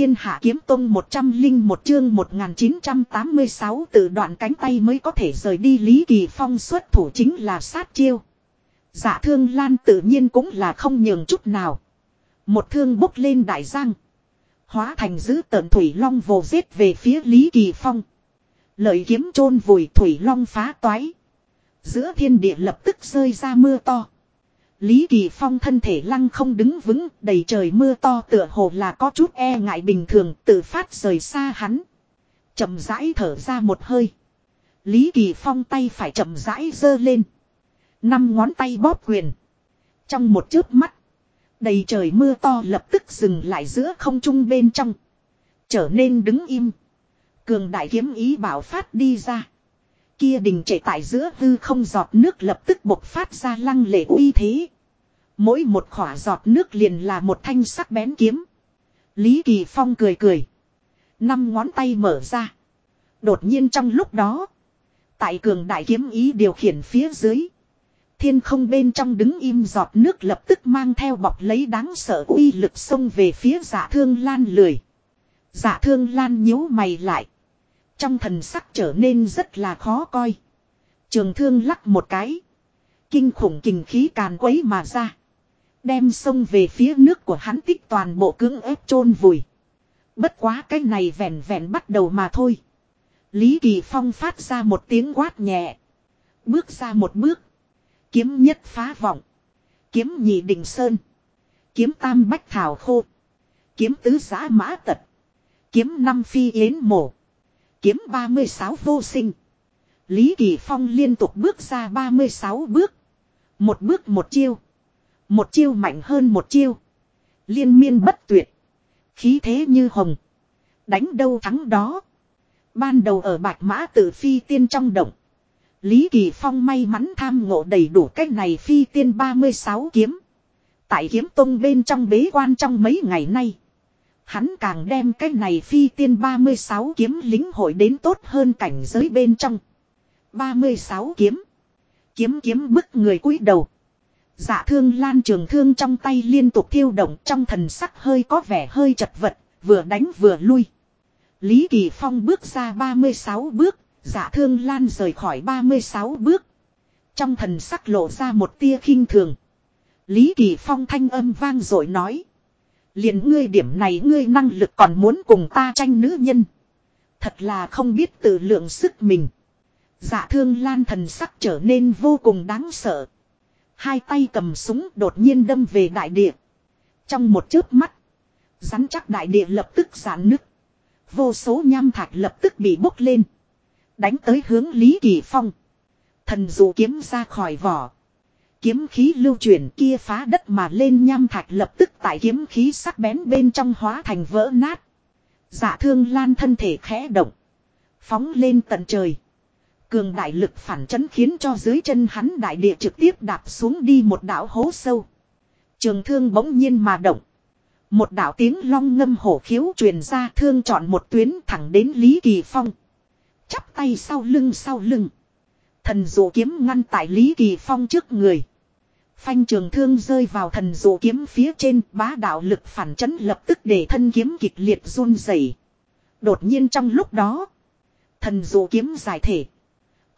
thiên hạ kiếm tông 101 chương 1986 từ đoạn cánh tay mới có thể rời đi Lý Kỳ Phong xuất thủ chính là sát chiêu. Dạ thương lan tự nhiên cũng là không nhường chút nào. Một thương bốc lên đại giang. Hóa thành giữ tợn Thủy Long vồ giết về phía Lý Kỳ Phong. Lợi kiếm chôn vùi Thủy Long phá toái. Giữa thiên địa lập tức rơi ra mưa to. Lý Kỳ Phong thân thể lăng không đứng vững, đầy trời mưa to tựa hồ là có chút e ngại bình thường, tự phát rời xa hắn. Chậm rãi thở ra một hơi. Lý Kỳ Phong tay phải chậm rãi giơ lên. Năm ngón tay bóp quyền. Trong một chớp mắt, đầy trời mưa to lập tức dừng lại giữa không trung bên trong. Trở nên đứng im. Cường đại kiếm ý bảo phát đi ra. Kia đình trệ tại giữa hư không giọt nước lập tức bộc phát ra lăng lệ uy thế. Mỗi một khỏa giọt nước liền là một thanh sắc bén kiếm. Lý Kỳ Phong cười cười. Năm ngón tay mở ra. Đột nhiên trong lúc đó. Tại cường đại kiếm ý điều khiển phía dưới. Thiên không bên trong đứng im giọt nước lập tức mang theo bọc lấy đáng sợ uy lực xông về phía giả thương lan lười. Giả thương lan nhíu mày lại. Trong thần sắc trở nên rất là khó coi. Trường thương lắc một cái. Kinh khủng kình khí càn quấy mà ra. Đem sông về phía nước của hắn tích toàn bộ cưỡng ép chôn vùi. Bất quá cái này vẹn vẹn bắt đầu mà thôi. Lý Kỳ Phong phát ra một tiếng quát nhẹ. Bước ra một bước. Kiếm nhất phá vọng. Kiếm nhị đình sơn. Kiếm tam bách thảo khô. Kiếm tứ giã mã tật. Kiếm năm phi yến mổ. Kiếm 36 vô sinh. Lý Kỳ Phong liên tục bước ra 36 bước. Một bước một chiêu. Một chiêu mạnh hơn một chiêu. Liên miên bất tuyệt. Khí thế như hồng. Đánh đâu thắng đó. Ban đầu ở bạch mã tử phi tiên trong động. Lý Kỳ Phong may mắn tham ngộ đầy đủ cách này phi tiên 36 kiếm. Tại kiếm tông bên trong bế quan trong mấy ngày nay. Hắn càng đem cách này phi tiên 36 kiếm lính hội đến tốt hơn cảnh giới bên trong. 36 kiếm. Kiếm kiếm bức người cúi đầu. Dạ thương lan trường thương trong tay liên tục thiêu động trong thần sắc hơi có vẻ hơi chật vật, vừa đánh vừa lui. Lý Kỳ Phong bước ra 36 bước, dạ thương lan rời khỏi 36 bước. Trong thần sắc lộ ra một tia khinh thường. Lý Kỳ Phong thanh âm vang rồi nói. liền ngươi điểm này ngươi năng lực còn muốn cùng ta tranh nữ nhân. Thật là không biết tự lượng sức mình. Dạ thương lan thần sắc trở nên vô cùng đáng sợ. Hai tay cầm súng đột nhiên đâm về đại địa. Trong một chớp mắt. Rắn chắc đại địa lập tức giãn nứt. Vô số nham thạch lập tức bị bốc lên. Đánh tới hướng Lý Kỳ Phong. Thần dụ kiếm ra khỏi vỏ. Kiếm khí lưu chuyển kia phá đất mà lên nham thạch lập tức tại kiếm khí sắc bén bên trong hóa thành vỡ nát. Dạ thương lan thân thể khẽ động. Phóng lên tận trời. Cường đại lực phản chấn khiến cho dưới chân hắn đại địa trực tiếp đạp xuống đi một đảo hố sâu. Trường thương bỗng nhiên mà động. Một đảo tiếng long ngâm hổ khiếu truyền ra thương chọn một tuyến thẳng đến Lý Kỳ Phong. Chắp tay sau lưng sau lưng. Thần dụ kiếm ngăn tại Lý Kỳ Phong trước người. Phanh trường thương rơi vào thần dụ kiếm phía trên, bá đạo lực phản chấn lập tức để thân kiếm kịch liệt run rẩy. Đột nhiên trong lúc đó. Thần dụ kiếm giải thể.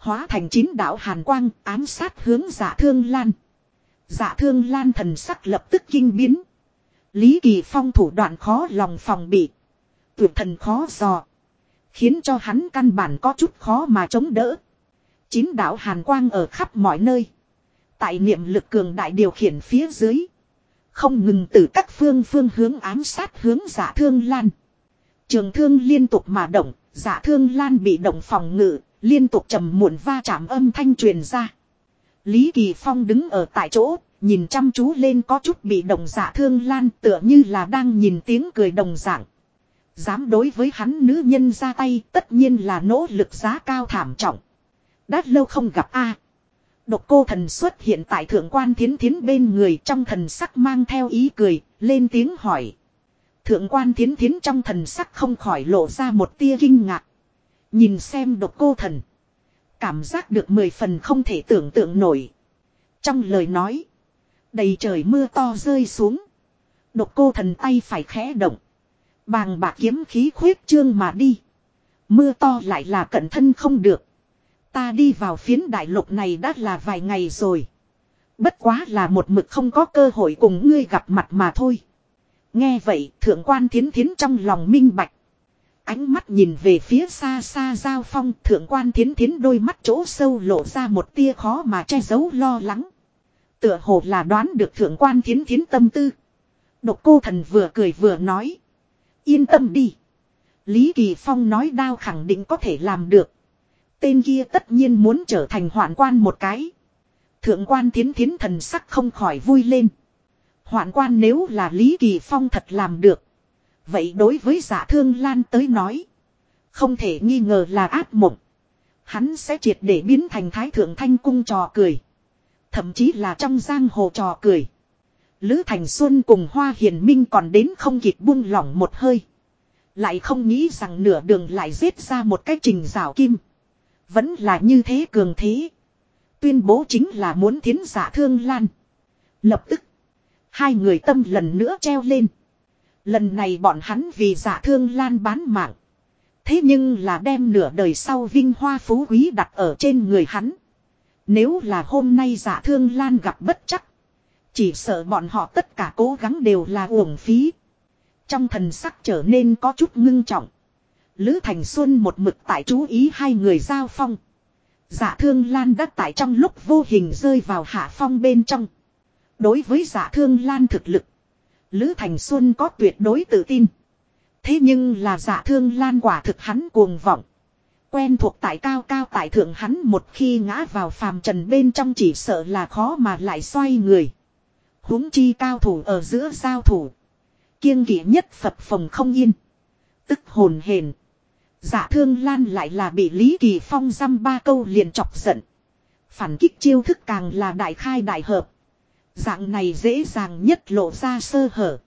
Hóa thành chín đạo hàn quang ám sát hướng giả thương lan. Giả thương lan thần sắc lập tức kinh biến. Lý Kỳ Phong thủ đoạn khó lòng phòng bị. Tuyệt thần khó dò. Khiến cho hắn căn bản có chút khó mà chống đỡ. Chín đạo hàn quang ở khắp mọi nơi. Tại niệm lực cường đại điều khiển phía dưới. Không ngừng từ các phương phương hướng ám sát hướng giả thương lan. Trường thương liên tục mà động, giả thương lan bị động phòng ngự, Liên tục trầm muộn va chạm âm thanh truyền ra. Lý Kỳ Phong đứng ở tại chỗ, nhìn chăm chú lên có chút bị đồng giả dạ thương lan tựa như là đang nhìn tiếng cười đồng dạng. Dám đối với hắn nữ nhân ra tay tất nhiên là nỗ lực giá cao thảm trọng. Đã lâu không gặp a Độc cô thần xuất hiện tại thượng quan thiến thiến bên người trong thần sắc mang theo ý cười, lên tiếng hỏi. Thượng quan thiến thiến trong thần sắc không khỏi lộ ra một tia kinh ngạc. Nhìn xem độc cô thần. Cảm giác được mười phần không thể tưởng tượng nổi. Trong lời nói. Đầy trời mưa to rơi xuống. Độc cô thần tay phải khẽ động. Bàng bạc kiếm khí khuyết trương mà đi. Mưa to lại là cận thân không được. Ta đi vào phiến đại lục này đã là vài ngày rồi. Bất quá là một mực không có cơ hội cùng ngươi gặp mặt mà thôi. Nghe vậy, thượng quan thiến thiến trong lòng minh bạch. Ánh mắt nhìn về phía xa xa giao phong, thượng quan thiến thiến đôi mắt chỗ sâu lộ ra một tia khó mà che giấu lo lắng. Tựa hồ là đoán được thượng quan thiến thiến tâm tư. Độc cô thần vừa cười vừa nói. Yên tâm đi. Lý Kỳ Phong nói đao khẳng định có thể làm được. Tên kia tất nhiên muốn trở thành hoạn quan một cái. Thượng quan thiến thiến thần sắc không khỏi vui lên. Hoạn quan nếu là Lý Kỳ Phong thật làm được. Vậy đối với giả thương lan tới nói. Không thể nghi ngờ là áp mộng. Hắn sẽ triệt để biến thành thái thượng thanh cung trò cười. Thậm chí là trong giang hồ trò cười. Lữ Thành Xuân cùng Hoa Hiền Minh còn đến không kịp buông lỏng một hơi. Lại không nghĩ rằng nửa đường lại giết ra một cái trình rào kim. Vẫn là như thế cường thế. Tuyên bố chính là muốn thiến giả thương lan. Lập tức. Hai người tâm lần nữa treo lên. Lần này bọn hắn vì giả thương lan bán mạng. Thế nhưng là đem nửa đời sau vinh hoa phú quý đặt ở trên người hắn. Nếu là hôm nay giả thương lan gặp bất chắc. Chỉ sợ bọn họ tất cả cố gắng đều là uổng phí. Trong thần sắc trở nên có chút ngưng trọng. Lữ Thành Xuân một mực tại chú ý hai người giao phong. Giả thương lan đắc tại trong lúc vô hình rơi vào hạ phong bên trong. Đối với giả thương lan thực lực. Lữ Thành Xuân có tuyệt đối tự tin. Thế nhưng là giả thương lan quả thực hắn cuồng vọng. Quen thuộc tại cao cao tại thượng hắn một khi ngã vào phàm trần bên trong chỉ sợ là khó mà lại xoay người. huống chi cao thủ ở giữa giao thủ. Kiêng kỵ nhất phập phòng không yên. Tức hồn hền. Giả thương lan lại là bị Lý Kỳ Phong dăm ba câu liền chọc giận. Phản kích chiêu thức càng là đại khai đại hợp. Dạng này dễ dàng nhất lộ ra sơ hở.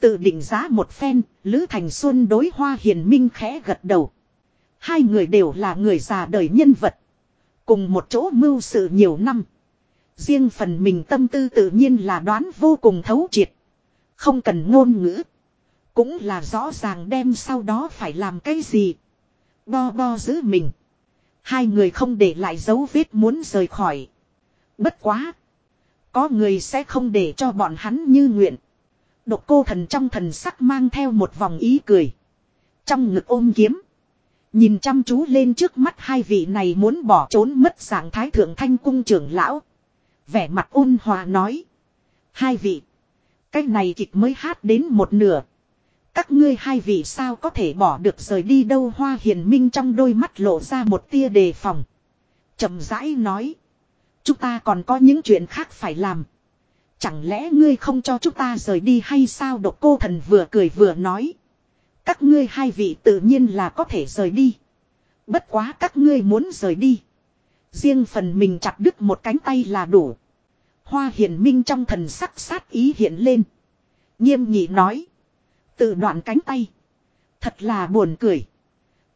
Tự định giá một phen, Lữ Thành Xuân đối Hoa Hiền Minh khẽ gật đầu. Hai người đều là người già đời nhân vật. Cùng một chỗ mưu sự nhiều năm. Riêng phần mình tâm tư tự nhiên là đoán vô cùng thấu triệt. Không cần ngôn ngữ. Cũng là rõ ràng đem sau đó phải làm cái gì. Bo bo giữ mình. Hai người không để lại dấu vết muốn rời khỏi. Bất quá. Có người sẽ không để cho bọn hắn như nguyện. Độc cô thần trong thần sắc mang theo một vòng ý cười. Trong ngực ôm kiếm. Nhìn chăm chú lên trước mắt hai vị này muốn bỏ trốn mất dạng thái thượng thanh cung trưởng lão. Vẻ mặt ôn hòa nói. Hai vị. Cái này kịch mới hát đến một nửa. Các ngươi hai vị sao có thể bỏ được rời đi đâu hoa hiền minh trong đôi mắt lộ ra một tia đề phòng. chậm rãi nói. Chúng ta còn có những chuyện khác phải làm. Chẳng lẽ ngươi không cho chúng ta rời đi hay sao độc cô thần vừa cười vừa nói. Các ngươi hai vị tự nhiên là có thể rời đi. Bất quá các ngươi muốn rời đi. Riêng phần mình chặt đứt một cánh tay là đủ. Hoa hiển minh trong thần sắc sát ý hiện lên. Nghiêm nghị nói. Tự đoạn cánh tay. Thật là buồn cười.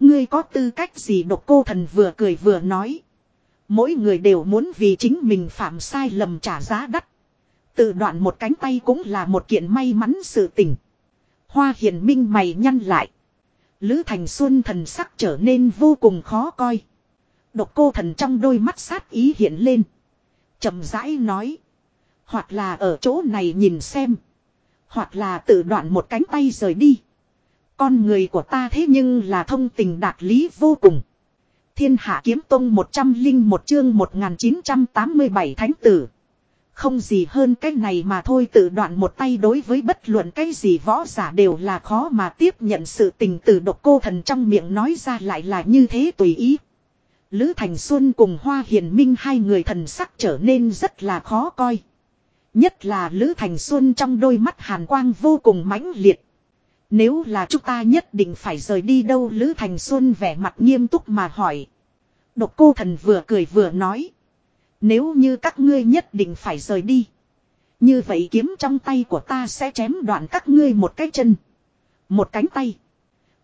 Ngươi có tư cách gì độc cô thần vừa cười vừa nói. Mỗi người đều muốn vì chính mình phạm sai lầm trả giá đắt. Tự đoạn một cánh tay cũng là một kiện may mắn sự tình. Hoa hiền minh mày nhăn lại. Lữ Thành Xuân thần sắc trở nên vô cùng khó coi. Độc cô thần trong đôi mắt sát ý hiện lên. chậm rãi nói. Hoặc là ở chỗ này nhìn xem. Hoặc là tự đoạn một cánh tay rời đi. Con người của ta thế nhưng là thông tình đạt lý vô cùng. Thiên hạ kiếm tông 101 chương 1987 thánh tử. Không gì hơn cái này mà thôi, tự đoạn một tay đối với bất luận cái gì võ giả đều là khó mà tiếp nhận sự tình từ độc cô thần trong miệng nói ra lại là như thế tùy ý. Lữ Thành Xuân cùng Hoa Hiền Minh hai người thần sắc trở nên rất là khó coi. Nhất là Lữ Thành Xuân trong đôi mắt hàn quang vô cùng mãnh liệt. Nếu là chúng ta nhất định phải rời đi đâu Lữ Thành Xuân vẻ mặt nghiêm túc mà hỏi. Độc cô thần vừa cười vừa nói. Nếu như các ngươi nhất định phải rời đi. Như vậy kiếm trong tay của ta sẽ chém đoạn các ngươi một cái chân. Một cánh tay.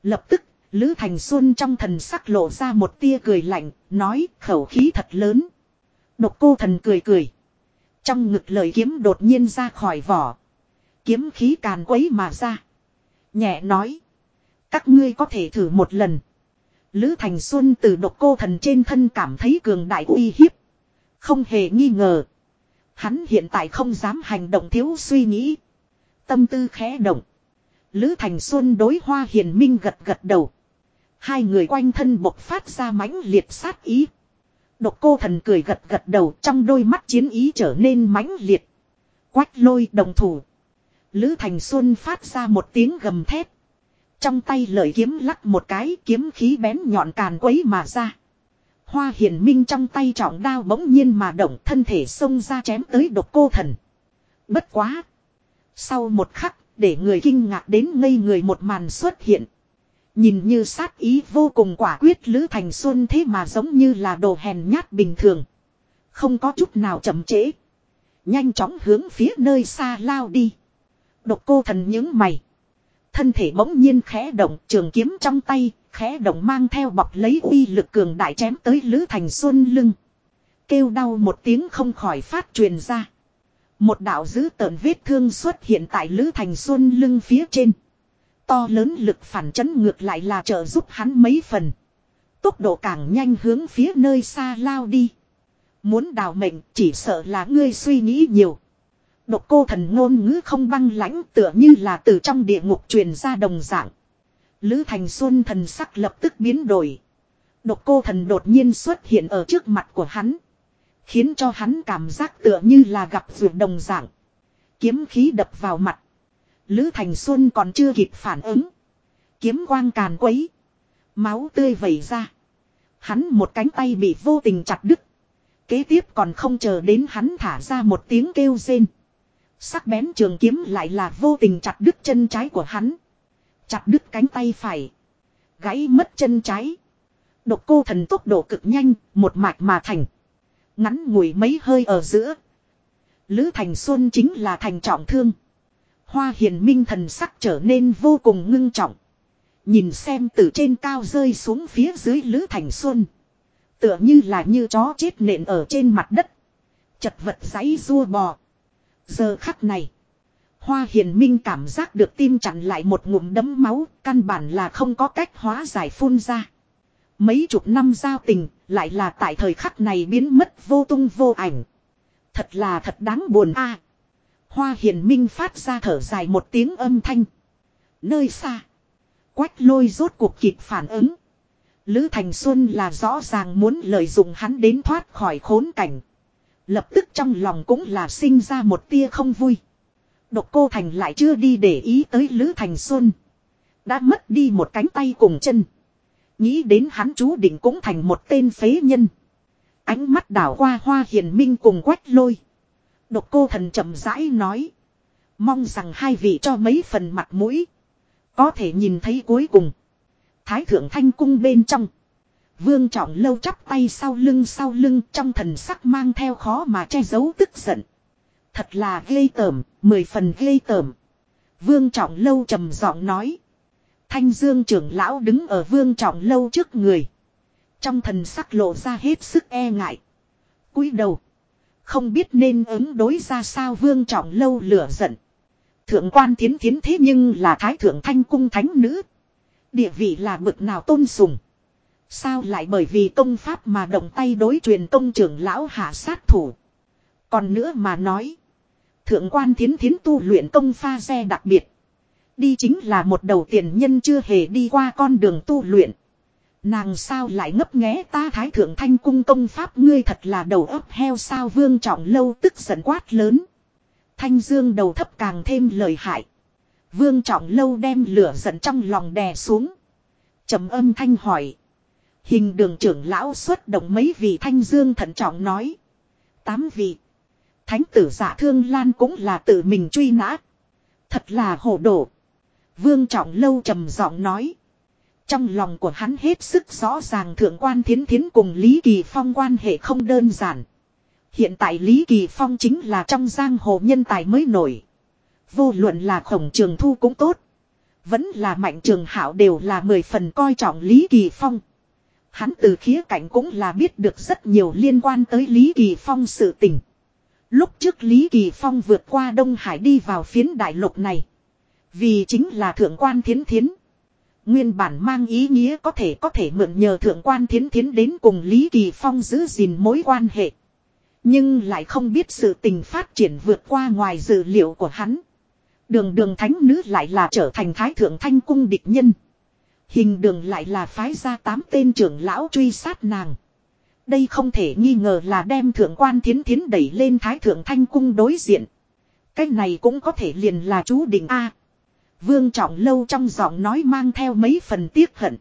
Lập tức, Lữ Thành Xuân trong thần sắc lộ ra một tia cười lạnh, nói khẩu khí thật lớn. Độc cô thần cười cười. Trong ngực lời kiếm đột nhiên ra khỏi vỏ. Kiếm khí càn quấy mà ra. Nhẹ nói. Các ngươi có thể thử một lần. Lữ Thành Xuân từ độc cô thần trên thân cảm thấy cường đại uy hiếp. Không hề nghi ngờ. Hắn hiện tại không dám hành động thiếu suy nghĩ. Tâm tư khẽ động. Lữ Thành Xuân đối Hoa Hiền Minh gật gật đầu. Hai người quanh thân bộc phát ra mãnh liệt sát ý. Độc cô thần cười gật gật đầu trong đôi mắt chiến ý trở nên mãnh liệt. Quách lôi đồng thủ. Lữ Thành Xuân phát ra một tiếng gầm thét. Trong tay lợi kiếm lắc một cái kiếm khí bén nhọn càn quấy mà ra. Hoa hiển minh trong tay trọng đao bỗng nhiên mà động thân thể xông ra chém tới độc cô thần. Bất quá. Sau một khắc, để người kinh ngạc đến ngây người một màn xuất hiện. Nhìn như sát ý vô cùng quả quyết Lữ Thành Xuân thế mà giống như là đồ hèn nhát bình thường. Không có chút nào chậm trễ. Nhanh chóng hướng phía nơi xa lao đi. Độc cô thần những mày. Thân thể bỗng nhiên khẽ động trường kiếm trong tay, khẽ động mang theo bọc lấy uy lực cường đại chém tới Lữ Thành Xuân lưng. Kêu đau một tiếng không khỏi phát truyền ra. Một đạo dữ tợn vết thương xuất hiện tại Lữ Thành Xuân lưng phía trên. To lớn lực phản chấn ngược lại là trợ giúp hắn mấy phần. Tốc độ càng nhanh hướng phía nơi xa lao đi. Muốn đào mệnh chỉ sợ là ngươi suy nghĩ nhiều. Độc cô thần ngôn ngữ không băng lãnh tựa như là từ trong địa ngục truyền ra đồng dạng. Lữ Thành Xuân thần sắc lập tức biến đổi. Độc cô thần đột nhiên xuất hiện ở trước mặt của hắn. Khiến cho hắn cảm giác tựa như là gặp ruột đồng dạng. Kiếm khí đập vào mặt. Lữ Thành Xuân còn chưa kịp phản ứng. Kiếm quang càn quấy. Máu tươi vẩy ra. Hắn một cánh tay bị vô tình chặt đứt. Kế tiếp còn không chờ đến hắn thả ra một tiếng kêu rên. Sắc bén trường kiếm lại là vô tình chặt đứt chân trái của hắn. Chặt đứt cánh tay phải. Gãy mất chân trái. Độc cô thần tốc độ cực nhanh, một mạch mà thành. Ngắn ngủi mấy hơi ở giữa. Lữ Thành Xuân chính là thành trọng thương. Hoa hiền minh thần sắc trở nên vô cùng ngưng trọng. Nhìn xem từ trên cao rơi xuống phía dưới Lữ Thành Xuân. Tựa như là như chó chết nện ở trên mặt đất. Chật vật giấy rua bò. Giờ khắc này. Hoa hiền minh cảm giác được tim chặn lại một ngụm đấm máu. Căn bản là không có cách hóa giải phun ra. Mấy chục năm giao tình, lại là tại thời khắc này biến mất vô tung vô ảnh. Thật là thật đáng buồn a. Hoa hiền minh phát ra thở dài một tiếng âm thanh. Nơi xa. Quách lôi rốt cuộc kịp phản ứng. Lữ Thành Xuân là rõ ràng muốn lợi dụng hắn đến thoát khỏi khốn cảnh. Lập tức trong lòng cũng là sinh ra một tia không vui. Độc cô Thành lại chưa đi để ý tới Lữ Thành Xuân. Đã mất đi một cánh tay cùng chân. Nghĩ đến hắn chú định cũng thành một tên phế nhân. Ánh mắt đảo qua hoa hiền minh cùng quách lôi. Độc cô thần chậm rãi nói. Mong rằng hai vị cho mấy phần mặt mũi. Có thể nhìn thấy cuối cùng. Thái thượng thanh cung bên trong. Vương trọng lâu chắp tay sau lưng sau lưng trong thần sắc mang theo khó mà che giấu tức giận. Thật là ghê tởm, mười phần ghê tởm. Vương trọng lâu trầm giọng nói. Thanh dương trưởng lão đứng ở vương trọng lâu trước người. Trong thần sắc lộ ra hết sức e ngại. cúi đầu. Không biết nên ứng đối ra sao vương trọng lâu lửa giận. Thượng quan thiến thiến thế nhưng là thái thượng thanh cung thánh nữ. Địa vị là bực nào tôn sùng. Sao lại bởi vì công pháp mà động tay đối truyền công trưởng lão hạ sát thủ. Còn nữa mà nói. Thượng quan thiến thiến tu luyện công pha xe đặc biệt. Đi chính là một đầu tiền nhân chưa hề đi qua con đường tu luyện. Nàng sao lại ngấp nghé ta thái thượng thanh cung công pháp ngươi thật là đầu ấp heo sao vương trọng lâu tức giận quát lớn. Thanh dương đầu thấp càng thêm lời hại. Vương trọng lâu đem lửa giận trong lòng đè xuống. trầm âm thanh hỏi. Hình đường trưởng lão xuất động mấy vị thanh dương thận trọng nói. Tám vị. Thánh tử giả thương lan cũng là tự mình truy nã. Thật là hồ đổ. Vương trọng lâu trầm giọng nói. Trong lòng của hắn hết sức rõ ràng thượng quan thiến thiến cùng Lý Kỳ Phong quan hệ không đơn giản. Hiện tại Lý Kỳ Phong chính là trong giang hồ nhân tài mới nổi. Vô luận là khổng trường thu cũng tốt. Vẫn là mạnh trường hảo đều là mười phần coi trọng Lý Kỳ Phong. Hắn từ khía cạnh cũng là biết được rất nhiều liên quan tới Lý Kỳ Phong sự tình. Lúc trước Lý Kỳ Phong vượt qua Đông Hải đi vào phiến đại lục này. Vì chính là thượng quan thiến thiến. Nguyên bản mang ý nghĩa có thể có thể mượn nhờ thượng quan thiến thiến đến cùng Lý Kỳ Phong giữ gìn mối quan hệ. Nhưng lại không biết sự tình phát triển vượt qua ngoài dự liệu của hắn. Đường đường thánh nữ lại là trở thành thái thượng thanh cung địch nhân. Hình đường lại là phái ra tám tên trưởng lão truy sát nàng. Đây không thể nghi ngờ là đem thượng quan thiến thiến đẩy lên thái thượng thanh cung đối diện. Cái này cũng có thể liền là chú định A. vương trọng lâu trong giọng nói mang theo mấy phần tiếc hận.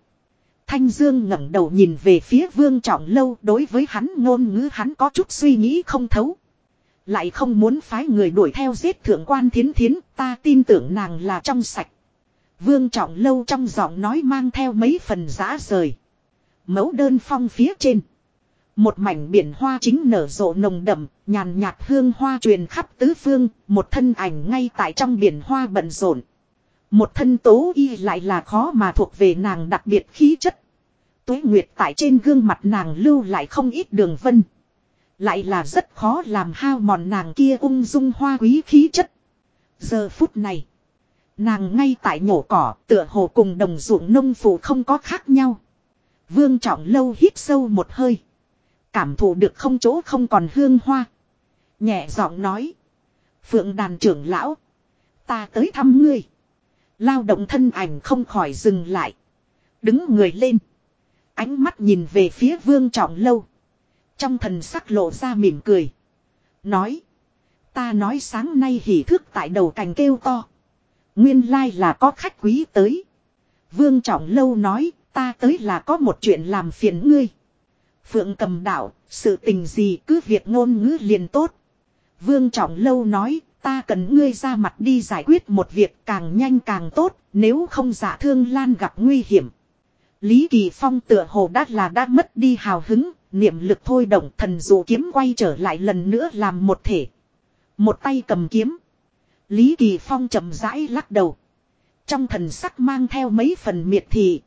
Thanh Dương ngẩng đầu nhìn về phía vương trọng lâu, đối với hắn ngôn ngữ hắn có chút suy nghĩ không thấu. Lại không muốn phái người đuổi theo giết thượng quan thiến thiến, ta tin tưởng nàng là trong sạch. Vương trọng lâu trong giọng nói mang theo mấy phần giã rời. Mẫu đơn phong phía trên. Một mảnh biển hoa chính nở rộ nồng đậm, nhàn nhạt hương hoa truyền khắp tứ phương, một thân ảnh ngay tại trong biển hoa bận rộn. Một thân tố y lại là khó mà thuộc về nàng đặc biệt khí chất. Tuế Nguyệt tại trên gương mặt nàng lưu lại không ít đường vân. Lại là rất khó làm hao mòn nàng kia ung dung hoa quý khí chất. Giờ phút này. Nàng ngay tại nhổ cỏ, tựa hồ cùng đồng ruộng nông phụ không có khác nhau. Vương trọng lâu hít sâu một hơi. Cảm thụ được không chỗ không còn hương hoa. Nhẹ giọng nói. Phượng đàn trưởng lão. Ta tới thăm ngươi. Lao động thân ảnh không khỏi dừng lại. Đứng người lên. Ánh mắt nhìn về phía vương trọng lâu. Trong thần sắc lộ ra mỉm cười. Nói. Ta nói sáng nay hỉ thức tại đầu cành kêu to. Nguyên lai là có khách quý tới. Vương trọng lâu nói. Ta tới là có một chuyện làm phiền ngươi. Phượng cầm đạo. Sự tình gì cứ việc ngôn ngữ liền tốt. Vương trọng lâu nói. Ta cần ngươi ra mặt đi giải quyết một việc càng nhanh càng tốt. Nếu không giả thương lan gặp nguy hiểm. Lý Kỳ Phong tựa hồ đã là đã mất đi hào hứng, niệm lực thôi động thần dụ kiếm quay trở lại lần nữa làm một thể. Một tay cầm kiếm. Lý Kỳ Phong chậm rãi lắc đầu. Trong thần sắc mang theo mấy phần miệt thị.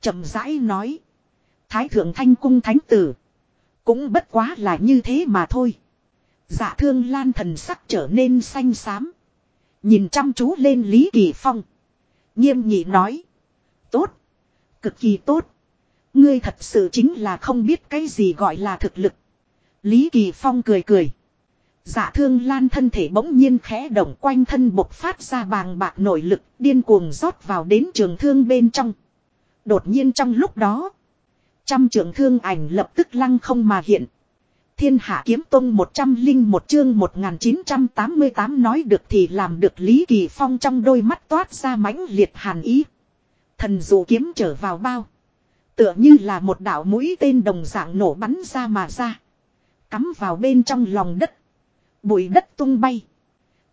chậm rãi nói. Thái thượng thanh cung thánh tử. Cũng bất quá là như thế mà thôi. Dạ thương lan thần sắc trở nên xanh xám. Nhìn chăm chú lên Lý Kỳ Phong. Nghiêm nghị nói. Tốt. Cực kỳ tốt. Ngươi thật sự chính là không biết cái gì gọi là thực lực. Lý Kỳ Phong cười cười. Dạ thương lan thân thể bỗng nhiên khẽ động quanh thân bộc phát ra bàng bạc nội lực, điên cuồng rót vào đến trường thương bên trong. Đột nhiên trong lúc đó. Trăm trường thương ảnh lập tức lăng không mà hiện. Thiên hạ kiếm tông 101 chương 1988 nói được thì làm được Lý Kỳ Phong trong đôi mắt toát ra mãnh liệt hàn ý. Thần dụ kiếm trở vào bao. Tựa như là một đạo mũi tên đồng dạng nổ bắn ra mà ra. Cắm vào bên trong lòng đất. Bụi đất tung bay.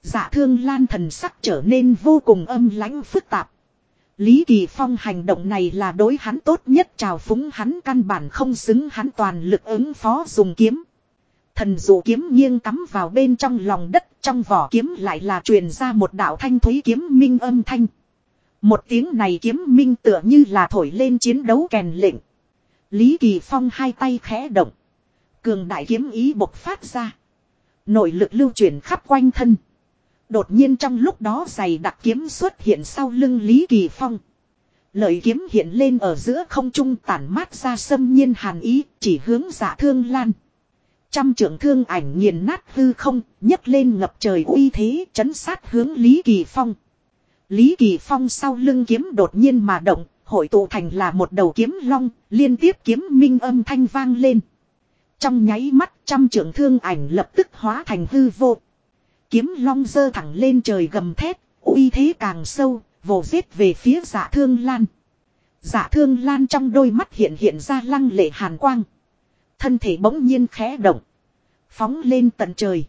Dạ thương lan thần sắc trở nên vô cùng âm lãnh phức tạp. Lý Kỳ Phong hành động này là đối hắn tốt nhất, trào phúng hắn căn bản không xứng, hắn toàn lực ứng phó dùng kiếm. Thần dụ kiếm nghiêng cắm vào bên trong lòng đất, trong vỏ kiếm lại là truyền ra một đạo thanh thúy kiếm minh âm thanh. Một tiếng này kiếm minh tựa như là thổi lên chiến đấu kèn lệnh. Lý Kỳ Phong hai tay khẽ động. Cường đại kiếm ý bộc phát ra. Nội lực lưu chuyển khắp quanh thân. Đột nhiên trong lúc đó giày đặc kiếm xuất hiện sau lưng Lý Kỳ Phong. Lợi kiếm hiện lên ở giữa không trung tản mát ra xâm nhiên hàn ý, chỉ hướng giả thương lan. Trăm trưởng thương ảnh nghiền nát hư không, nhấc lên ngập trời uy thế, chấn sát hướng Lý Kỳ Phong. Lý Kỳ Phong sau lưng kiếm đột nhiên mà động, hội tụ thành là một đầu kiếm long, liên tiếp kiếm minh âm thanh vang lên. Trong nháy mắt trăm trưởng thương ảnh lập tức hóa thành hư vô. Kiếm long dơ thẳng lên trời gầm thét, uy thế càng sâu, vồ giết về phía dạ thương lan. Dạ thương lan trong đôi mắt hiện hiện ra lăng lệ hàn quang. Thân thể bỗng nhiên khẽ động. Phóng lên tận trời.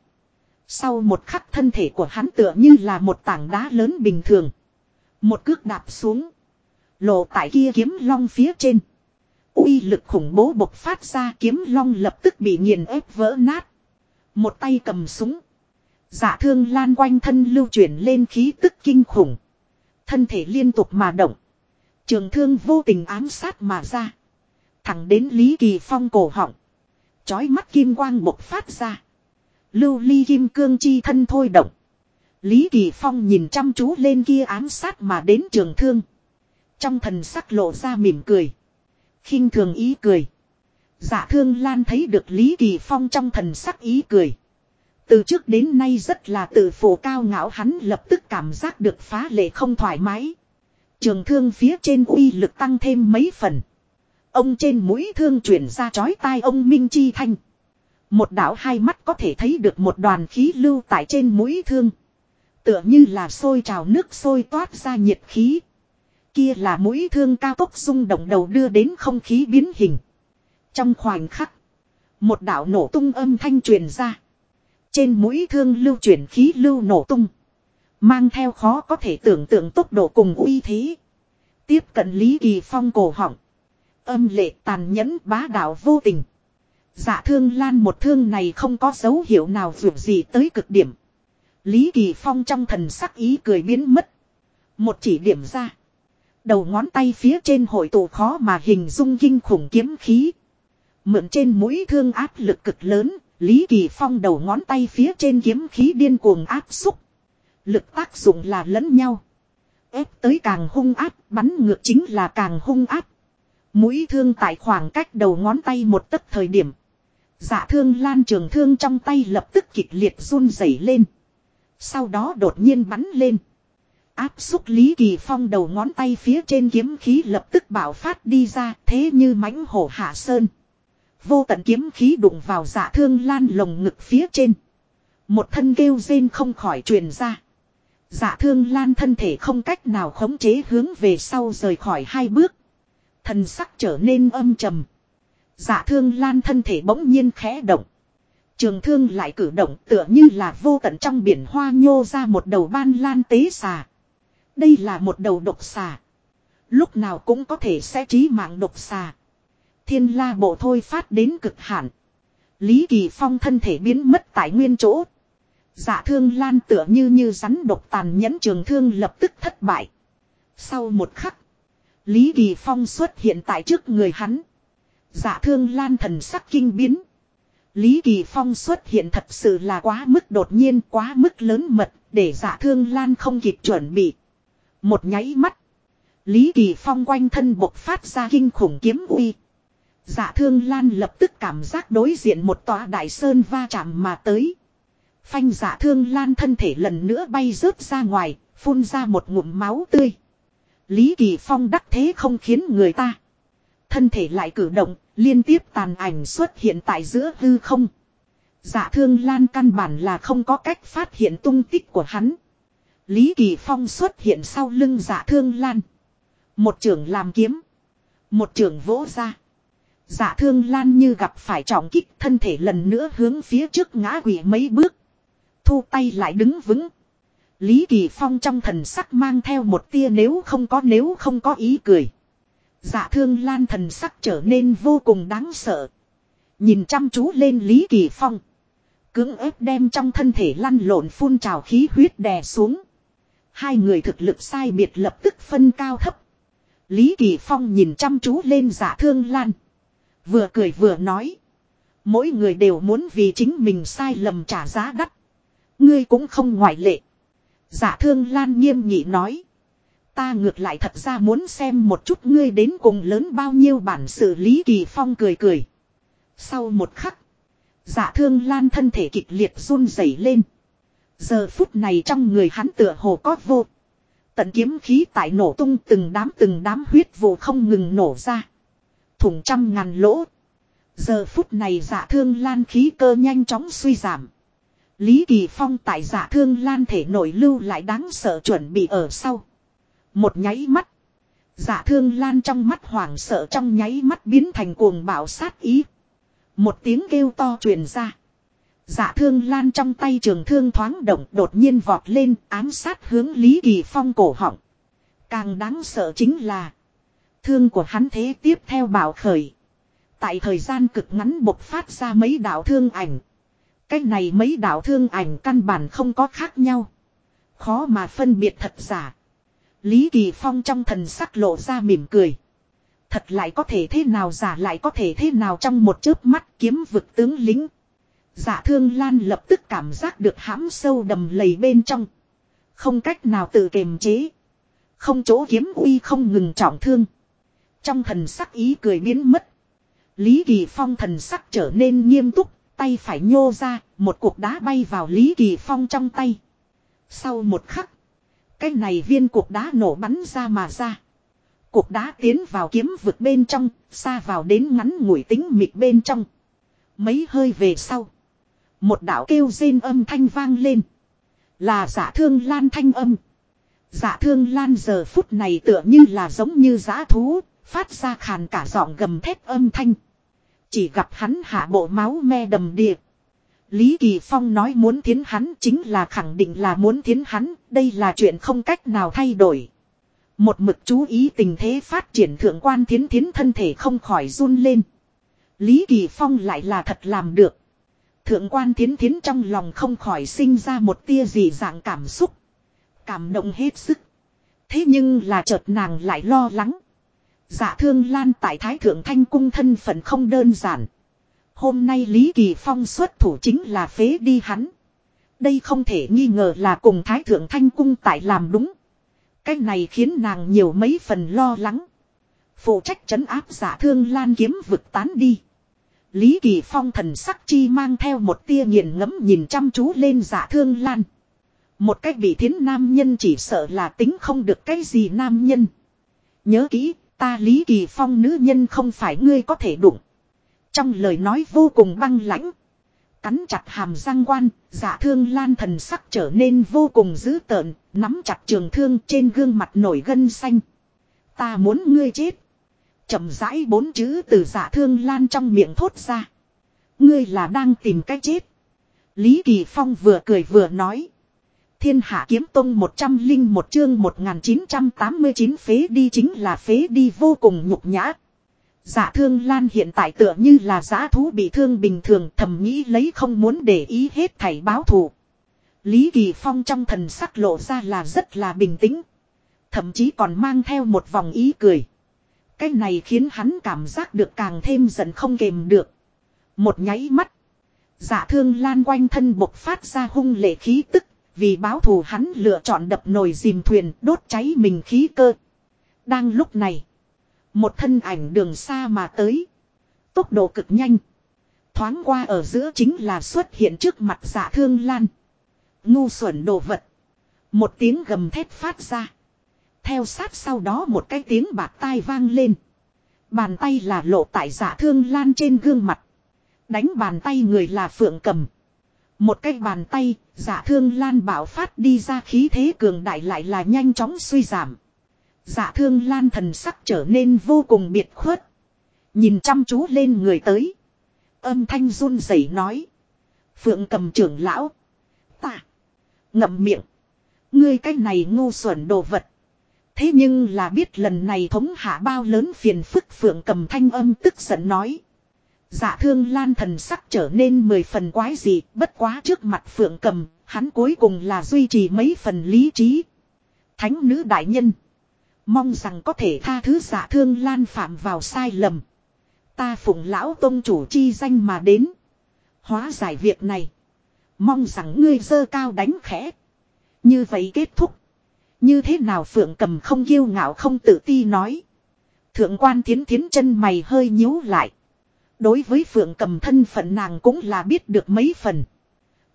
Sau một khắc thân thể của hắn tựa như là một tảng đá lớn bình thường. Một cước đạp xuống. Lộ tại kia kiếm long phía trên uy lực khủng bố bộc phát ra, kiếm long lập tức bị nghiền ép vỡ nát. Một tay cầm súng. Giả thương lan quanh thân lưu chuyển lên khí tức kinh khủng. Thân thể liên tục mà động. Trường thương vô tình ám sát mà ra. Thẳng đến Lý Kỳ Phong cổ họng. Chói mắt kim quang bộc phát ra. Lưu ly kim cương chi thân thôi động. Lý Kỳ Phong nhìn chăm chú lên kia ám sát mà đến trường thương. Trong thần sắc lộ ra mỉm cười khinh thường ý cười. Dạ thương lan thấy được Lý Kỳ Phong trong thần sắc ý cười. Từ trước đến nay rất là tự phụ cao ngạo, hắn lập tức cảm giác được phá lệ không thoải mái. Trường thương phía trên uy lực tăng thêm mấy phần. Ông trên mũi thương chuyển ra chói tai ông Minh Chi Thanh. Một đảo hai mắt có thể thấy được một đoàn khí lưu tại trên mũi thương. Tựa như là sôi trào nước sôi toát ra nhiệt khí. Kia là mũi thương cao tốc rung động đầu đưa đến không khí biến hình. Trong khoảnh khắc. Một đạo nổ tung âm thanh truyền ra. Trên mũi thương lưu chuyển khí lưu nổ tung. Mang theo khó có thể tưởng tượng tốc độ cùng uy thế. Tiếp cận Lý Kỳ Phong cổ họng. Âm lệ tàn nhẫn bá đạo vô tình. Dạ thương lan một thương này không có dấu hiệu nào vượt gì tới cực điểm. Lý Kỳ Phong trong thần sắc ý cười biến mất. Một chỉ điểm ra. Đầu ngón tay phía trên hội tụ khó mà hình dung kinh khủng kiếm khí. Mượn trên mũi thương áp lực cực lớn, Lý Kỳ Phong đầu ngón tay phía trên kiếm khí điên cuồng áp xúc. Lực tác dụng là lẫn nhau. Ép tới càng hung áp, bắn ngược chính là càng hung áp. Mũi thương tại khoảng cách đầu ngón tay một tấc thời điểm. Dạ thương lan trường thương trong tay lập tức kịch liệt run rẩy lên. Sau đó đột nhiên bắn lên. Áp xúc Lý Kỳ Phong đầu ngón tay phía trên kiếm khí lập tức bảo phát đi ra, thế như mãnh hổ hạ sơn. Vô tận kiếm khí đụng vào dạ thương lan lồng ngực phía trên. Một thân kêu rên không khỏi truyền ra. Dạ thương lan thân thể không cách nào khống chế hướng về sau rời khỏi hai bước. Thần sắc trở nên âm trầm. Dạ thương lan thân thể bỗng nhiên khẽ động. Trường thương lại cử động tựa như là vô tận trong biển hoa nhô ra một đầu ban lan tế xà. Đây là một đầu độc xà. Lúc nào cũng có thể sẽ trí mạng độc xà. Thiên la bộ thôi phát đến cực hạn. Lý Kỳ Phong thân thể biến mất tại nguyên chỗ. Dạ thương lan tựa như như rắn độc tàn nhẫn trường thương lập tức thất bại. Sau một khắc. Lý Kỳ Phong xuất hiện tại trước người hắn. Dạ thương lan thần sắc kinh biến. Lý Kỳ Phong xuất hiện thật sự là quá mức đột nhiên, quá mức lớn mật, để dạ thương lan không kịp chuẩn bị. Một nháy mắt. Lý Kỳ Phong quanh thân bộc phát ra kinh khủng kiếm uy. Dạ thương lan lập tức cảm giác đối diện một tòa đại sơn va chạm mà tới. Phanh dạ thương lan thân thể lần nữa bay rớt ra ngoài, phun ra một ngụm máu tươi. Lý Kỳ Phong đắc thế không khiến người ta. Thân thể lại cử động, liên tiếp tàn ảnh xuất hiện tại giữa hư không. Dạ thương lan căn bản là không có cách phát hiện tung tích của hắn. Lý Kỳ Phong xuất hiện sau lưng dạ thương lan. Một trưởng làm kiếm. Một trưởng vỗ ra. Dạ thương lan như gặp phải trọng kích, thân thể lần nữa hướng phía trước ngã quỷ mấy bước. Thu tay lại đứng vững. Lý Kỳ Phong trong thần sắc mang theo một tia nếu không có nếu không có ý cười. Dạ thương lan thần sắc trở nên vô cùng đáng sợ. Nhìn chăm chú lên Lý Kỳ Phong. Cưỡng ép đem trong thân thể lăn lộn phun trào khí huyết đè xuống. Hai người thực lực sai biệt lập tức phân cao thấp. Lý Kỳ Phong nhìn chăm chú lên dạ thương lan. Vừa cười vừa nói. Mỗi người đều muốn vì chính mình sai lầm trả giá đắt. Ngươi cũng không ngoại lệ. Giả thương lan nghiêm nghị nói. Ta ngược lại thật ra muốn xem một chút ngươi đến cùng lớn bao nhiêu bản sự Lý Kỳ Phong cười cười. Sau một khắc. Giả thương lan thân thể kịch liệt run rẩy lên. Giờ phút này trong người hắn tựa hồ có vô. Tận kiếm khí tại nổ tung từng đám từng đám huyết vụ không ngừng nổ ra. Thủng trăm ngàn lỗ. Giờ phút này giả thương lan khí cơ nhanh chóng suy giảm. Lý Kỳ Phong tại giả thương lan thể nổi lưu lại đáng sợ chuẩn bị ở sau. Một nháy mắt. Giả thương lan trong mắt hoảng sợ trong nháy mắt biến thành cuồng bạo sát ý. Một tiếng kêu to truyền ra dạ thương lan trong tay trường thương thoáng động đột nhiên vọt lên, ám sát hướng Lý Kỳ Phong cổ họng. Càng đáng sợ chính là. Thương của hắn thế tiếp theo bảo khởi. Tại thời gian cực ngắn bộc phát ra mấy đạo thương ảnh. Cách này mấy đạo thương ảnh căn bản không có khác nhau. Khó mà phân biệt thật giả. Lý Kỳ Phong trong thần sắc lộ ra mỉm cười. Thật lại có thể thế nào, giả lại có thể thế nào trong một chớp mắt kiếm vực tướng lính dạ thương lan lập tức cảm giác được hãm sâu đầm lầy bên trong. Không cách nào tự kiềm chế. Không chỗ kiếm uy không ngừng trọng thương. Trong thần sắc ý cười biến mất. Lý Kỳ Phong thần sắc trở nên nghiêm túc, tay phải nhô ra, một cục đá bay vào Lý Kỳ Phong trong tay. Sau một khắc, cái này viên cục đá nổ bắn ra mà ra. Cục đá tiến vào kiếm vực bên trong, xa vào đến ngắn ngủi tính mịt bên trong. Mấy hơi về sau. Một đạo kêu rên âm thanh vang lên. Là giả thương lan thanh âm. Giả thương lan giờ phút này tựa như là giống như giã thú, phát ra khàn cả giọng gầm thét âm thanh. Chỉ gặp hắn hạ bộ máu me đầm đìa. Lý Kỳ Phong nói muốn thiến hắn chính là khẳng định là muốn thiến hắn, đây là chuyện không cách nào thay đổi. Một mực chú ý tình thế phát triển thượng quan thiến thiến thân thể không khỏi run lên. Lý Kỳ Phong lại là thật làm được. Thượng quan thiến thiến trong lòng không khỏi sinh ra một tia gì dạng cảm xúc. Cảm động hết sức. Thế nhưng là chợt nàng lại lo lắng. Dạ thương lan tại Thái Thượng Thanh Cung thân phận không đơn giản. Hôm nay Lý Kỳ Phong xuất thủ chính là phế đi hắn. Đây không thể nghi ngờ là cùng Thái Thượng Thanh Cung tại làm đúng. Cái này khiến nàng nhiều mấy phần lo lắng. Phụ trách trấn áp giả thương lan kiếm vực tán đi. Lý Kỳ Phong thần sắc chi mang theo một tia nghiền ngẫm nhìn chăm chú lên giả thương lan. Một cách bị thiến nam nhân chỉ sợ là tính không được cái gì nam nhân. Nhớ kỹ, ta Lý Kỳ Phong nữ nhân không phải ngươi có thể đụng. Trong lời nói vô cùng băng lãnh. Cắn chặt hàm răng quan, giả thương lan thần sắc trở nên vô cùng dữ tợn, nắm chặt trường thương trên gương mặt nổi gân xanh. Ta muốn ngươi chết chậm rãi bốn chữ từ giả thương lan trong miệng thốt ra. Ngươi là đang tìm cách chết. Lý Kỳ Phong vừa cười vừa nói. Thiên hạ kiếm tông một trăm linh một chương một nghìn chín trăm tám mươi chín phế đi chính là phế đi vô cùng nhục nhã. giả thương lan hiện tại tựa như là giã thú bị thương bình thường thầm nghĩ lấy không muốn để ý hết thảy báo thù. Lý Kỳ Phong trong thần sắc lộ ra là rất là bình tĩnh. Thậm chí còn mang theo một vòng ý cười. Cái này khiến hắn cảm giác được càng thêm giận không kềm được. Một nháy mắt. Dạ thương lan quanh thân bộc phát ra hung lệ khí tức. Vì báo thù hắn lựa chọn đập nồi dìm thuyền, đốt cháy mình khí cơ. Đang lúc này. Một thân ảnh đường xa mà tới. Tốc độ cực nhanh. Thoáng qua ở giữa chính là xuất hiện trước mặt giả thương lan. Ngu xuẩn đồ vật. Một tiếng gầm thét phát ra. Theo sát sau đó một cái tiếng bạc tai vang lên. Bàn tay là lộ tại giả thương lan trên gương mặt. Đánh bàn tay người là phượng cầm. Một cái bàn tay, giả thương lan bảo phát đi ra khí thế cường đại lại là nhanh chóng suy giảm. Dạ thương lan thần sắc trở nên vô cùng biệt khuất. Nhìn chăm chú lên người tới. Âm thanh run rẩy nói. Phượng cầm trưởng lão. Ta. Ngậm miệng. Ngươi cái này ngu xuẩn đồ vật. Thế nhưng là biết lần này thống hạ bao lớn phiền phức phượng cầm thanh âm tức giận nói. Dạ thương lan thần sắc trở nên mười phần quái gì bất quá trước mặt phượng cầm, hắn cuối cùng là duy trì mấy phần lý trí. Thánh nữ đại nhân. Mong rằng có thể tha thứ dạ thương lan phạm vào sai lầm. Ta phụng lão tôn chủ chi danh mà đến. Hóa giải việc này. Mong rằng ngươi dơ cao đánh khẽ. Như vậy kết thúc. Như thế nào phượng cầm không kiêu ngạo không tự ti nói. Thượng quan thiến thiến chân mày hơi nhíu lại. Đối với phượng cầm thân phận nàng cũng là biết được mấy phần.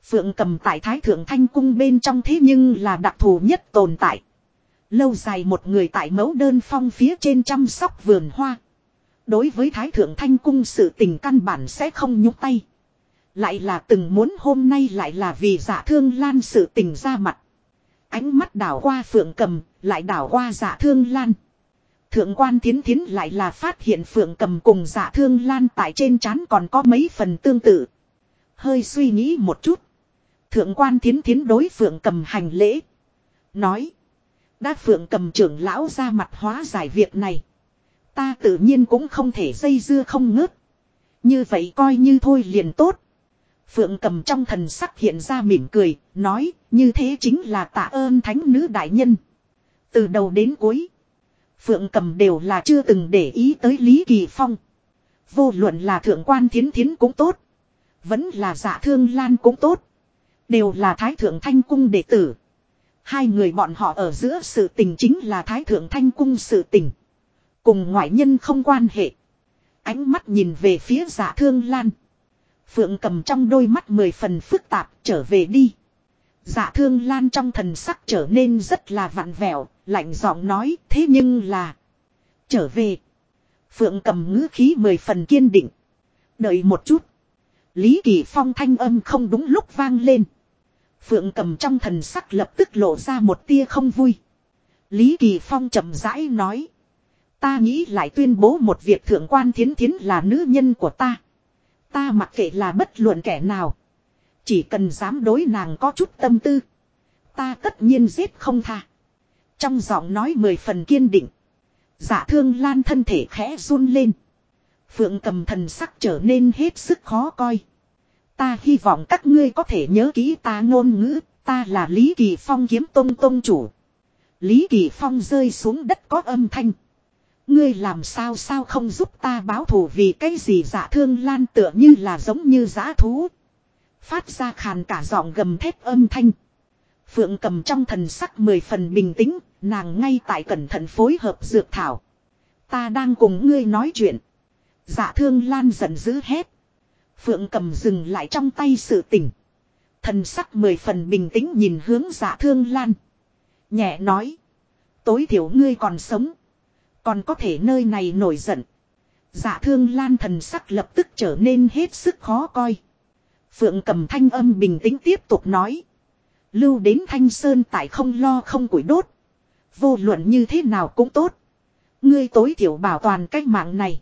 Phượng cầm tại thái thượng thanh cung bên trong thế nhưng là đặc thù nhất tồn tại. Lâu dài một người tại mẫu đơn phong phía trên chăm sóc vườn hoa. Đối với Thái Thượng Thanh Cung sự tình căn bản sẽ không nhúc tay. Lại là từng muốn hôm nay lại là vì giả thương lan sự tình ra mặt. Ánh mắt đảo qua phượng cầm, lại đảo qua dạ thương lan. Thượng quan thiến thiến lại là phát hiện phượng cầm cùng dạ thương lan tại trên trán còn có mấy phần tương tự. Hơi suy nghĩ một chút. Thượng quan thiến thiến đối phượng cầm hành lễ. Nói. Đã phượng cầm trưởng lão ra mặt hóa giải việc này. Ta tự nhiên cũng không thể dây dưa không ngớt. Như vậy coi như thôi liền tốt. Phượng cầm trong thần sắc hiện ra mỉm cười, nói, như thế chính là tạ ơn thánh nữ đại nhân. Từ đầu đến cuối, Phượng cầm đều là chưa từng để ý tới Lý Kỳ Phong. Vô luận là thượng quan thiến thiến cũng tốt. Vẫn là giả thương lan cũng tốt. Đều là thái thượng thanh cung đệ tử. Hai người bọn họ ở giữa sự tình chính là Thái Thượng Thanh Cung sự tình. Cùng ngoại nhân không quan hệ. Ánh mắt nhìn về phía dạ thương lan. Phượng cầm trong đôi mắt mười phần phức tạp trở về đi. Dạ thương lan trong thần sắc trở nên rất là vặn vẹo, lạnh giọng nói thế nhưng là. Trở về. Phượng cầm ngữ khí mười phần kiên định. Đợi một chút. Lý Kỳ Phong thanh âm không đúng lúc vang lên. Phượng cầm trong thần sắc lập tức lộ ra một tia không vui. Lý Kỳ Phong chậm rãi nói. Ta nghĩ lại tuyên bố một việc thượng quan thiến thiến là nữ nhân của ta. Ta mặc kệ là bất luận kẻ nào. Chỉ cần dám đối nàng có chút tâm tư. Ta tất nhiên giết không tha. Trong giọng nói mười phần kiên định. Dạ thương lan thân thể khẽ run lên. Phượng cầm thần sắc trở nên hết sức khó coi. Ta hy vọng các ngươi có thể nhớ kỹ ta ngôn ngữ. Ta là Lý Kỳ Phong kiếm tông tông chủ. Lý Kỳ Phong rơi xuống đất có âm thanh. Ngươi làm sao sao không giúp ta báo thù vì cái gì dạ thương lan tựa như là giống như giã thú. Phát ra khàn cả giọng gầm thép âm thanh. Phượng cầm trong thần sắc mười phần bình tĩnh, nàng ngay tại cẩn thận phối hợp dược thảo. Ta đang cùng ngươi nói chuyện. Dạ thương lan giận dữ hét. Phượng cầm dừng lại trong tay sự tỉnh. Thần sắc mười phần bình tĩnh nhìn hướng dạ thương lan. Nhẹ nói. Tối thiểu ngươi còn sống. Còn có thể nơi này nổi giận. Dạ thương lan thần sắc lập tức trở nên hết sức khó coi. Phượng cầm thanh âm bình tĩnh tiếp tục nói. Lưu đến thanh sơn tại không lo không củi đốt. Vô luận như thế nào cũng tốt. Ngươi tối thiểu bảo toàn cách mạng này.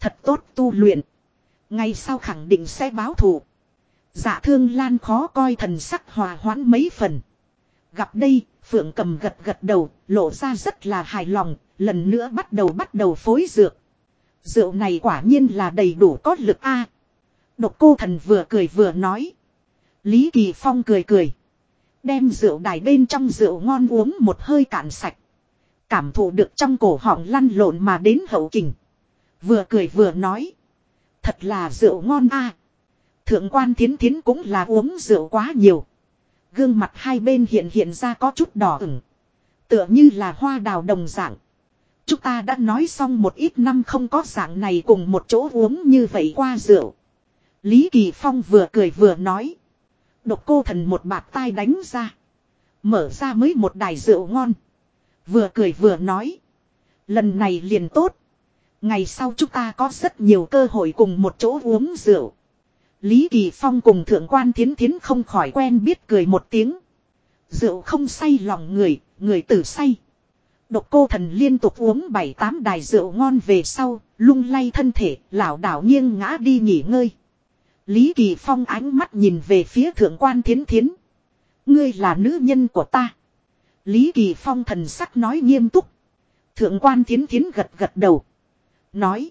Thật tốt tu luyện. Ngày sau khẳng định sẽ báo thù. Dạ thương lan khó coi thần sắc hòa hoãn mấy phần. Gặp đây, Phượng cầm gật gật đầu, lộ ra rất là hài lòng, lần nữa bắt đầu bắt đầu phối dược. Rượu này quả nhiên là đầy đủ có lực a. Độc cô thần vừa cười vừa nói. Lý Kỳ Phong cười cười. Đem rượu đài bên trong rượu ngon uống một hơi cạn sạch. Cảm thụ được trong cổ họng lăn lộn mà đến hậu kình. Vừa cười vừa nói. Thật là rượu ngon a. Thượng quan thiến thiến cũng là uống rượu quá nhiều. Gương mặt hai bên hiện hiện ra có chút đỏ ửng. Tựa như là hoa đào đồng dạng. Chúng ta đã nói xong một ít năm không có dạng này cùng một chỗ uống như vậy qua rượu. Lý Kỳ Phong vừa cười vừa nói. Độc cô thần một bạt tai đánh ra. Mở ra mới một đài rượu ngon. Vừa cười vừa nói. Lần này liền tốt. Ngày sau chúng ta có rất nhiều cơ hội cùng một chỗ uống rượu. Lý Kỳ Phong cùng thượng quan thiến thiến không khỏi quen biết cười một tiếng. Rượu không say lòng người, người tử say. Độc cô thần liên tục uống bảy tám đài rượu ngon về sau, lung lay thân thể, lảo đảo nghiêng ngã đi nghỉ ngơi. Lý Kỳ Phong ánh mắt nhìn về phía thượng quan thiến thiến. Ngươi là nữ nhân của ta. Lý Kỳ Phong thần sắc nói nghiêm túc. Thượng quan thiến thiến gật gật đầu. Nói.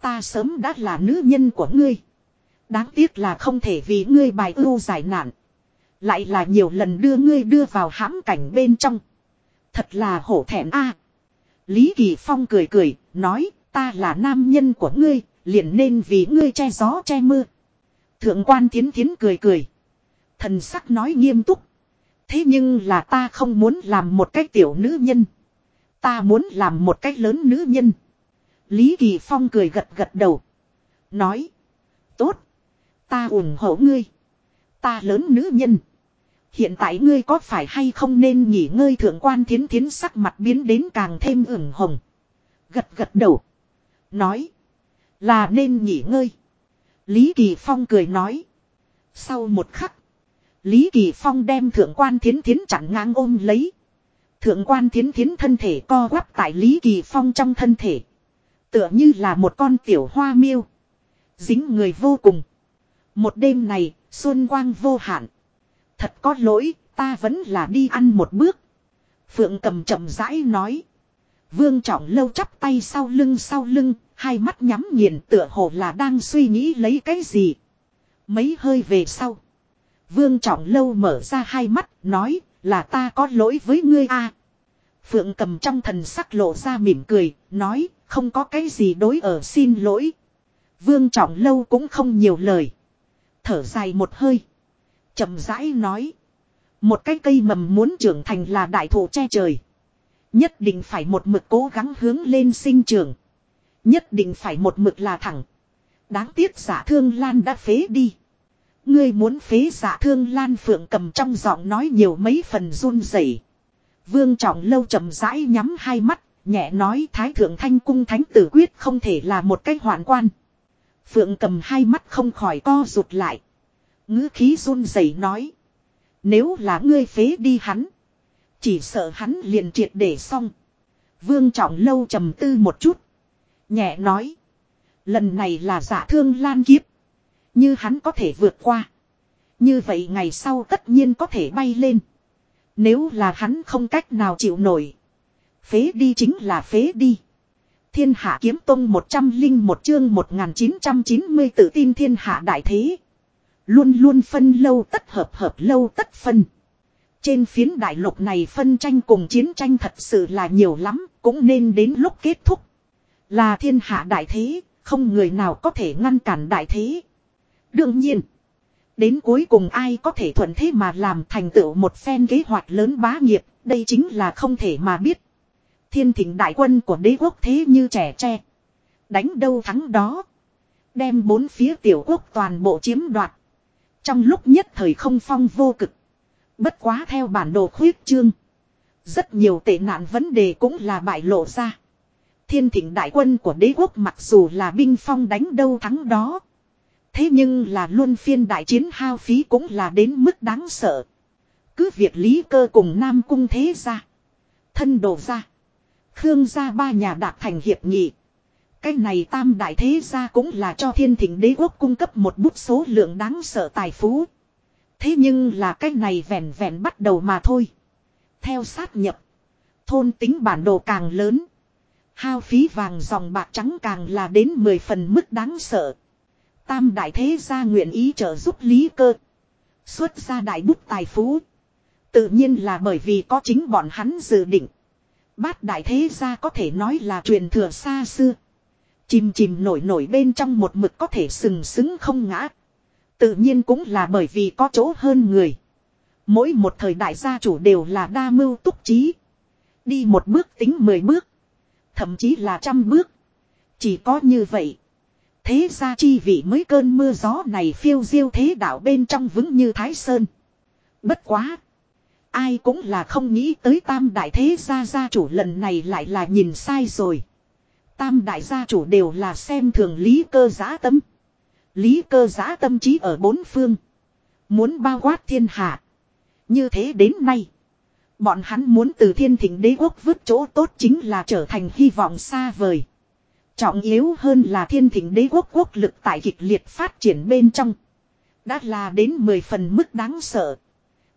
Ta sớm đã là nữ nhân của ngươi. Đáng tiếc là không thể vì ngươi bài ưu giải nạn. Lại là nhiều lần đưa ngươi đưa vào hãm cảnh bên trong. Thật là hổ thẹn a. Lý Kỳ Phong cười cười, nói, ta là nam nhân của ngươi, liền nên vì ngươi che gió che mưa. Thượng quan tiến tiến cười cười. Thần sắc nói nghiêm túc. Thế nhưng là ta không muốn làm một cách tiểu nữ nhân. Ta muốn làm một cách lớn nữ nhân. Lý Kỳ Phong cười gật gật đầu. Nói. Tốt. Ta ủng hộ ngươi. Ta lớn nữ nhân. Hiện tại ngươi có phải hay không nên nghỉ ngơi thượng quan thiến thiến sắc mặt biến đến càng thêm ửng hồng. Gật gật đầu. Nói. Là nên nghỉ ngơi. Lý Kỳ Phong cười nói. Sau một khắc. Lý Kỳ Phong đem thượng quan thiến thiến chặn ngang ôm lấy. Thượng quan thiến thiến thân thể co quắp tại Lý Kỳ Phong trong thân thể. Tựa như là một con tiểu hoa miêu. Dính người vô cùng. Một đêm này, xuân quang vô hạn. Thật có lỗi, ta vẫn là đi ăn một bước. Phượng cầm chậm rãi nói. Vương trọng lâu chắp tay sau lưng sau lưng, hai mắt nhắm nghiền tựa hồ là đang suy nghĩ lấy cái gì. Mấy hơi về sau. Vương trọng lâu mở ra hai mắt, nói là ta có lỗi với ngươi a. Phượng cầm trong thần sắc lộ ra mỉm cười, nói không có cái gì đối ở xin lỗi. Vương trọng lâu cũng không nhiều lời. Thở dài một hơi. chậm rãi nói. Một cái cây mầm muốn trưởng thành là đại thụ che trời. Nhất định phải một mực cố gắng hướng lên sinh trưởng. Nhất định phải một mực là thẳng. Đáng tiếc giả thương lan đã phế đi. Ngươi muốn phế giả thương lan phượng cầm trong giọng nói nhiều mấy phần run rẩy. Vương trọng lâu chậm rãi nhắm hai mắt, nhẹ nói thái thượng thanh cung thánh tử quyết không thể là một cách hoạn quan. Phượng cầm hai mắt không khỏi co rụt lại. ngữ khí run rẩy nói. Nếu là ngươi phế đi hắn. Chỉ sợ hắn liền triệt để xong. Vương trọng lâu trầm tư một chút. Nhẹ nói. Lần này là giả thương lan kiếp. Như hắn có thể vượt qua. Như vậy ngày sau tất nhiên có thể bay lên. Nếu là hắn không cách nào chịu nổi. Phế đi chính là phế đi. Thiên hạ kiếm tông một trăm linh một chương một nghìn chín trăm chín mươi tự tin thiên hạ đại thế. Luôn luôn phân lâu tất hợp hợp lâu tất phân. Trên phiến đại lục này phân tranh cùng chiến tranh thật sự là nhiều lắm, cũng nên đến lúc kết thúc. Là thiên hạ đại thế, không người nào có thể ngăn cản đại thế. Đương nhiên, đến cuối cùng ai có thể thuận thế mà làm thành tựu một phen kế hoạch lớn bá nghiệp, đây chính là không thể mà biết. Thiên thịnh đại quân của đế quốc thế như trẻ tre. Đánh đâu thắng đó. Đem bốn phía tiểu quốc toàn bộ chiếm đoạt. Trong lúc nhất thời không phong vô cực. Bất quá theo bản đồ khuyết chương. Rất nhiều tệ nạn vấn đề cũng là bại lộ ra. Thiên thịnh đại quân của đế quốc mặc dù là binh phong đánh đâu thắng đó. Thế nhưng là luôn phiên đại chiến hao phí cũng là đến mức đáng sợ. Cứ việc lý cơ cùng Nam Cung thế ra. Thân đồ ra. Khương gia ba nhà đạt thành hiệp nghị. Cái này tam đại thế gia cũng là cho thiên thịnh đế quốc cung cấp một bút số lượng đáng sợ tài phú. Thế nhưng là cái này vẹn vẹn bắt đầu mà thôi. Theo sát nhập. Thôn tính bản đồ càng lớn. Hao phí vàng dòng bạc trắng càng là đến 10 phần mức đáng sợ. Tam đại thế gia nguyện ý trợ giúp lý cơ. Xuất ra đại bút tài phú. Tự nhiên là bởi vì có chính bọn hắn dự định. Bát đại thế gia có thể nói là truyền thừa xa xưa. Chìm chìm nổi nổi bên trong một mực có thể sừng sững không ngã. Tự nhiên cũng là bởi vì có chỗ hơn người. Mỗi một thời đại gia chủ đều là đa mưu túc trí. Đi một bước tính mười bước. Thậm chí là trăm bước. Chỉ có như vậy. Thế ra chi vị mới cơn mưa gió này phiêu diêu thế đạo bên trong vững như Thái Sơn. Bất quá. Ai cũng là không nghĩ tới tam đại thế gia gia chủ lần này lại là nhìn sai rồi. Tam đại gia chủ đều là xem thường lý cơ giã tâm. Lý cơ giã tâm trí ở bốn phương. Muốn bao quát thiên hạ. Như thế đến nay. Bọn hắn muốn từ thiên thỉnh đế quốc vứt chỗ tốt chính là trở thành hy vọng xa vời. Trọng yếu hơn là thiên thỉnh đế quốc quốc lực tại kịch liệt phát triển bên trong. Đã là đến 10 phần mức đáng sợ.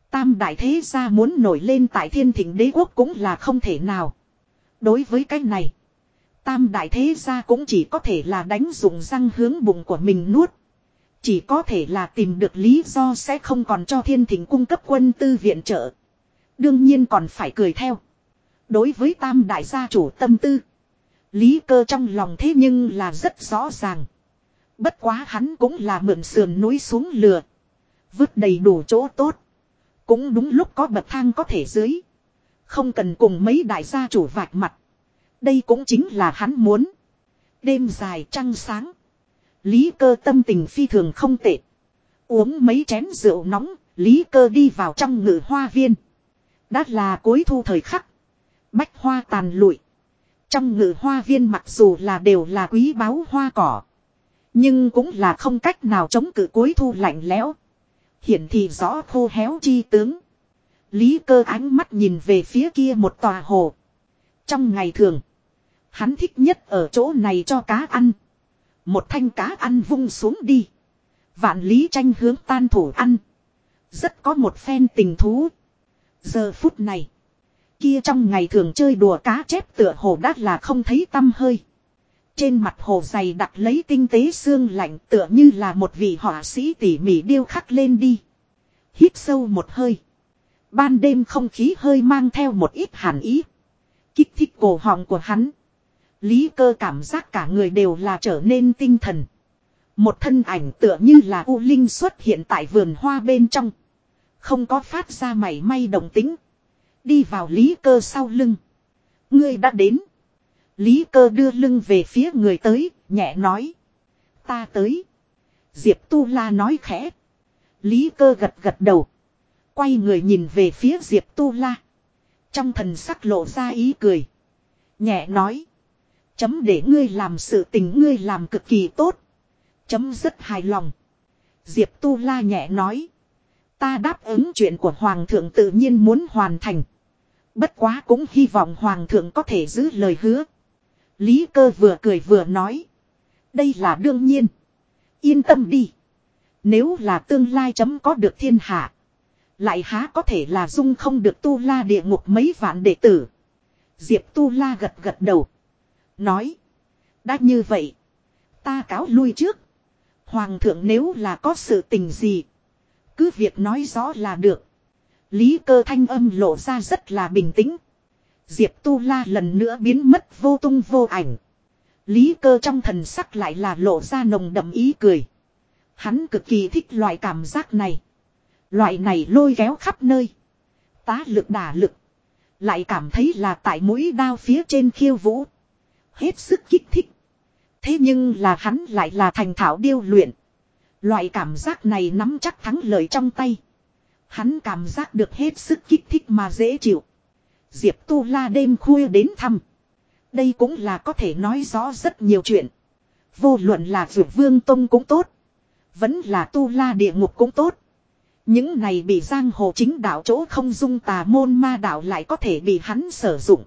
Tam đại thế gia muốn nổi lên tại thiên thỉnh đế quốc cũng là không thể nào. Đối với cái này. Tam đại thế gia cũng chỉ có thể là đánh dùng răng hướng bụng của mình nuốt. Chỉ có thể là tìm được lý do sẽ không còn cho thiên thỉnh cung cấp quân tư viện trợ. Đương nhiên còn phải cười theo. Đối với tam đại gia chủ tâm tư. Lý cơ trong lòng thế nhưng là rất rõ ràng. Bất quá hắn cũng là mượn sườn núi xuống lừa. Vứt đầy đủ chỗ tốt. Cũng đúng lúc có bậc thang có thể dưới. Không cần cùng mấy đại gia chủ vạch mặt. Đây cũng chính là hắn muốn. Đêm dài trăng sáng. Lý cơ tâm tình phi thường không tệ. Uống mấy chén rượu nóng, Lý cơ đi vào trong ngự hoa viên. Đã là cuối thu thời khắc. Bách hoa tàn lụi. Trong ngự hoa viên mặc dù là đều là quý báu hoa cỏ. Nhưng cũng là không cách nào chống cự cuối thu lạnh lẽo. Hiển thì rõ khô héo chi tướng. Lý cơ ánh mắt nhìn về phía kia một tòa hồ. Trong ngày thường. Hắn thích nhất ở chỗ này cho cá ăn. Một thanh cá ăn vung xuống đi. Vạn lý tranh hướng tan thủ ăn. Rất có một phen tình thú. Giờ phút này. Kia trong ngày thường chơi đùa cá chép tựa hồ đã là không thấy tâm hơi. Trên mặt hồ dày đặt lấy tinh tế xương lạnh tựa như là một vị họa sĩ tỉ mỉ điêu khắc lên đi. Hít sâu một hơi. Ban đêm không khí hơi mang theo một ít hàn ý. Kích thích cổ họng của hắn. Lý cơ cảm giác cả người đều là trở nên tinh thần. Một thân ảnh tựa như là U Linh xuất hiện tại vườn hoa bên trong. Không có phát ra mảy may đồng tính. Đi vào lý cơ sau lưng. Ngươi đã đến. Lý cơ đưa lưng về phía người tới, nhẹ nói. Ta tới. Diệp Tu La nói khẽ. Lý cơ gật gật đầu. Quay người nhìn về phía Diệp Tu La. Trong thần sắc lộ ra ý cười. Nhẹ nói. Chấm để ngươi làm sự tình ngươi làm cực kỳ tốt. Chấm rất hài lòng. Diệp Tu La nhẹ nói. Ta đáp ứng chuyện của Hoàng thượng tự nhiên muốn hoàn thành. Bất quá cũng hy vọng Hoàng thượng có thể giữ lời hứa. Lý cơ vừa cười vừa nói. Đây là đương nhiên. Yên tâm đi. Nếu là tương lai chấm có được thiên hạ. Lại há có thể là dung không được tu la địa ngục mấy vạn đệ tử. Diệp tu la gật gật đầu. Nói. Đã như vậy. Ta cáo lui trước. Hoàng thượng nếu là có sự tình gì. Cứ việc nói rõ là được. Lý cơ thanh âm lộ ra rất là bình tĩnh. Diệp Tu La lần nữa biến mất vô tung vô ảnh. Lý cơ trong thần sắc lại là lộ ra nồng đậm ý cười. Hắn cực kỳ thích loại cảm giác này. Loại này lôi kéo khắp nơi. Tá lực đả lực. Lại cảm thấy là tại mũi đao phía trên khiêu vũ. Hết sức kích thích. Thế nhưng là hắn lại là thành thảo điêu luyện. Loại cảm giác này nắm chắc thắng lợi trong tay. Hắn cảm giác được hết sức kích thích mà dễ chịu. Diệp Tu La đêm khuya đến thăm. Đây cũng là có thể nói rõ rất nhiều chuyện. Vô luận là Dược vương tông cũng tốt. Vẫn là Tu La địa ngục cũng tốt. Những này bị giang hồ chính đạo chỗ không dung tà môn ma đạo lại có thể bị hắn sử dụng.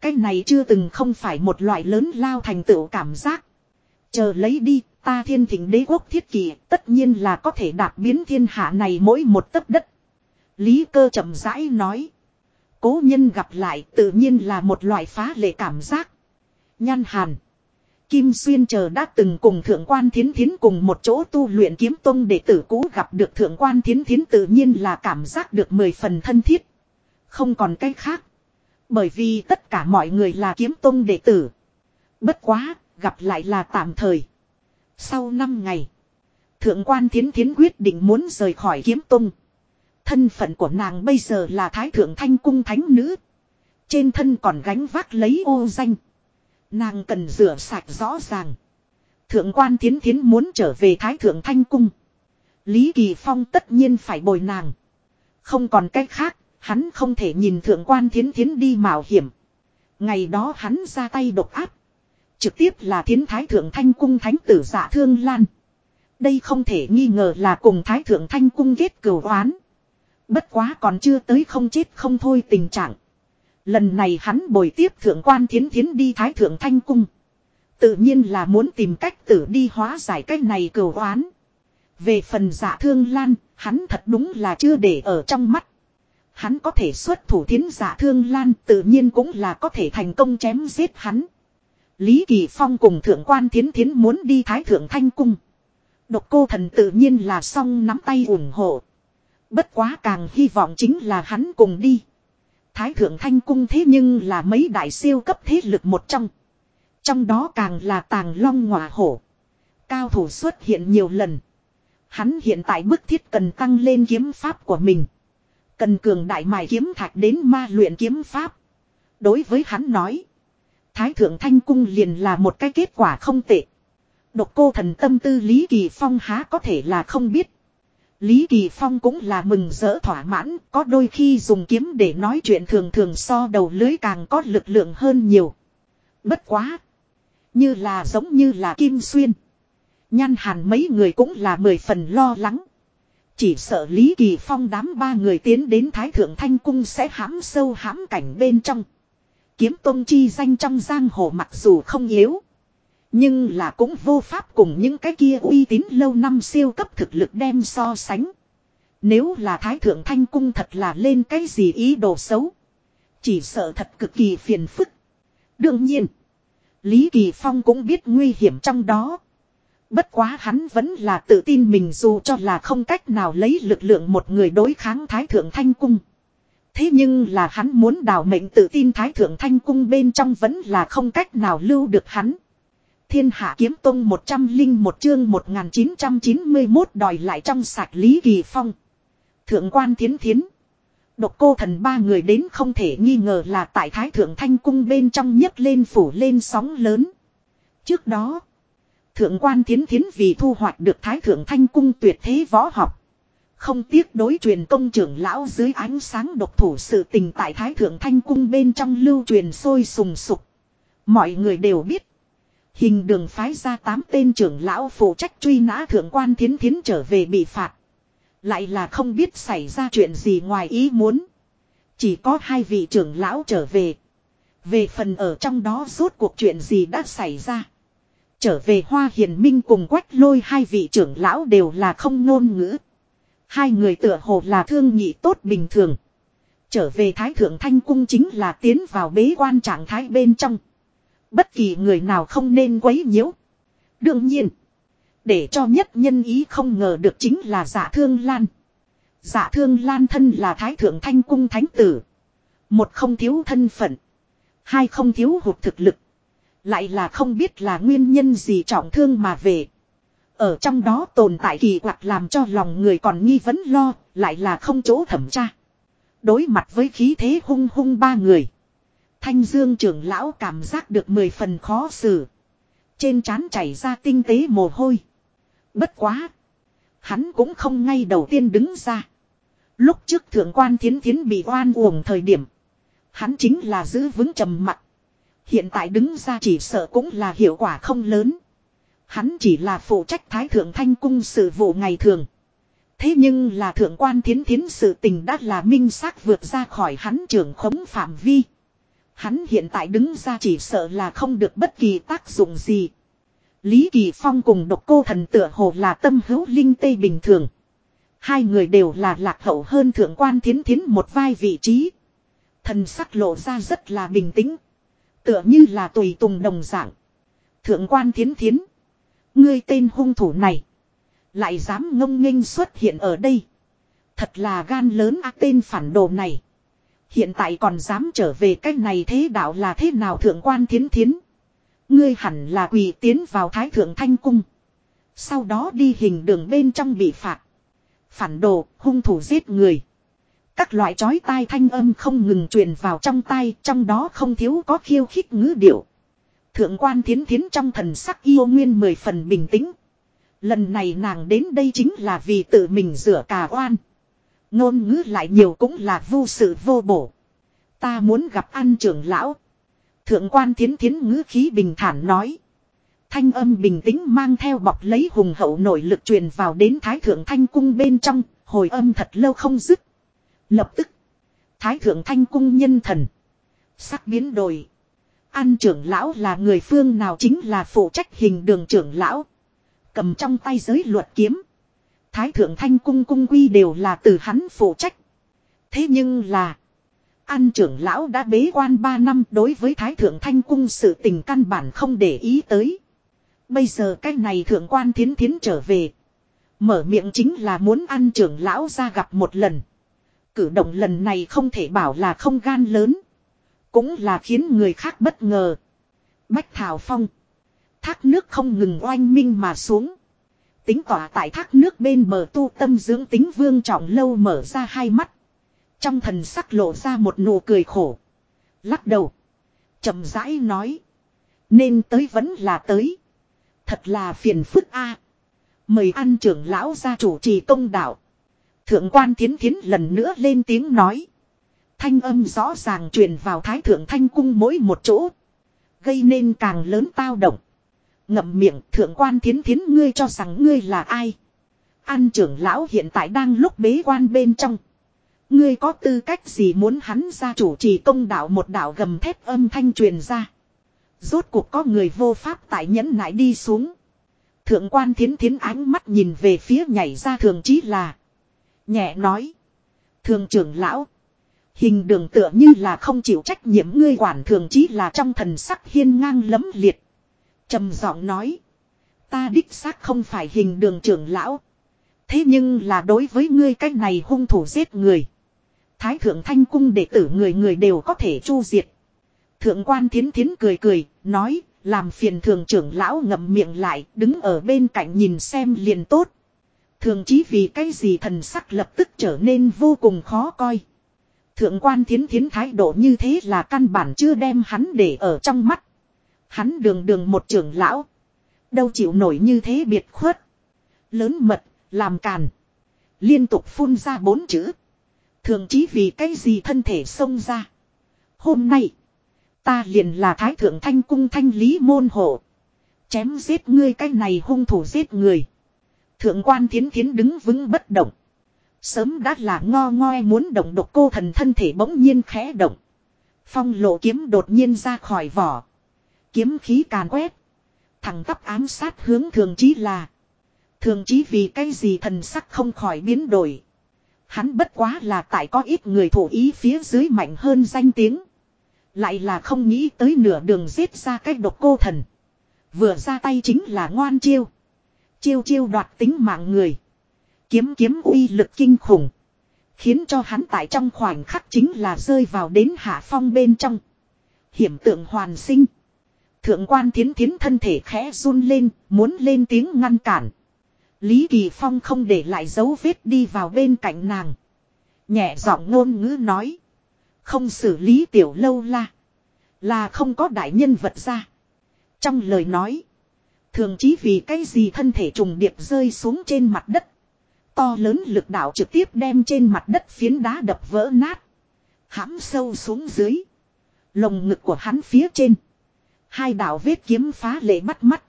Cái này chưa từng không phải một loại lớn lao thành tựu cảm giác. Chờ lấy đi, ta thiên thỉnh đế quốc thiết kỷ, tất nhiên là có thể đạp biến thiên hạ này mỗi một tấc đất. Lý cơ chậm rãi nói. Cố nhân gặp lại tự nhiên là một loại phá lệ cảm giác. Nhan hàn. Kim Xuyên chờ đã từng cùng Thượng quan Thiến Thiến cùng một chỗ tu luyện kiếm tông đệ tử cũ gặp được Thượng quan Thiến Thiến tự nhiên là cảm giác được mười phần thân thiết. Không còn cách khác. Bởi vì tất cả mọi người là kiếm tông đệ tử. Bất quá, gặp lại là tạm thời. Sau 5 ngày, Thượng quan Thiến Thiến quyết định muốn rời khỏi kiếm tung. Thân phận của nàng bây giờ là Thái Thượng Thanh Cung Thánh Nữ. Trên thân còn gánh vác lấy ô danh. Nàng cần rửa sạch rõ ràng. Thượng quan Thiến Thiến muốn trở về Thái Thượng Thanh Cung. Lý Kỳ Phong tất nhiên phải bồi nàng. Không còn cách khác, hắn không thể nhìn Thượng quan Thiến Thiến đi mạo hiểm. Ngày đó hắn ra tay độc áp. Trực tiếp là Thiến Thái Thượng Thanh Cung Thánh Tử Dạ Thương Lan. Đây không thể nghi ngờ là cùng Thái Thượng Thanh Cung kết cửu oán. Bất quá còn chưa tới không chết không thôi tình trạng. Lần này hắn bồi tiếp thượng quan thiến thiến đi thái thượng thanh cung. Tự nhiên là muốn tìm cách tử đi hóa giải cách này cửu oán. Về phần giả thương lan, hắn thật đúng là chưa để ở trong mắt. Hắn có thể xuất thủ thiến giả thương lan tự nhiên cũng là có thể thành công chém giết hắn. Lý Kỳ Phong cùng thượng quan thiến thiến muốn đi thái thượng thanh cung. Độc cô thần tự nhiên là song nắm tay ủng hộ. Bất quá càng hy vọng chính là hắn cùng đi. Thái thượng thanh cung thế nhưng là mấy đại siêu cấp thế lực một trong. Trong đó càng là tàng long ngọa hổ. Cao thủ xuất hiện nhiều lần. Hắn hiện tại bức thiết cần tăng lên kiếm pháp của mình. Cần cường đại mài kiếm thạch đến ma luyện kiếm pháp. Đối với hắn nói. Thái thượng thanh cung liền là một cái kết quả không tệ. Độc cô thần tâm tư Lý Kỳ Phong há có thể là không biết. Lý Kỳ Phong cũng là mừng rỡ thỏa mãn, có đôi khi dùng kiếm để nói chuyện thường thường so đầu lưới càng có lực lượng hơn nhiều. Bất quá. Như là giống như là Kim Xuyên. Nhan hàn mấy người cũng là mười phần lo lắng. Chỉ sợ Lý Kỳ Phong đám ba người tiến đến Thái Thượng Thanh Cung sẽ hãm sâu hãm cảnh bên trong. Kiếm tôn chi danh trong giang hồ mặc dù không yếu. Nhưng là cũng vô pháp cùng những cái kia uy tín lâu năm siêu cấp thực lực đem so sánh. Nếu là Thái Thượng Thanh Cung thật là lên cái gì ý đồ xấu. Chỉ sợ thật cực kỳ phiền phức. Đương nhiên. Lý Kỳ Phong cũng biết nguy hiểm trong đó. Bất quá hắn vẫn là tự tin mình dù cho là không cách nào lấy lực lượng một người đối kháng Thái Thượng Thanh Cung. Thế nhưng là hắn muốn đào mệnh tự tin Thái Thượng Thanh Cung bên trong vẫn là không cách nào lưu được hắn. Thiên hạ kiếm tông 101 chương 1991 đòi lại trong sạch Lý Kỳ Phong. Thượng quan thiến thiến. Độc cô thần ba người đến không thể nghi ngờ là tại Thái Thượng Thanh Cung bên trong nhấc lên phủ lên sóng lớn. Trước đó, Thượng quan thiến thiến vì thu hoạch được Thái Thượng Thanh Cung tuyệt thế võ học. Không tiếc đối truyền công trưởng lão dưới ánh sáng độc thủ sự tình tại Thái Thượng Thanh Cung bên trong lưu truyền sôi sùng sục. Mọi người đều biết. Hình đường phái ra tám tên trưởng lão phụ trách truy nã thượng quan thiến thiến trở về bị phạt. Lại là không biết xảy ra chuyện gì ngoài ý muốn. Chỉ có hai vị trưởng lão trở về. Về phần ở trong đó rốt cuộc chuyện gì đã xảy ra. Trở về Hoa Hiền Minh cùng quách lôi hai vị trưởng lão đều là không ngôn ngữ. Hai người tựa hồ là thương nhị tốt bình thường. Trở về Thái Thượng Thanh Cung chính là tiến vào bế quan trạng thái bên trong. Bất kỳ người nào không nên quấy nhiễu. Đương nhiên. Để cho nhất nhân ý không ngờ được chính là giả thương lan. Giả thương lan thân là Thái Thượng Thanh Cung Thánh Tử. Một không thiếu thân phận. Hai không thiếu hụt thực lực. Lại là không biết là nguyên nhân gì trọng thương mà về. Ở trong đó tồn tại kỳ quặc làm cho lòng người còn nghi vấn lo, lại là không chỗ thẩm tra. Đối mặt với khí thế hung hung ba người. Thanh Dương trưởng lão cảm giác được mười phần khó xử. Trên trán chảy ra tinh tế mồ hôi. Bất quá. Hắn cũng không ngay đầu tiên đứng ra. Lúc trước thượng quan thiến thiến bị oan uổng thời điểm. Hắn chính là giữ vững trầm mặt. Hiện tại đứng ra chỉ sợ cũng là hiệu quả không lớn. Hắn chỉ là phụ trách thái thượng thanh cung sự vụ ngày thường. Thế nhưng là thượng quan thiến thiến sự tình đã là minh xác vượt ra khỏi hắn trưởng khống phạm vi. Hắn hiện tại đứng ra chỉ sợ là không được bất kỳ tác dụng gì. Lý Kỳ Phong cùng độc cô thần tựa hồ là tâm hữu linh tê bình thường. Hai người đều là lạc hậu hơn thượng quan thiến thiến một vai vị trí. Thần sắc lộ ra rất là bình tĩnh. Tựa như là tùy tùng đồng dạng. Thượng quan thiến thiến. Ngươi tên hung thủ này. Lại dám ngông nghênh xuất hiện ở đây. Thật là gan lớn ác tên phản đồ này. Hiện tại còn dám trở về cách này thế đạo là thế nào thượng quan thiến thiến. Ngươi hẳn là quỳ tiến vào thái thượng thanh cung. Sau đó đi hình đường bên trong bị phạt. Phản đồ, hung thủ giết người. Các loại chói tai thanh âm không ngừng truyền vào trong tai, trong đó không thiếu có khiêu khích ngữ điệu. Thượng quan thiến thiến trong thần sắc yêu nguyên mười phần bình tĩnh. Lần này nàng đến đây chính là vì tự mình rửa cà oan. Ngôn ngữ lại nhiều cũng là vô sự vô bổ. Ta muốn gặp an trưởng lão. Thượng quan thiến thiến ngữ khí bình thản nói. Thanh âm bình tĩnh mang theo bọc lấy hùng hậu nội lực truyền vào đến thái thượng thanh cung bên trong, hồi âm thật lâu không dứt. Lập tức, thái thượng thanh cung nhân thần. Sắc biến đổi. An trưởng lão là người phương nào chính là phụ trách hình đường trưởng lão. Cầm trong tay giới luật kiếm. Thái thượng thanh cung cung quy đều là từ hắn phụ trách. Thế nhưng là. An trưởng lão đã bế quan 3 năm đối với thái thượng thanh cung sự tình căn bản không để ý tới. Bây giờ cái này thượng quan thiến thiến trở về. Mở miệng chính là muốn ăn trưởng lão ra gặp một lần. Cử động lần này không thể bảo là không gan lớn. Cũng là khiến người khác bất ngờ. Bách Thảo Phong. Thác nước không ngừng oanh minh mà xuống. Tính tỏa tại thác nước bên bờ tu tâm dưỡng tính vương trọng lâu mở ra hai mắt. Trong thần sắc lộ ra một nụ cười khổ. Lắc đầu. chậm rãi nói. Nên tới vẫn là tới. Thật là phiền phức a. Mời ăn trưởng lão ra chủ trì công đạo. Thượng quan thiến thiến lần nữa lên tiếng nói. Thanh âm rõ ràng truyền vào thái thượng thanh cung mỗi một chỗ. Gây nên càng lớn tao động. Ngậm miệng, thượng quan thiến thiến, ngươi cho rằng ngươi là ai. An trưởng lão hiện tại đang lúc bế quan bên trong. Ngươi có tư cách gì muốn hắn ra chủ trì công đạo một đạo gầm thép âm thanh truyền ra. Rốt cuộc có người vô pháp tại nhẫn nại đi xuống. Thượng quan thiến thiến ánh mắt nhìn về phía nhảy ra thường chí là. Nhẹ nói. Thường trưởng lão. Hình đường tựa như là không chịu trách nhiệm ngươi quản thường chí là trong thần sắc hiên ngang lấm liệt trầm giọng nói. Ta đích xác không phải hình đường trưởng lão. Thế nhưng là đối với ngươi cách này hung thủ giết người. Thái thượng thanh cung đệ tử người người đều có thể chu diệt. Thượng quan thiến thiến cười cười, nói, làm phiền thường trưởng lão ngậm miệng lại, đứng ở bên cạnh nhìn xem liền tốt. Thường chí vì cái gì thần sắc lập tức trở nên vô cùng khó coi. Thượng quan thiến thiến thái độ như thế là căn bản chưa đem hắn để ở trong mắt. Hắn đường đường một trưởng lão. Đâu chịu nổi như thế biệt khuất. Lớn mật, làm càn. Liên tục phun ra bốn chữ. Thường chí vì cái gì thân thể xông ra. Hôm nay. Ta liền là thái thượng thanh cung thanh lý môn hộ. Chém giết ngươi cái này hung thủ giết người. Thượng quan thiến thiến đứng vững bất động. Sớm đã là ngo ngoe muốn động độc cô thần thân thể bỗng nhiên khẽ động. Phong lộ kiếm đột nhiên ra khỏi vỏ. Kiếm khí càn quét. Thằng tắp ám sát hướng thường chí là. Thường chí vì cái gì thần sắc không khỏi biến đổi. Hắn bất quá là tại có ít người thủ ý phía dưới mạnh hơn danh tiếng. Lại là không nghĩ tới nửa đường giết ra cái độc cô thần. Vừa ra tay chính là ngoan chiêu. Chiêu chiêu đoạt tính mạng người. Kiếm kiếm uy lực kinh khủng. Khiến cho hắn tại trong khoảnh khắc chính là rơi vào đến hạ phong bên trong. Hiểm tượng hoàn sinh. Thượng quan thiến thiến thân thể khẽ run lên, muốn lên tiếng ngăn cản. Lý Kỳ Phong không để lại dấu vết đi vào bên cạnh nàng. Nhẹ giọng ngôn ngữ nói. Không xử lý tiểu lâu la. Là không có đại nhân vật ra. Trong lời nói. Thường chí vì cái gì thân thể trùng điệp rơi xuống trên mặt đất. To lớn lực đạo trực tiếp đem trên mặt đất phiến đá đập vỡ nát. hãm sâu xuống dưới. Lồng ngực của hắn phía trên. Hai đạo vết kiếm phá lệ bắt mắt.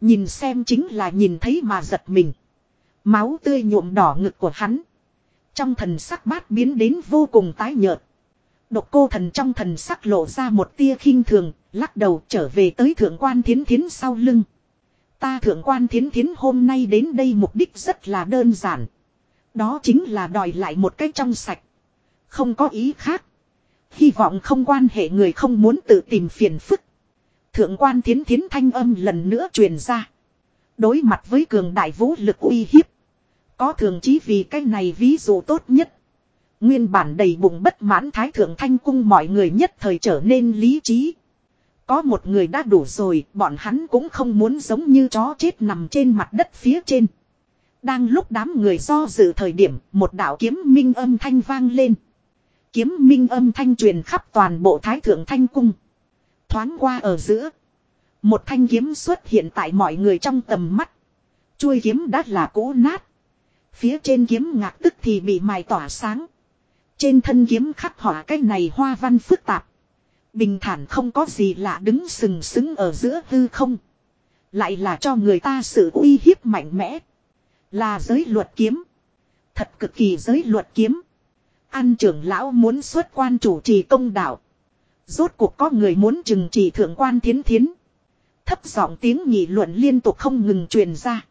Nhìn xem chính là nhìn thấy mà giật mình. Máu tươi nhuộm đỏ ngực của hắn. Trong thần sắc bát biến đến vô cùng tái nhợt. Độc cô thần trong thần sắc lộ ra một tia khinh thường, lắc đầu trở về tới thượng quan thiến thiến sau lưng. Ta thượng quan thiến thiến hôm nay đến đây mục đích rất là đơn giản. Đó chính là đòi lại một cách trong sạch. Không có ý khác. Hy vọng không quan hệ người không muốn tự tìm phiền phức. Thượng quan thiến thiến thanh âm lần nữa truyền ra. Đối mặt với cường đại vũ lực uy hiếp. Có thường chí vì cái này ví dụ tốt nhất. Nguyên bản đầy bụng bất mãn thái thượng thanh cung mọi người nhất thời trở nên lý trí. Có một người đã đủ rồi, bọn hắn cũng không muốn giống như chó chết nằm trên mặt đất phía trên. Đang lúc đám người do dự thời điểm, một đạo kiếm minh âm thanh vang lên. Kiếm minh âm thanh truyền khắp toàn bộ thái thượng thanh cung. Thoáng qua ở giữa. Một thanh kiếm xuất hiện tại mọi người trong tầm mắt. Chuôi kiếm đã là cũ nát. Phía trên kiếm ngạc tức thì bị mài tỏa sáng. Trên thân kiếm khắc họa cái này hoa văn phức tạp. Bình thản không có gì lạ đứng sừng sững ở giữa hư không. Lại là cho người ta sự uy hiếp mạnh mẽ. Là giới luật kiếm. Thật cực kỳ giới luật kiếm. An trưởng lão muốn xuất quan chủ trì công đạo. Rốt cuộc có người muốn trừng trị thượng quan thiến thiến. Thấp giọng tiếng nghị luận liên tục không ngừng truyền ra.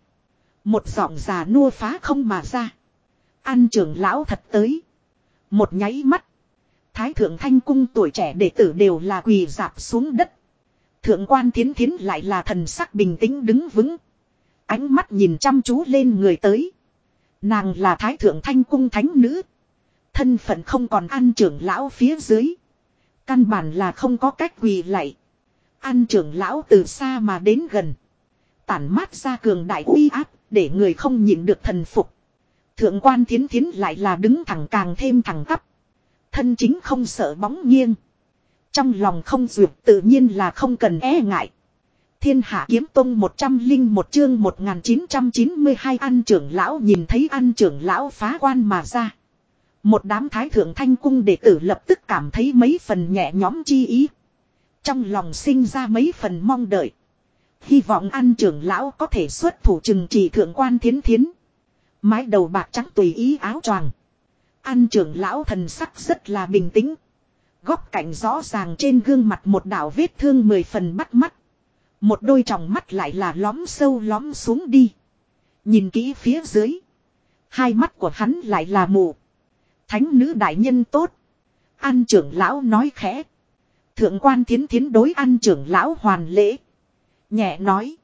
Một giọng già nua phá không mà ra. An trưởng lão thật tới. Một nháy mắt. Thái thượng thanh cung tuổi trẻ đệ tử đều là quỳ dạp xuống đất. Thượng quan thiến thiến lại là thần sắc bình tĩnh đứng vững. Ánh mắt nhìn chăm chú lên người tới. Nàng là thái thượng thanh cung thánh nữ. Thân phận không còn ăn trưởng lão phía dưới. Căn bản là không có cách quỳ lại. Ăn trưởng lão từ xa mà đến gần. Tản mát ra cường đại uy áp để người không nhịn được thần phục. Thượng quan thiến thiến lại là đứng thẳng càng thêm thẳng tắp. Thân chính không sợ bóng nghiêng. Trong lòng không duyệt tự nhiên là không cần e ngại. Thiên hạ kiếm tông một trăm linh một chương một nghìn chín trăm chín mươi hai ăn trưởng lão nhìn thấy ăn trưởng lão phá quan mà ra. Một đám thái thượng thanh cung đệ tử lập tức cảm thấy mấy phần nhẹ nhóm chi ý. Trong lòng sinh ra mấy phần mong đợi. Hy vọng ăn trưởng lão có thể xuất thủ trừng trị thượng quan thiến thiến. Mái đầu bạc trắng tùy ý áo choàng. An trưởng lão thần sắc rất là bình tĩnh. Góc cạnh rõ ràng trên gương mặt một đảo vết thương mười phần bắt mắt. Một đôi tròng mắt lại là lóm sâu lóm xuống đi. Nhìn kỹ phía dưới. Hai mắt của hắn lại là mù. Thánh nữ đại nhân tốt. An trưởng lão nói khẽ. Thượng quan thiến thiến đối an trưởng lão hoàn lễ. Nhẹ nói.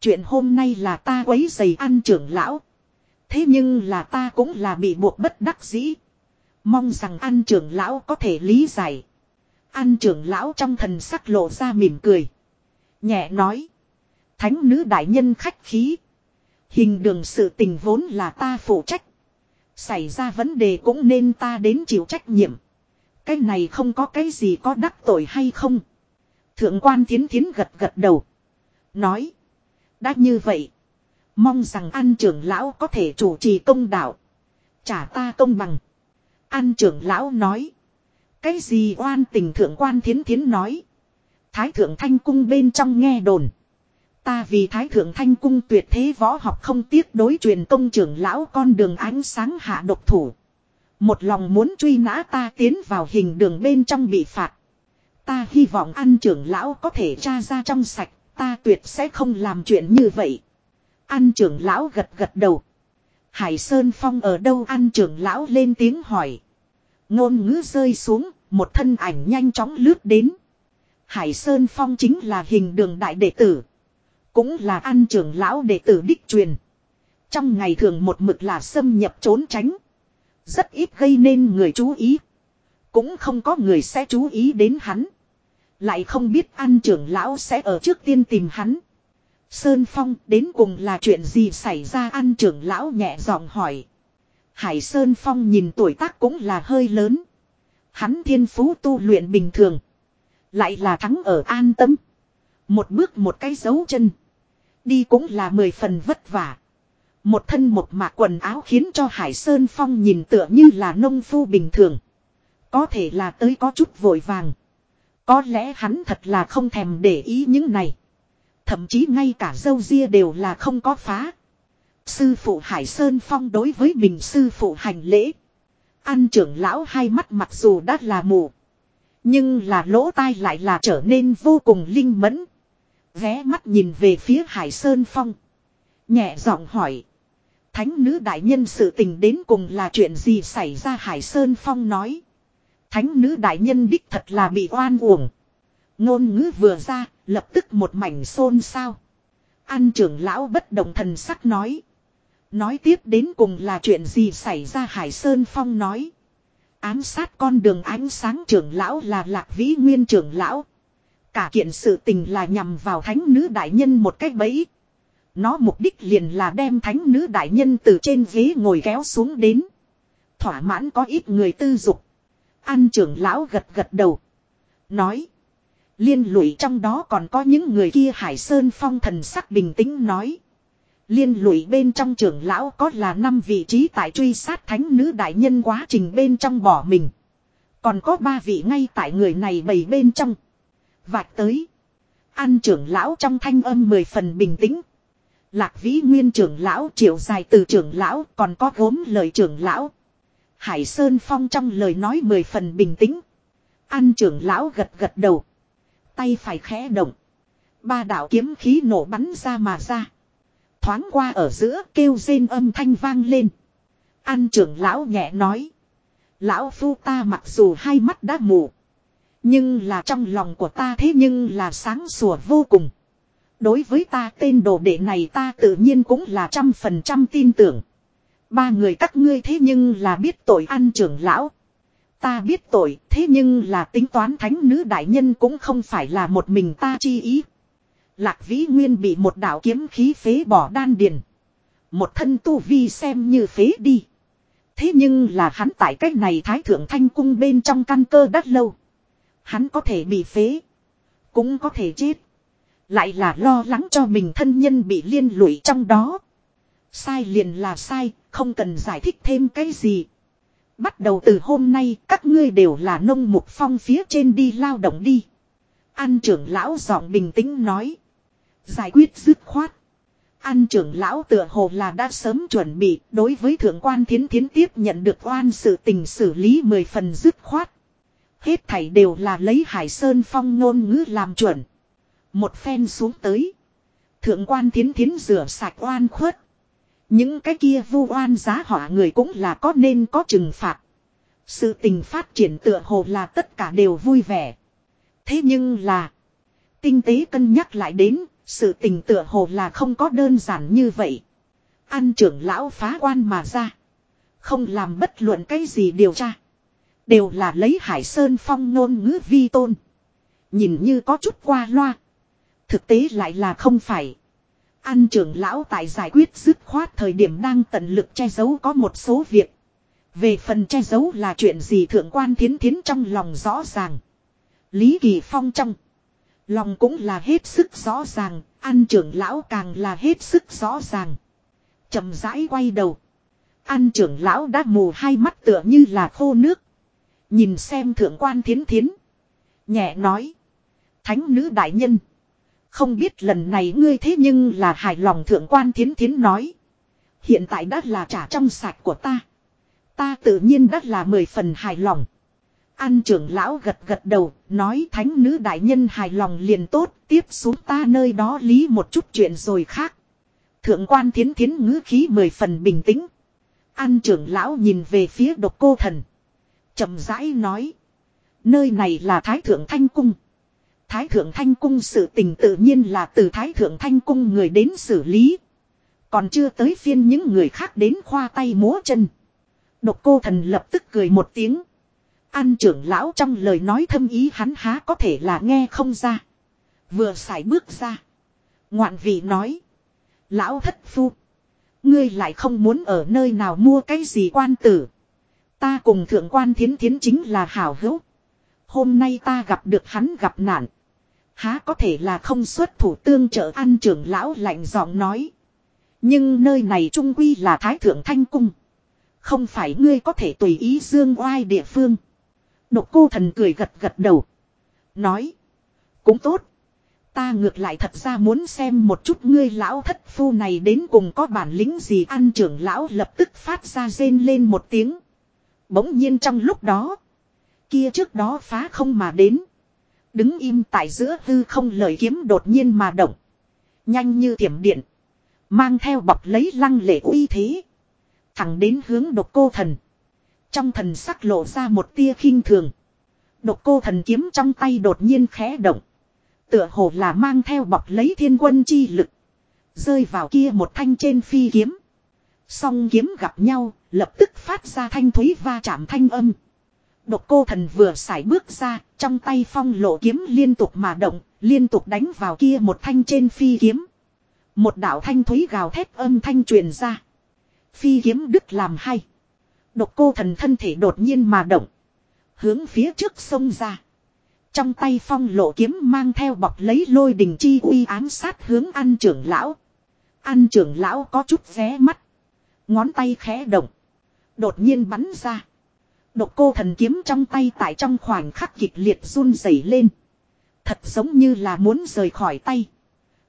Chuyện hôm nay là ta quấy giày an trưởng lão. Thế nhưng là ta cũng là bị buộc bất đắc dĩ. Mong rằng an trưởng lão có thể lý giải. An trưởng lão trong thần sắc lộ ra mỉm cười. Nhẹ nói. Thánh nữ đại nhân khách khí. Hình đường sự tình vốn là ta phụ trách. Xảy ra vấn đề cũng nên ta đến chịu trách nhiệm. Cái này không có cái gì có đắc tội hay không. Thượng quan thiến thiến gật gật đầu. Nói. Đã như vậy. Mong rằng an trưởng lão có thể chủ trì công đạo. Trả ta công bằng. An trưởng lão nói. Cái gì oan tình thượng quan thiến thiến nói. Thái thượng thanh cung bên trong nghe đồn. Ta vì thái thượng thanh cung tuyệt thế võ học không tiếc đối truyền công trưởng lão con đường ánh sáng hạ độc thủ. Một lòng muốn truy nã ta tiến vào hình đường bên trong bị phạt. Ta hy vọng ăn trưởng lão có thể tra ra trong sạch, ta tuyệt sẽ không làm chuyện như vậy. An trưởng lão gật gật đầu. Hải Sơn Phong ở đâu An trưởng lão lên tiếng hỏi. Ngôn ngữ rơi xuống, một thân ảnh nhanh chóng lướt đến. Hải Sơn Phong chính là hình đường đại đệ tử. Cũng là An trưởng lão đệ tử đích truyền. Trong ngày thường một mực là xâm nhập trốn tránh. Rất ít gây nên người chú ý. Cũng không có người sẽ chú ý đến hắn. Lại không biết An trưởng lão sẽ ở trước tiên tìm hắn. Sơn Phong, đến cùng là chuyện gì xảy ra ăn trưởng lão nhẹ giọng hỏi. Hải Sơn Phong nhìn tuổi tác cũng là hơi lớn. Hắn thiên phú tu luyện bình thường. Lại là thắng ở an tâm. Một bước một cái dấu chân. Đi cũng là mười phần vất vả. Một thân một mạc quần áo khiến cho Hải Sơn Phong nhìn tựa như là nông phu bình thường. Có thể là tới có chút vội vàng. Có lẽ hắn thật là không thèm để ý những này. Thậm chí ngay cả dâu ria đều là không có phá. Sư phụ Hải Sơn Phong đối với mình sư phụ hành lễ. an trưởng lão hai mắt mặc dù đã là mù. Nhưng là lỗ tai lại là trở nên vô cùng linh mẫn. Ghé mắt nhìn về phía Hải Sơn Phong. Nhẹ giọng hỏi. Thánh nữ đại nhân sự tình đến cùng là chuyện gì xảy ra Hải Sơn Phong nói. Thánh nữ đại nhân đích thật là bị oan uổng. Ngôn ngữ vừa ra, lập tức một mảnh xôn xao. An trưởng lão bất động thần sắc nói. Nói tiếp đến cùng là chuyện gì xảy ra Hải Sơn Phong nói. Ám sát con đường ánh sáng trưởng lão là lạc vĩ nguyên trưởng lão. Cả kiện sự tình là nhằm vào thánh nữ đại nhân một cách bẫy. Nó mục đích liền là đem thánh nữ đại nhân từ trên ghế ngồi kéo xuống đến. Thỏa mãn có ít người tư dục. An trưởng lão gật gật đầu. Nói. Liên lụy trong đó còn có những người kia Hải Sơn Phong thần sắc bình tĩnh nói. Liên lụy bên trong trưởng lão có là năm vị trí tại truy sát thánh nữ đại nhân quá trình bên trong bỏ mình. Còn có ba vị ngay tại người này bầy bên trong. Vạch tới. An trưởng lão trong thanh âm mười phần bình tĩnh. Lạc vĩ nguyên trưởng lão triệu dài từ trưởng lão còn có gốm lời trưởng lão. Hải Sơn Phong trong lời nói mười phần bình tĩnh. An trưởng lão gật gật đầu. Tay phải khẽ động. Ba đạo kiếm khí nổ bắn ra mà ra. Thoáng qua ở giữa kêu rên âm thanh vang lên. An trưởng lão nhẹ nói. Lão phu ta mặc dù hai mắt đã mù. Nhưng là trong lòng của ta thế nhưng là sáng sủa vô cùng. Đối với ta tên đồ đệ này ta tự nhiên cũng là trăm phần trăm tin tưởng. Ba người các ngươi thế nhưng là biết tội ăn trưởng lão. Ta biết tội thế nhưng là tính toán thánh nữ đại nhân cũng không phải là một mình ta chi ý. Lạc vĩ nguyên bị một đạo kiếm khí phế bỏ đan điền. Một thân tu vi xem như phế đi. Thế nhưng là hắn tại cách này thái thượng thanh cung bên trong căn cơ đắt lâu. Hắn có thể bị phế. Cũng có thể chết. Lại là lo lắng cho mình thân nhân bị liên lụy trong đó. Sai liền là sai, không cần giải thích thêm cái gì. Bắt đầu từ hôm nay, các ngươi đều là nông mục phong phía trên đi lao động đi. An trưởng lão giọng bình tĩnh nói. Giải quyết dứt khoát. An trưởng lão tựa hồ là đã sớm chuẩn bị, đối với thượng quan thiến thiến tiếp nhận được oan sự tình xử lý mười phần dứt khoát. Hết thảy đều là lấy Hải Sơn Phong ngôn ngữ làm chuẩn. Một phen xuống tới. Thượng quan thiến thiến rửa sạch oan khuất. Những cái kia vu oan giá họa người cũng là có nên có trừng phạt. Sự tình phát triển tựa hồ là tất cả đều vui vẻ. Thế nhưng là. Tinh tế cân nhắc lại đến. Sự tình tựa hồ là không có đơn giản như vậy. an trưởng lão phá quan mà ra. Không làm bất luận cái gì điều tra. Đều là lấy Hải Sơn Phong ngôn ngữ vi tôn. Nhìn như có chút qua loa. Thực tế lại là không phải. An trưởng lão tại giải quyết dứt khoát thời điểm đang tận lực che giấu có một số việc. Về phần che giấu là chuyện gì thượng quan thiến thiến trong lòng rõ ràng. Lý Kỳ Phong trong. Lòng cũng là hết sức rõ ràng, an trưởng lão càng là hết sức rõ ràng. chậm rãi quay đầu. An trưởng lão đã mù hai mắt tựa như là khô nước. Nhìn xem thượng quan thiến thiến. Nhẹ nói. Thánh nữ đại nhân. Không biết lần này ngươi thế nhưng là hài lòng thượng quan thiến thiến nói. Hiện tại đã là trả trong sạch của ta. Ta tự nhiên đã là mười phần hài lòng. An trưởng lão gật gật đầu, nói thánh nữ đại nhân hài lòng liền tốt, tiếp xuống ta nơi đó lý một chút chuyện rồi khác. Thượng quan thiến thiến ngữ khí mười phần bình tĩnh. An trưởng lão nhìn về phía độc cô thần. chậm rãi nói. Nơi này là Thái Thượng Thanh Cung. Thái Thượng Thanh Cung sự tình tự nhiên là từ Thái Thượng Thanh Cung người đến xử lý. Còn chưa tới phiên những người khác đến khoa tay múa chân. Độc cô thần lập tức cười một tiếng. An trưởng lão trong lời nói thâm ý hắn há có thể là nghe không ra. Vừa xài bước ra. Ngoạn vị nói. Lão thất phu. Ngươi lại không muốn ở nơi nào mua cái gì quan tử. Ta cùng thượng quan thiến thiến chính là hảo hữu. Hôm nay ta gặp được hắn gặp nạn. Há có thể là không xuất thủ tương trợ an trưởng lão lạnh giọng nói. Nhưng nơi này trung quy là thái thượng thanh cung. Không phải ngươi có thể tùy ý dương oai địa phương. Độc cô thần cười gật gật đầu. Nói. Cũng tốt. Ta ngược lại thật ra muốn xem một chút ngươi lão thất phu này đến cùng có bản lĩnh gì an trưởng lão lập tức phát ra rên lên một tiếng. Bỗng nhiên trong lúc đó. Kia trước đó phá không mà đến. Đứng im tại giữa hư không lời kiếm đột nhiên mà động. Nhanh như thiểm điện. Mang theo bọc lấy lăng lệ uy thế. Thẳng đến hướng độc cô thần. Trong thần sắc lộ ra một tia khinh thường. Độc cô thần kiếm trong tay đột nhiên khẽ động. Tựa hồ là mang theo bọc lấy thiên quân chi lực. Rơi vào kia một thanh trên phi kiếm. Song kiếm gặp nhau, lập tức phát ra thanh thúy va chạm thanh âm. Độc cô thần vừa xài bước ra, trong tay phong lộ kiếm liên tục mà động, liên tục đánh vào kia một thanh trên phi kiếm. Một đạo thanh thúy gào thét âm thanh truyền ra. Phi kiếm đứt làm hay. Độc cô thần thân thể đột nhiên mà động. Hướng phía trước sông ra. Trong tay phong lộ kiếm mang theo bọc lấy lôi đình chi uy ám sát hướng ăn trưởng lão. Ăn trưởng lão có chút ré mắt. Ngón tay khẽ động. Đột nhiên bắn ra. Độc cô thần kiếm trong tay tại trong khoảnh khắc kịch liệt run rẩy lên. Thật giống như là muốn rời khỏi tay.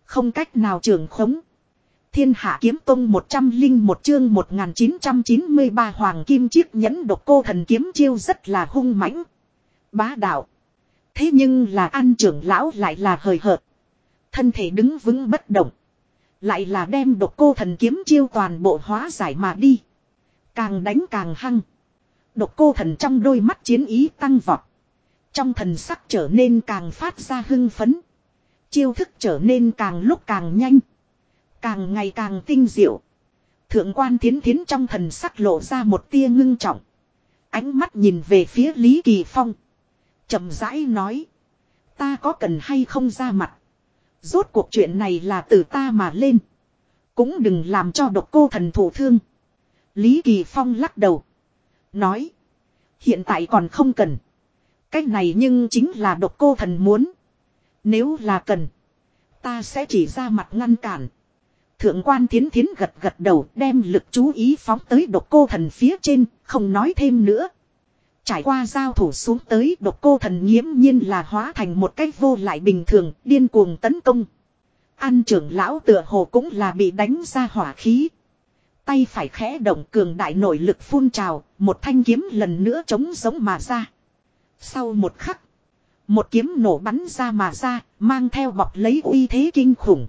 Không cách nào trường khống. Thiên hạ kiếm tông 101 chương 1993 hoàng kim chiếc nhẫn độc cô thần kiếm chiêu rất là hung mãnh. Bá đạo. Thế nhưng là an trưởng lão lại là hời hợt. Thân thể đứng vững bất động. Lại là đem độc cô thần kiếm chiêu toàn bộ hóa giải mà đi. Càng đánh càng hăng. Độc cô thần trong đôi mắt chiến ý tăng vọt. Trong thần sắc trở nên càng phát ra hưng phấn. Chiêu thức trở nên càng lúc càng nhanh. Càng ngày càng tinh diệu. Thượng quan thiến thiến trong thần sắc lộ ra một tia ngưng trọng. Ánh mắt nhìn về phía Lý Kỳ Phong. chậm rãi nói. Ta có cần hay không ra mặt. Rốt cuộc chuyện này là từ ta mà lên. Cũng đừng làm cho độc cô thần thủ thương. Lý Kỳ Phong lắc đầu. Nói. Hiện tại còn không cần. Cách này nhưng chính là độc cô thần muốn. Nếu là cần. Ta sẽ chỉ ra mặt ngăn cản. Thượng quan thiến thiến gật gật đầu đem lực chú ý phóng tới độc cô thần phía trên, không nói thêm nữa. Trải qua giao thủ xuống tới độc cô thần nghiễm nhiên là hóa thành một cách vô lại bình thường, điên cuồng tấn công. An trưởng lão tựa hồ cũng là bị đánh ra hỏa khí. Tay phải khẽ động cường đại nội lực phun trào, một thanh kiếm lần nữa chống giống mà ra. Sau một khắc, một kiếm nổ bắn ra mà ra, mang theo bọc lấy uy thế kinh khủng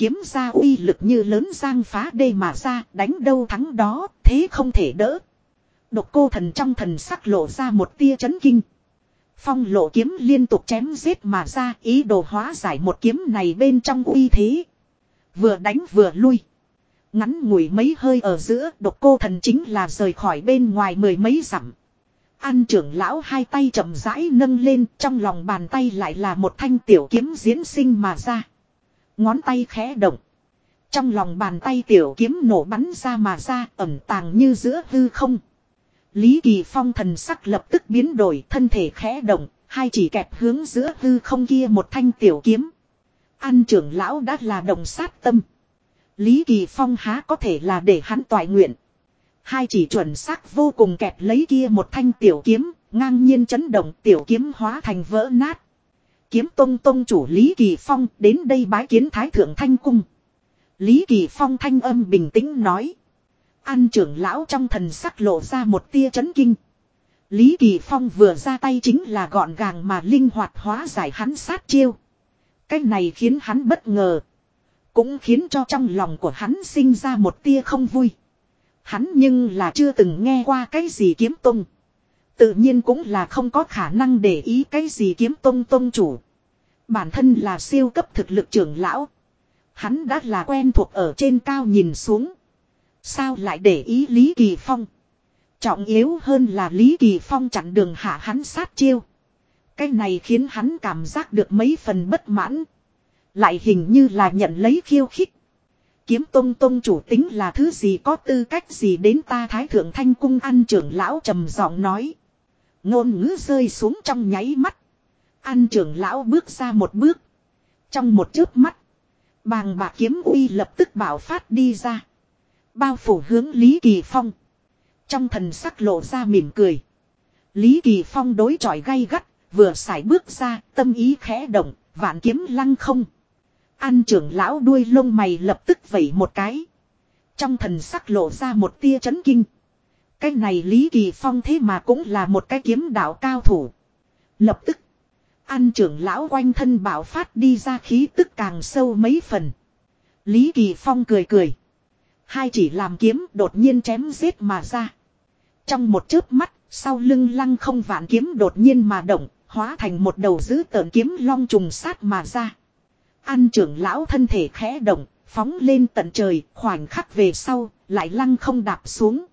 kiếm ra uy lực như lớn giang phá đê mà ra, đánh đâu thắng đó, thế không thể đỡ. Độc cô thần trong thần sắc lộ ra một tia chấn kinh. Phong lộ kiếm liên tục chém giết mà ra, ý đồ hóa giải một kiếm này bên trong uy thế. Vừa đánh vừa lui. Ngắn ngủi mấy hơi ở giữa, độc cô thần chính là rời khỏi bên ngoài mười mấy dặm. An trưởng lão hai tay chậm rãi nâng lên, trong lòng bàn tay lại là một thanh tiểu kiếm diễn sinh mà ra. Ngón tay khẽ động. Trong lòng bàn tay tiểu kiếm nổ bắn ra mà ra ẩm tàng như giữa hư không. Lý Kỳ Phong thần sắc lập tức biến đổi thân thể khẽ động, hai chỉ kẹp hướng giữa hư không kia một thanh tiểu kiếm. An trưởng lão đã là đồng sát tâm. Lý Kỳ Phong há có thể là để hắn toại nguyện. Hai chỉ chuẩn xác vô cùng kẹp lấy kia một thanh tiểu kiếm, ngang nhiên chấn động tiểu kiếm hóa thành vỡ nát. Kiếm tông tông chủ Lý Kỳ Phong đến đây bái kiến Thái Thượng Thanh Cung. Lý Kỳ Phong thanh âm bình tĩnh nói. An trưởng lão trong thần sắc lộ ra một tia chấn kinh. Lý Kỳ Phong vừa ra tay chính là gọn gàng mà linh hoạt hóa giải hắn sát chiêu. Cách này khiến hắn bất ngờ. Cũng khiến cho trong lòng của hắn sinh ra một tia không vui. Hắn nhưng là chưa từng nghe qua cái gì kiếm tung. Tự nhiên cũng là không có khả năng để ý cái gì kiếm tung tung chủ. Bản thân là siêu cấp thực lực trưởng lão. Hắn đã là quen thuộc ở trên cao nhìn xuống. Sao lại để ý Lý Kỳ Phong? Trọng yếu hơn là Lý Kỳ Phong chặn đường hạ hắn sát chiêu. Cái này khiến hắn cảm giác được mấy phần bất mãn. Lại hình như là nhận lấy khiêu khích. Kiếm tông tông chủ tính là thứ gì có tư cách gì đến ta thái thượng thanh cung ăn trưởng lão trầm giọng nói. Ngôn ngữ rơi xuống trong nháy mắt. Ăn trưởng lão bước ra một bước. Trong một chớp mắt. Bàng bạc kiếm uy lập tức bảo phát đi ra. Bao phủ hướng Lý Kỳ Phong. Trong thần sắc lộ ra mỉm cười. Lý Kỳ Phong đối chọi gay gắt, vừa xài bước ra, tâm ý khẽ động, vạn kiếm lăng không. An trưởng lão đuôi lông mày lập tức vẩy một cái. Trong thần sắc lộ ra một tia chấn kinh. Cái này Lý Kỳ Phong thế mà cũng là một cái kiếm đạo cao thủ. Lập tức. An trưởng lão quanh thân bảo phát đi ra khí tức càng sâu mấy phần. Lý Kỳ Phong cười cười. Hai chỉ làm kiếm đột nhiên chém giết mà ra. Trong một chớp mắt, sau lưng lăng không vạn kiếm đột nhiên mà động, hóa thành một đầu dữ tợn kiếm long trùng sát mà ra. An trưởng lão thân thể khẽ động, phóng lên tận trời, khoảnh khắc về sau, lại lăng không đạp xuống.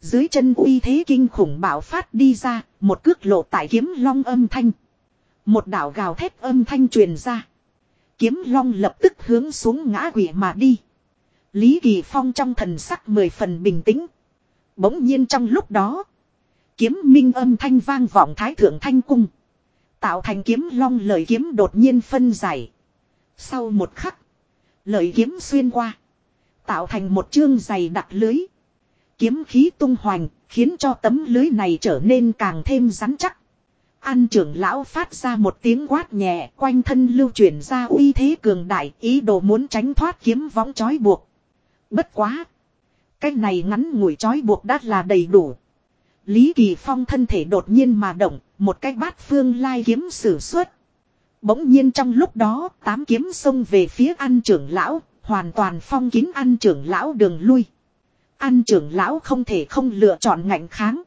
Dưới chân uy thế kinh khủng bạo phát đi ra, một cước lộ tại kiếm long âm thanh. Một đảo gào thét âm thanh truyền ra. Kiếm long lập tức hướng xuống ngã quỷ mà đi. Lý Kỳ Phong trong thần sắc mười phần bình tĩnh. Bỗng nhiên trong lúc đó. Kiếm minh âm thanh vang vọng thái thượng thanh cung. Tạo thành kiếm long lời kiếm đột nhiên phân giải. Sau một khắc. lợi kiếm xuyên qua. Tạo thành một chương dày đặc lưới. Kiếm khí tung hoành. Khiến cho tấm lưới này trở nên càng thêm rắn chắc. An trưởng lão phát ra một tiếng quát nhẹ, quanh thân lưu chuyển ra uy thế cường đại, ý đồ muốn tránh thoát kiếm võng chói buộc. Bất quá. Cái này ngắn ngủi chói buộc đã là đầy đủ. Lý Kỳ Phong thân thể đột nhiên mà động, một cái bát phương lai kiếm sử xuất. Bỗng nhiên trong lúc đó, tám kiếm xông về phía ăn trưởng lão, hoàn toàn phong kín ăn trưởng lão đường lui. Ăn trưởng lão không thể không lựa chọn ngạnh kháng.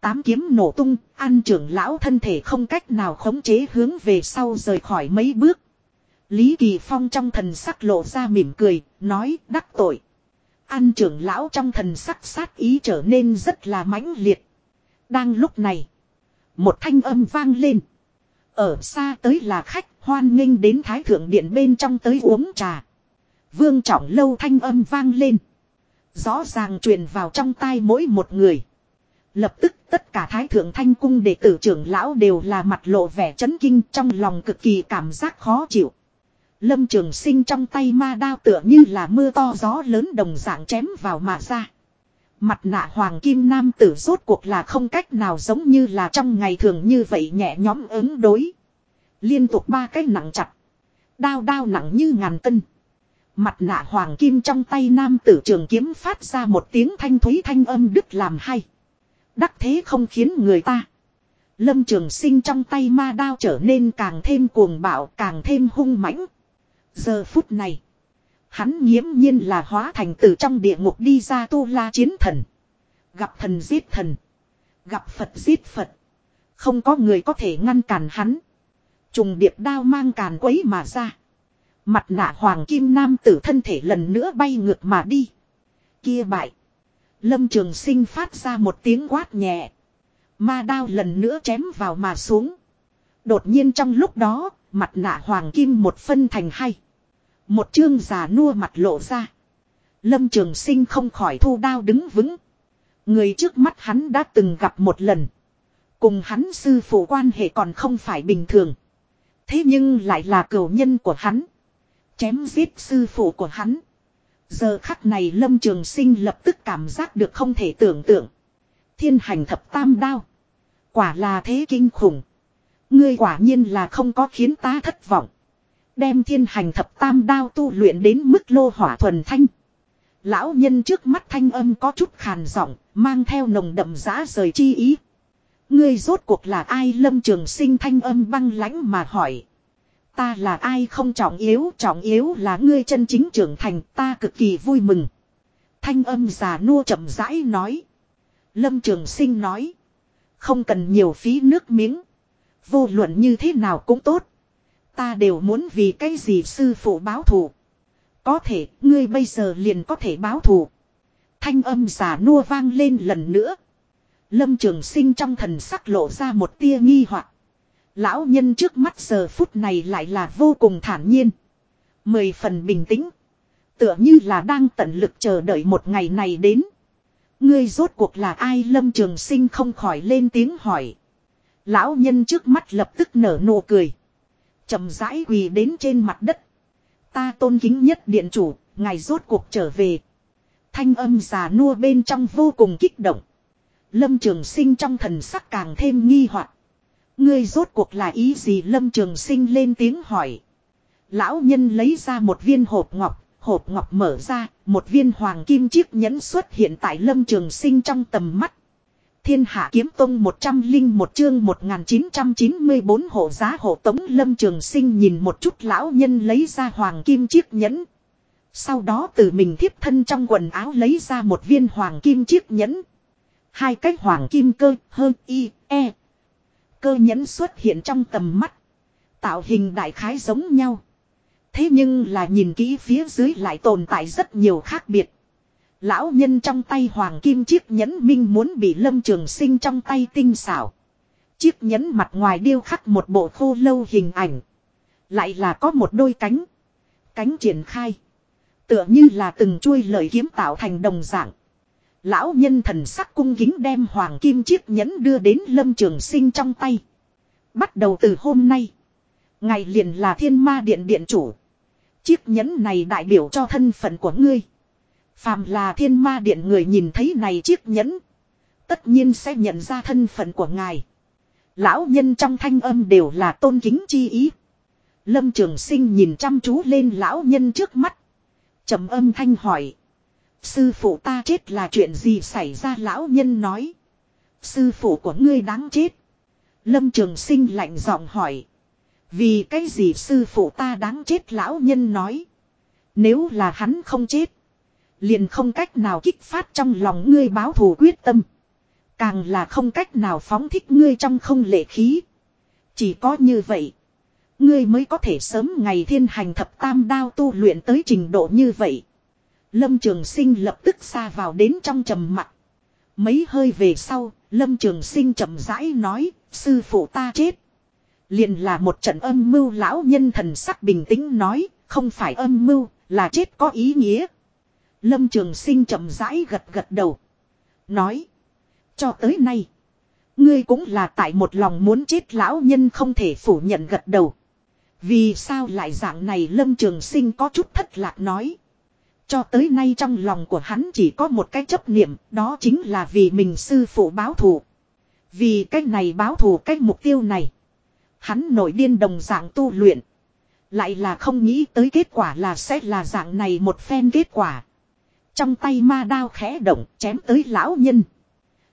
Tám kiếm nổ tung, ăn trưởng lão thân thể không cách nào khống chế hướng về sau rời khỏi mấy bước. Lý Kỳ Phong trong thần sắc lộ ra mỉm cười, nói đắc tội. An trưởng lão trong thần sắc sát ý trở nên rất là mãnh liệt. Đang lúc này, một thanh âm vang lên. Ở xa tới là khách, hoan nghênh đến Thái Thượng Điện bên trong tới uống trà. Vương trọng lâu thanh âm vang lên. Rõ ràng truyền vào trong tai mỗi một người. Lập tức tất cả Thái Thượng Thanh Cung đệ tử trưởng lão đều là mặt lộ vẻ chấn kinh trong lòng cực kỳ cảm giác khó chịu. Lâm Trường Sinh trong tay ma đao tựa như là mưa to gió lớn đồng dạng chém vào mà ra. Mặt nạ hoàng kim nam tử rốt cuộc là không cách nào giống như là trong ngày thường như vậy nhẹ nhõm ứng đối. Liên tục ba cái nặng chặt. Đao đao nặng như ngàn cân. Mặt nạ hoàng kim trong tay nam tử trường kiếm phát ra một tiếng thanh thúy thanh âm đứt làm hay. Đắc thế không khiến người ta. Lâm trường sinh trong tay ma đao trở nên càng thêm cuồng bạo, càng thêm hung mãnh. Giờ phút này. Hắn nghiễm nhiên là hóa thành từ trong địa ngục đi ra tu la chiến thần. Gặp thần giết thần. Gặp Phật giết Phật. Không có người có thể ngăn cản hắn. Trùng điệp đao mang càn quấy mà ra. Mặt nạ hoàng kim nam tử thân thể lần nữa bay ngược mà đi. Kia bại. Lâm trường sinh phát ra một tiếng quát nhẹ. Ma đao lần nữa chém vào mà xuống. Đột nhiên trong lúc đó, mặt nạ hoàng kim một phân thành hai. Một chương già nua mặt lộ ra. Lâm Trường Sinh không khỏi thu đao đứng vững. Người trước mắt hắn đã từng gặp một lần. Cùng hắn sư phụ quan hệ còn không phải bình thường. Thế nhưng lại là cửu nhân của hắn. Chém giết sư phụ của hắn. Giờ khắc này Lâm Trường Sinh lập tức cảm giác được không thể tưởng tượng. Thiên hành thập tam đao. Quả là thế kinh khủng. Ngươi quả nhiên là không có khiến ta thất vọng. Đem thiên hành thập tam đao tu luyện đến mức lô hỏa thuần thanh. Lão nhân trước mắt thanh âm có chút khàn giọng, mang theo nồng đậm giá rời chi ý. Ngươi rốt cuộc là ai lâm trường sinh thanh âm băng lãnh mà hỏi. Ta là ai không trọng yếu, trọng yếu là ngươi chân chính trưởng thành ta cực kỳ vui mừng. Thanh âm già nua chậm rãi nói. Lâm trường sinh nói. Không cần nhiều phí nước miếng. Vô luận như thế nào cũng tốt. Ta đều muốn vì cái gì sư phụ báo thù. Có thể, ngươi bây giờ liền có thể báo thù. Thanh âm giả nua vang lên lần nữa. Lâm trường sinh trong thần sắc lộ ra một tia nghi hoặc Lão nhân trước mắt giờ phút này lại là vô cùng thản nhiên. Mười phần bình tĩnh. Tựa như là đang tận lực chờ đợi một ngày này đến. Ngươi rốt cuộc là ai lâm trường sinh không khỏi lên tiếng hỏi. Lão nhân trước mắt lập tức nở nụ cười chậm rãi quỳ đến trên mặt đất. Ta tôn kính nhất điện chủ, ngài rốt cuộc trở về. Thanh âm già nua bên trong vô cùng kích động. Lâm trường sinh trong thần sắc càng thêm nghi hoặc Ngươi rốt cuộc là ý gì lâm trường sinh lên tiếng hỏi. Lão nhân lấy ra một viên hộp ngọc, hộp ngọc mở ra, một viên hoàng kim chiếc nhẫn xuất hiện tại lâm trường sinh trong tầm mắt. Thiên hạ kiếm tông 101 chương 1994 hộ giá hộ tống lâm trường sinh nhìn một chút lão nhân lấy ra hoàng kim chiếc nhẫn. Sau đó từ mình thiếp thân trong quần áo lấy ra một viên hoàng kim chiếc nhẫn. Hai cái hoàng kim cơ hơn y, e. Cơ nhẫn xuất hiện trong tầm mắt. Tạo hình đại khái giống nhau. Thế nhưng là nhìn kỹ phía dưới lại tồn tại rất nhiều khác biệt. Lão nhân trong tay hoàng kim chiếc nhẫn minh muốn bị lâm trường sinh trong tay tinh xảo. Chiếc nhẫn mặt ngoài điêu khắc một bộ khô lâu hình ảnh. Lại là có một đôi cánh. Cánh triển khai. Tựa như là từng chuôi lời kiếm tạo thành đồng dạng. Lão nhân thần sắc cung kính đem hoàng kim chiếc nhẫn đưa đến lâm trường sinh trong tay. Bắt đầu từ hôm nay. Ngày liền là thiên ma điện điện chủ. Chiếc nhẫn này đại biểu cho thân phận của ngươi. Phàm là thiên ma điện người nhìn thấy này chiếc nhẫn. Tất nhiên sẽ nhận ra thân phận của ngài. Lão nhân trong thanh âm đều là tôn kính chi ý. Lâm Trường Sinh nhìn chăm chú lên lão nhân trước mắt. trầm âm thanh hỏi. Sư phụ ta chết là chuyện gì xảy ra lão nhân nói. Sư phụ của ngươi đáng chết. Lâm Trường Sinh lạnh giọng hỏi. Vì cái gì sư phụ ta đáng chết lão nhân nói. Nếu là hắn không chết. Liền không cách nào kích phát trong lòng ngươi báo thù quyết tâm. Càng là không cách nào phóng thích ngươi trong không lệ khí. Chỉ có như vậy. Ngươi mới có thể sớm ngày thiên hành thập tam đao tu luyện tới trình độ như vậy. Lâm Trường Sinh lập tức xa vào đến trong trầm mặt. Mấy hơi về sau, Lâm Trường Sinh chậm rãi nói, sư phụ ta chết. Liền là một trận âm mưu lão nhân thần sắc bình tĩnh nói, không phải âm mưu, là chết có ý nghĩa. Lâm Trường Sinh chậm rãi gật gật đầu. Nói, cho tới nay, ngươi cũng là tại một lòng muốn chết lão nhân không thể phủ nhận gật đầu. Vì sao lại dạng này Lâm Trường Sinh có chút thất lạc nói. Cho tới nay trong lòng của hắn chỉ có một cái chấp niệm, đó chính là vì mình sư phụ báo thù. Vì cái này báo thù cái mục tiêu này. Hắn nổi điên đồng dạng tu luyện. Lại là không nghĩ tới kết quả là sẽ là dạng này một phen kết quả. Trong tay ma đao khẽ động chém tới lão nhân.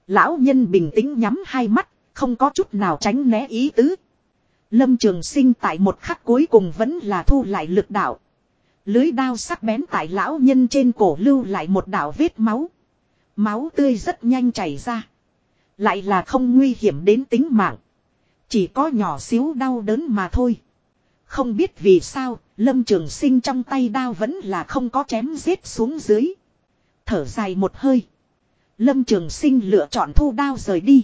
Lão nhân bình tĩnh nhắm hai mắt, không có chút nào tránh né ý tứ. Lâm Trường Sinh tại một khắc cuối cùng vẫn là thu lại lực đạo. Lưới đao sắc bén tại lão nhân trên cổ lưu lại một đạo vết máu. Máu tươi rất nhanh chảy ra. Lại là không nguy hiểm đến tính mạng. Chỉ có nhỏ xíu đau đớn mà thôi. Không biết vì sao, Lâm Trường Sinh trong tay đao vẫn là không có chém giết xuống dưới. Thở dài một hơi. Lâm Trường Sinh lựa chọn thu đao rời đi.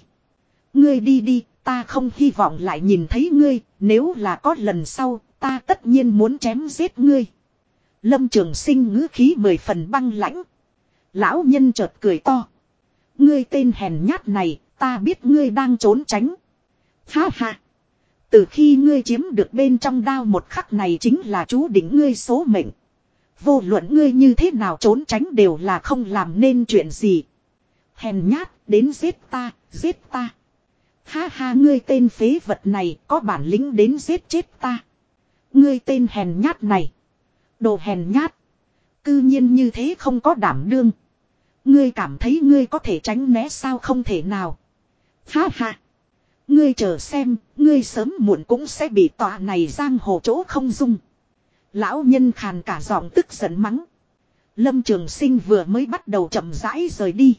Ngươi đi đi, ta không hy vọng lại nhìn thấy ngươi, nếu là có lần sau, ta tất nhiên muốn chém giết ngươi. Lâm trường sinh ngữ khí mười phần băng lãnh. Lão nhân chợt cười to. Ngươi tên hèn nhát này, ta biết ngươi đang trốn tránh. Ha ha. Từ khi ngươi chiếm được bên trong đao một khắc này chính là chú đỉnh ngươi số mệnh. Vô luận ngươi như thế nào trốn tránh đều là không làm nên chuyện gì. Hèn nhát, đến giết ta, giết ta. Ha ha ngươi tên phế vật này có bản lĩnh đến giết chết ta. Ngươi tên hèn nhát này. Đồ hèn nhát. Cư nhiên như thế không có đảm đương. Ngươi cảm thấy ngươi có thể tránh né sao không thể nào. Ha ha. Ngươi chờ xem, ngươi sớm muộn cũng sẽ bị tòa này giang hồ chỗ không dung. Lão nhân khàn cả giọng tức giận mắng. Lâm Trường Sinh vừa mới bắt đầu chậm rãi rời đi.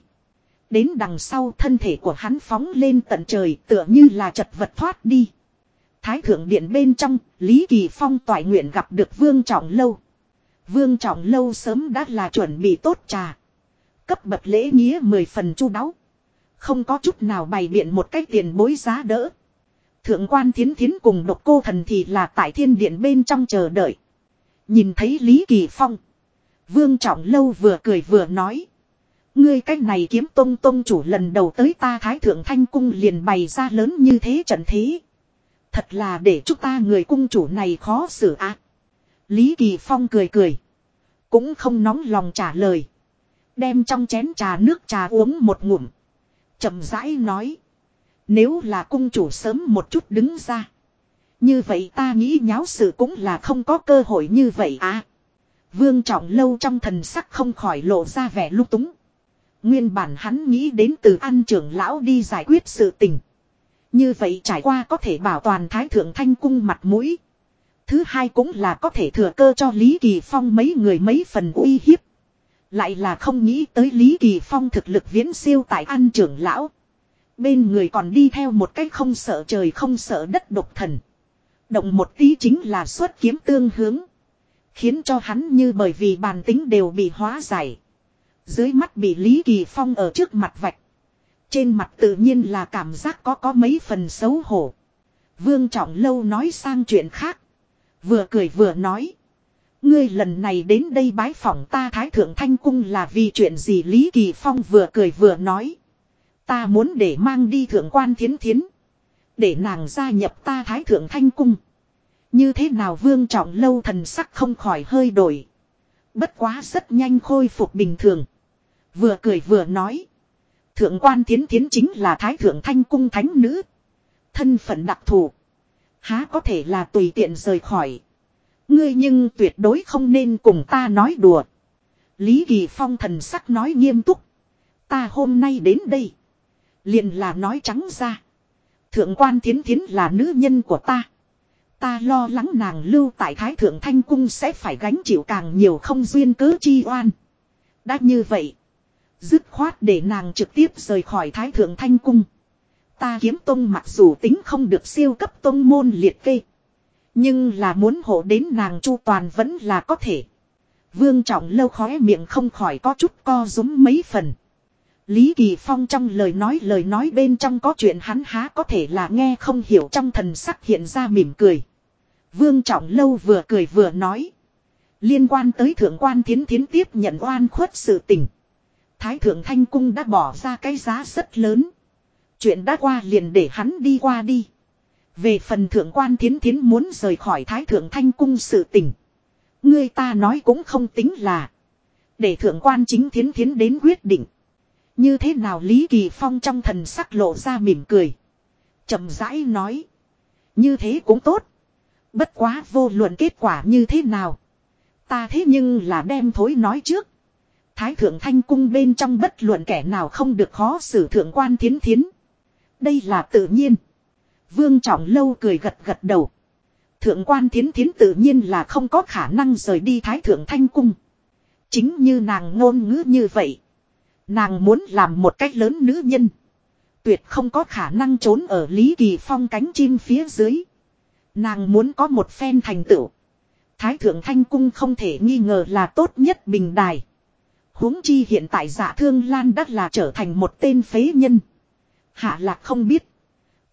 Đến đằng sau thân thể của hắn phóng lên tận trời tựa như là chật vật thoát đi. Thái thượng điện bên trong, Lý Kỳ Phong toại nguyện gặp được Vương Trọng Lâu. Vương Trọng Lâu sớm đã là chuẩn bị tốt trà. Cấp bậc lễ nghĩa mười phần chu đáo. Không có chút nào bày biện một cách tiền bối giá đỡ. Thượng quan thiến thiến cùng độc cô thần thì là tại thiên điện bên trong chờ đợi. Nhìn thấy Lý Kỳ Phong. Vương Trọng Lâu vừa cười vừa nói. Ngươi cách này kiếm tông tông chủ lần đầu tới ta Thái Thượng Thanh Cung liền bày ra lớn như thế trận thế. Thật là để chúng ta người cung chủ này khó xử ác. Lý Kỳ Phong cười cười. Cũng không nóng lòng trả lời. Đem trong chén trà nước trà uống một ngụm chậm rãi nói. Nếu là cung chủ sớm một chút đứng ra. Như vậy ta nghĩ nháo sự cũng là không có cơ hội như vậy à. Vương trọng lâu trong thần sắc không khỏi lộ ra vẻ lúc túng. Nguyên bản hắn nghĩ đến từ An trưởng lão đi giải quyết sự tình. Như vậy trải qua có thể bảo toàn thái thượng thanh cung mặt mũi. Thứ hai cũng là có thể thừa cơ cho Lý Kỳ Phong mấy người mấy phần uy hiếp. Lại là không nghĩ tới Lý Kỳ Phong thực lực viễn siêu tại An trưởng lão. Bên người còn đi theo một cách không sợ trời không sợ đất độc thần. Động một tí chính là xuất kiếm tương hướng. Khiến cho hắn như bởi vì bàn tính đều bị hóa giải. Dưới mắt bị Lý Kỳ Phong ở trước mặt vạch. Trên mặt tự nhiên là cảm giác có có mấy phần xấu hổ. Vương Trọng Lâu nói sang chuyện khác. Vừa cười vừa nói. Ngươi lần này đến đây bái phỏng ta Thái Thượng Thanh Cung là vì chuyện gì Lý Kỳ Phong vừa cười vừa nói. Ta muốn để mang đi thượng quan thiến thiến. Để nàng gia nhập ta Thái Thượng Thanh Cung. Như thế nào vương trọng lâu thần sắc không khỏi hơi đổi. Bất quá rất nhanh khôi phục bình thường. Vừa cười vừa nói. Thượng quan thiến thiến chính là Thái Thượng Thanh Cung Thánh Nữ. Thân phận đặc thù. Há có thể là tùy tiện rời khỏi. Ngươi nhưng tuyệt đối không nên cùng ta nói đùa. Lý Kỳ Phong thần sắc nói nghiêm túc. Ta hôm nay đến đây. Liền là nói trắng ra. Thượng quan thiến thiến là nữ nhân của ta. Ta lo lắng nàng lưu tại Thái Thượng Thanh Cung sẽ phải gánh chịu càng nhiều không duyên cớ chi oan. Đã như vậy. Dứt khoát để nàng trực tiếp rời khỏi Thái Thượng Thanh Cung. Ta kiếm tông mặc dù tính không được siêu cấp tông môn liệt kê. Nhưng là muốn hộ đến nàng chu toàn vẫn là có thể. Vương trọng lâu khóe miệng không khỏi có chút co rúm mấy phần. Lý Kỳ Phong trong lời nói lời nói bên trong có chuyện hắn há có thể là nghe không hiểu, trong thần sắc hiện ra mỉm cười. Vương Trọng Lâu vừa cười vừa nói. Liên quan tới thượng quan thiến thiến tiếp nhận oan khuất sự tình. Thái thượng thanh cung đã bỏ ra cái giá rất lớn. Chuyện đã qua liền để hắn đi qua đi. Về phần thượng quan thiến thiến muốn rời khỏi thái thượng thanh cung sự tình. Người ta nói cũng không tính là. Để thượng quan chính thiến thiến đến quyết định. Như thế nào Lý Kỳ Phong trong thần sắc lộ ra mỉm cười. chậm rãi nói. Như thế cũng tốt. Bất quá vô luận kết quả như thế nào. Ta thế nhưng là đem thối nói trước. Thái thượng thanh cung bên trong bất luận kẻ nào không được khó xử thượng quan thiến thiến. Đây là tự nhiên. Vương Trọng Lâu cười gật gật đầu. Thượng quan thiến thiến tự nhiên là không có khả năng rời đi Thái Thượng Thanh Cung. Chính như nàng ngôn ngữ như vậy. Nàng muốn làm một cách lớn nữ nhân. Tuyệt không có khả năng trốn ở Lý Kỳ Phong cánh chim phía dưới. Nàng muốn có một phen thành tựu. Thái Thượng Thanh Cung không thể nghi ngờ là tốt nhất bình đài. huống chi hiện tại giả thương Lan đắt là trở thành một tên phế nhân. Hạ lạc không biết.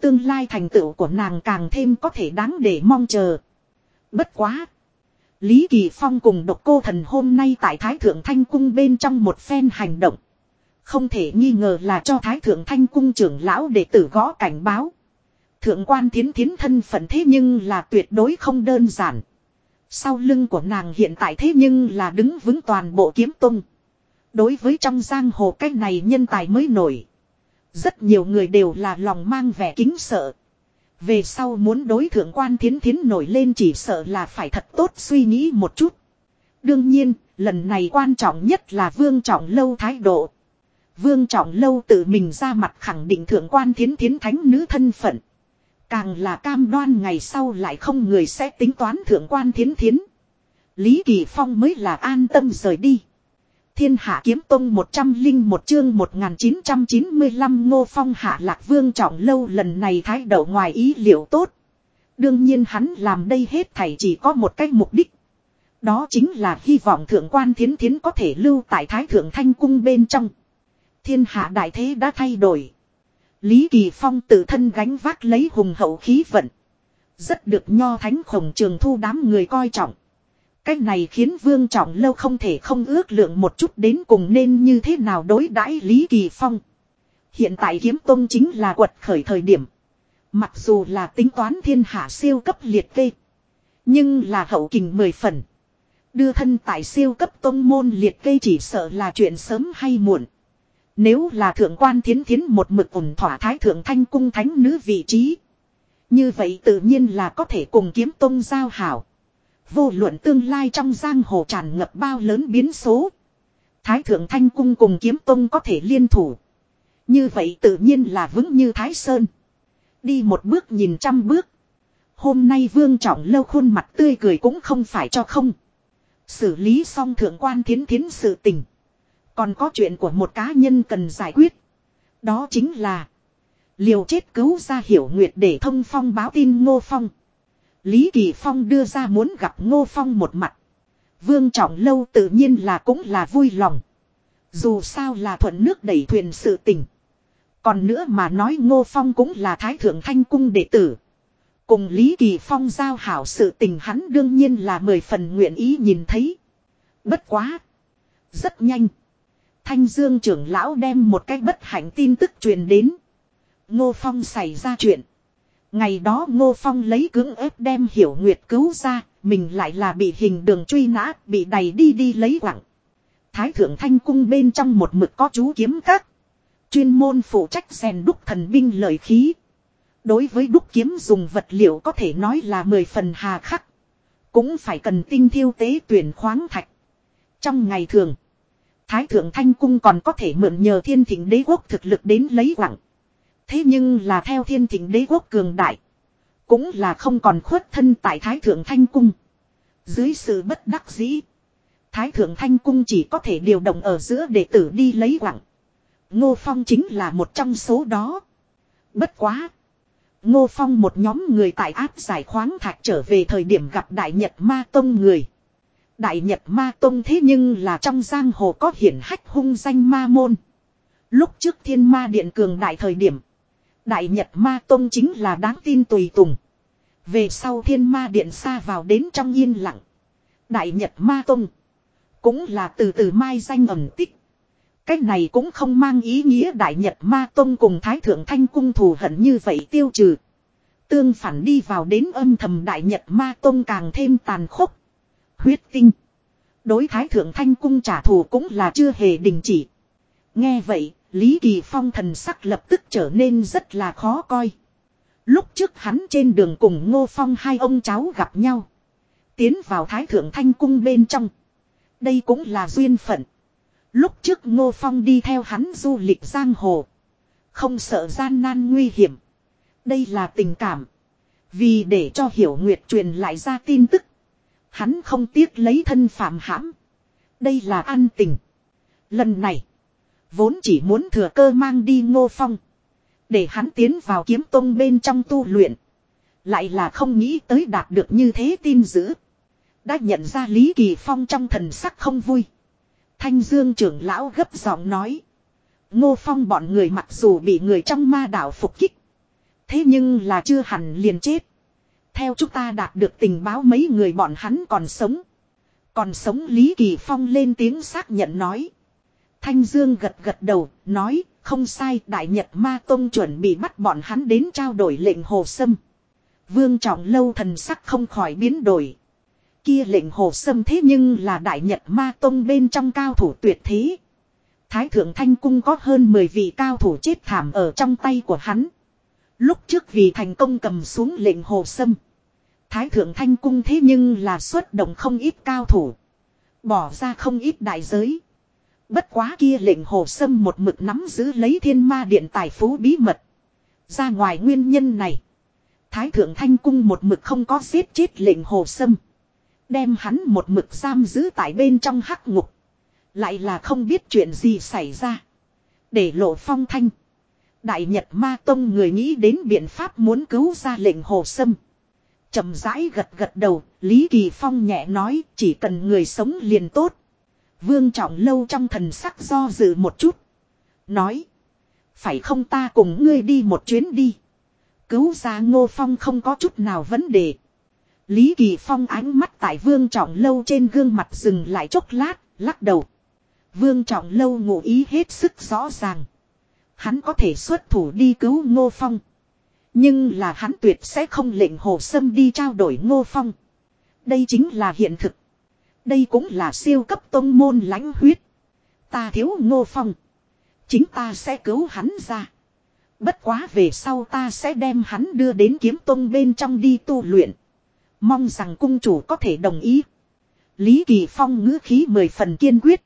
Tương lai thành tựu của nàng càng thêm có thể đáng để mong chờ. Bất quá. Lý Kỳ Phong cùng độc cô thần hôm nay tại Thái Thượng Thanh Cung bên trong một phen hành động. Không thể nghi ngờ là cho Thái Thượng Thanh Cung trưởng lão đệ tử gõ cảnh báo. Thượng quan thiến thiến thân phận thế nhưng là tuyệt đối không đơn giản. Sau lưng của nàng hiện tại thế nhưng là đứng vững toàn bộ kiếm tung. Đối với trong giang hồ cái này nhân tài mới nổi. Rất nhiều người đều là lòng mang vẻ kính sợ. Về sau muốn đối thượng quan thiến thiến nổi lên chỉ sợ là phải thật tốt suy nghĩ một chút. Đương nhiên, lần này quan trọng nhất là vương trọng lâu thái độ. Vương trọng lâu tự mình ra mặt khẳng định thượng quan thiến thiến thánh nữ thân phận. Càng là cam đoan ngày sau lại không người sẽ tính toán thượng quan thiến thiến. Lý Kỳ Phong mới là an tâm rời đi. Thiên hạ kiếm tông 101 chương 1995 ngô phong hạ lạc vương trọng lâu lần này thái độ ngoài ý liệu tốt. Đương nhiên hắn làm đây hết thảy chỉ có một cách mục đích. Đó chính là hy vọng thượng quan thiến thiến có thể lưu tại thái thượng thanh cung bên trong. Thiên hạ đại thế đã thay đổi. Lý Kỳ Phong tự thân gánh vác lấy hùng hậu khí vận. Rất được nho thánh khổng trường thu đám người coi trọng. Cách này khiến Vương Trọng Lâu không thể không ước lượng một chút đến cùng nên như thế nào đối đãi Lý Kỳ Phong. Hiện tại kiếm tông chính là quật khởi thời điểm. Mặc dù là tính toán thiên hạ siêu cấp liệt kê. Nhưng là hậu kình mười phần. Đưa thân tại siêu cấp tông môn liệt kê chỉ sợ là chuyện sớm hay muộn. Nếu là thượng quan thiến thiến một mực ủng thỏa thái thượng thanh cung thánh nữ vị trí. Như vậy tự nhiên là có thể cùng kiếm tông giao hảo. Vô luận tương lai trong giang hồ tràn ngập bao lớn biến số. Thái thượng thanh cung cùng kiếm tông có thể liên thủ. Như vậy tự nhiên là vững như thái sơn. Đi một bước nhìn trăm bước. Hôm nay vương trọng lâu khuôn mặt tươi cười cũng không phải cho không. Xử lý xong thượng quan thiến thiến sự tình. Còn có chuyện của một cá nhân cần giải quyết. Đó chính là. Liều chết cứu ra hiểu nguyệt để thông phong báo tin ngô phong. Lý Kỳ Phong đưa ra muốn gặp Ngô Phong một mặt. Vương Trọng Lâu tự nhiên là cũng là vui lòng. Dù sao là thuận nước đẩy thuyền sự tình. Còn nữa mà nói Ngô Phong cũng là Thái Thượng Thanh Cung đệ tử. Cùng Lý Kỳ Phong giao hảo sự tình hắn đương nhiên là mười phần nguyện ý nhìn thấy. Bất quá. Rất nhanh. Thanh Dương trưởng lão đem một cái bất hạnh tin tức truyền đến. Ngô Phong xảy ra chuyện. Ngày đó Ngô Phong lấy cưỡng ép đem Hiểu Nguyệt cứu ra, mình lại là bị hình đường truy nã, bị đẩy đi đi lấy quặng. Thái thượng thanh cung bên trong một mực có chú kiếm các. Chuyên môn phụ trách rèn đúc thần binh lợi khí. Đối với đúc kiếm dùng vật liệu có thể nói là mười phần hà khắc. Cũng phải cần tinh thiêu tế tuyển khoáng thạch. Trong ngày thường, Thái thượng thanh cung còn có thể mượn nhờ thiên thịnh đế quốc thực lực đến lấy quặng. Thế nhưng là theo thiên thịnh đế quốc cường đại. Cũng là không còn khuất thân tại Thái Thượng Thanh Cung. Dưới sự bất đắc dĩ. Thái Thượng Thanh Cung chỉ có thể điều động ở giữa đệ tử đi lấy quặng. Ngô Phong chính là một trong số đó. Bất quá. Ngô Phong một nhóm người tại áp giải khoáng thạch trở về thời điểm gặp Đại Nhật Ma Tông người. Đại Nhật Ma Tông thế nhưng là trong giang hồ có hiển hách hung danh ma môn. Lúc trước thiên ma điện cường đại thời điểm. Đại Nhật Ma Tông chính là đáng tin tùy tùng. Về sau thiên ma điện xa vào đến trong yên lặng. Đại Nhật Ma Tông. Cũng là từ từ mai danh ẩn tích. Cách này cũng không mang ý nghĩa Đại Nhật Ma Tông cùng Thái Thượng Thanh Cung thù hận như vậy tiêu trừ. Tương phản đi vào đến âm thầm Đại Nhật Ma Tông càng thêm tàn khốc. Huyết tinh. Đối Thái Thượng Thanh Cung trả thù cũng là chưa hề đình chỉ. Nghe vậy, Lý Kỳ Phong thần sắc lập tức trở nên rất là khó coi. Lúc trước hắn trên đường cùng Ngô Phong hai ông cháu gặp nhau. Tiến vào Thái Thượng Thanh Cung bên trong. Đây cũng là duyên phận. Lúc trước Ngô Phong đi theo hắn du lịch giang hồ. Không sợ gian nan nguy hiểm. Đây là tình cảm. Vì để cho Hiểu Nguyệt truyền lại ra tin tức. Hắn không tiếc lấy thân phạm hãm. Đây là an tình. Lần này. Vốn chỉ muốn thừa cơ mang đi ngô phong. Để hắn tiến vào kiếm tông bên trong tu luyện. Lại là không nghĩ tới đạt được như thế tin dữ. Đã nhận ra Lý Kỳ Phong trong thần sắc không vui. Thanh Dương trưởng lão gấp giọng nói. Ngô Phong bọn người mặc dù bị người trong ma đảo phục kích. Thế nhưng là chưa hẳn liền chết. Theo chúng ta đạt được tình báo mấy người bọn hắn còn sống. Còn sống Lý Kỳ Phong lên tiếng xác nhận nói. Thanh Dương gật gật đầu, nói, không sai, Đại Nhật Ma Tông chuẩn bị bắt bọn hắn đến trao đổi lệnh hồ sâm. Vương Trọng Lâu thần sắc không khỏi biến đổi. Kia lệnh hồ sâm thế nhưng là Đại Nhật Ma Tông bên trong cao thủ tuyệt thế. Thái Thượng Thanh Cung có hơn 10 vị cao thủ chết thảm ở trong tay của hắn. Lúc trước vì thành công cầm xuống lệnh hồ sâm. Thái Thượng Thanh Cung thế nhưng là xuất động không ít cao thủ. Bỏ ra không ít đại giới. Bất quá kia lệnh hồ sâm một mực nắm giữ lấy thiên ma điện tài phú bí mật. Ra ngoài nguyên nhân này. Thái thượng thanh cung một mực không có giết chết lệnh hồ sâm. Đem hắn một mực giam giữ tại bên trong hắc ngục. Lại là không biết chuyện gì xảy ra. Để lộ phong thanh. Đại Nhật Ma Tông người nghĩ đến biện pháp muốn cứu ra lệnh hồ sâm. chậm rãi gật gật đầu, Lý Kỳ Phong nhẹ nói chỉ cần người sống liền tốt. Vương Trọng Lâu trong thần sắc do dự một chút. Nói. Phải không ta cùng ngươi đi một chuyến đi. Cứu ra Ngô Phong không có chút nào vấn đề. Lý Kỳ Phong ánh mắt tại Vương Trọng Lâu trên gương mặt dừng lại chốc lát, lắc đầu. Vương Trọng Lâu ngụ ý hết sức rõ ràng. Hắn có thể xuất thủ đi cứu Ngô Phong. Nhưng là hắn tuyệt sẽ không lệnh Hồ Sâm đi trao đổi Ngô Phong. Đây chính là hiện thực. Đây cũng là siêu cấp tông môn lãnh huyết. Ta thiếu Ngô Phong. Chính ta sẽ cứu hắn ra. Bất quá về sau ta sẽ đem hắn đưa đến kiếm tông bên trong đi tu luyện. Mong rằng cung chủ có thể đồng ý. Lý Kỳ Phong ngữ khí mười phần kiên quyết.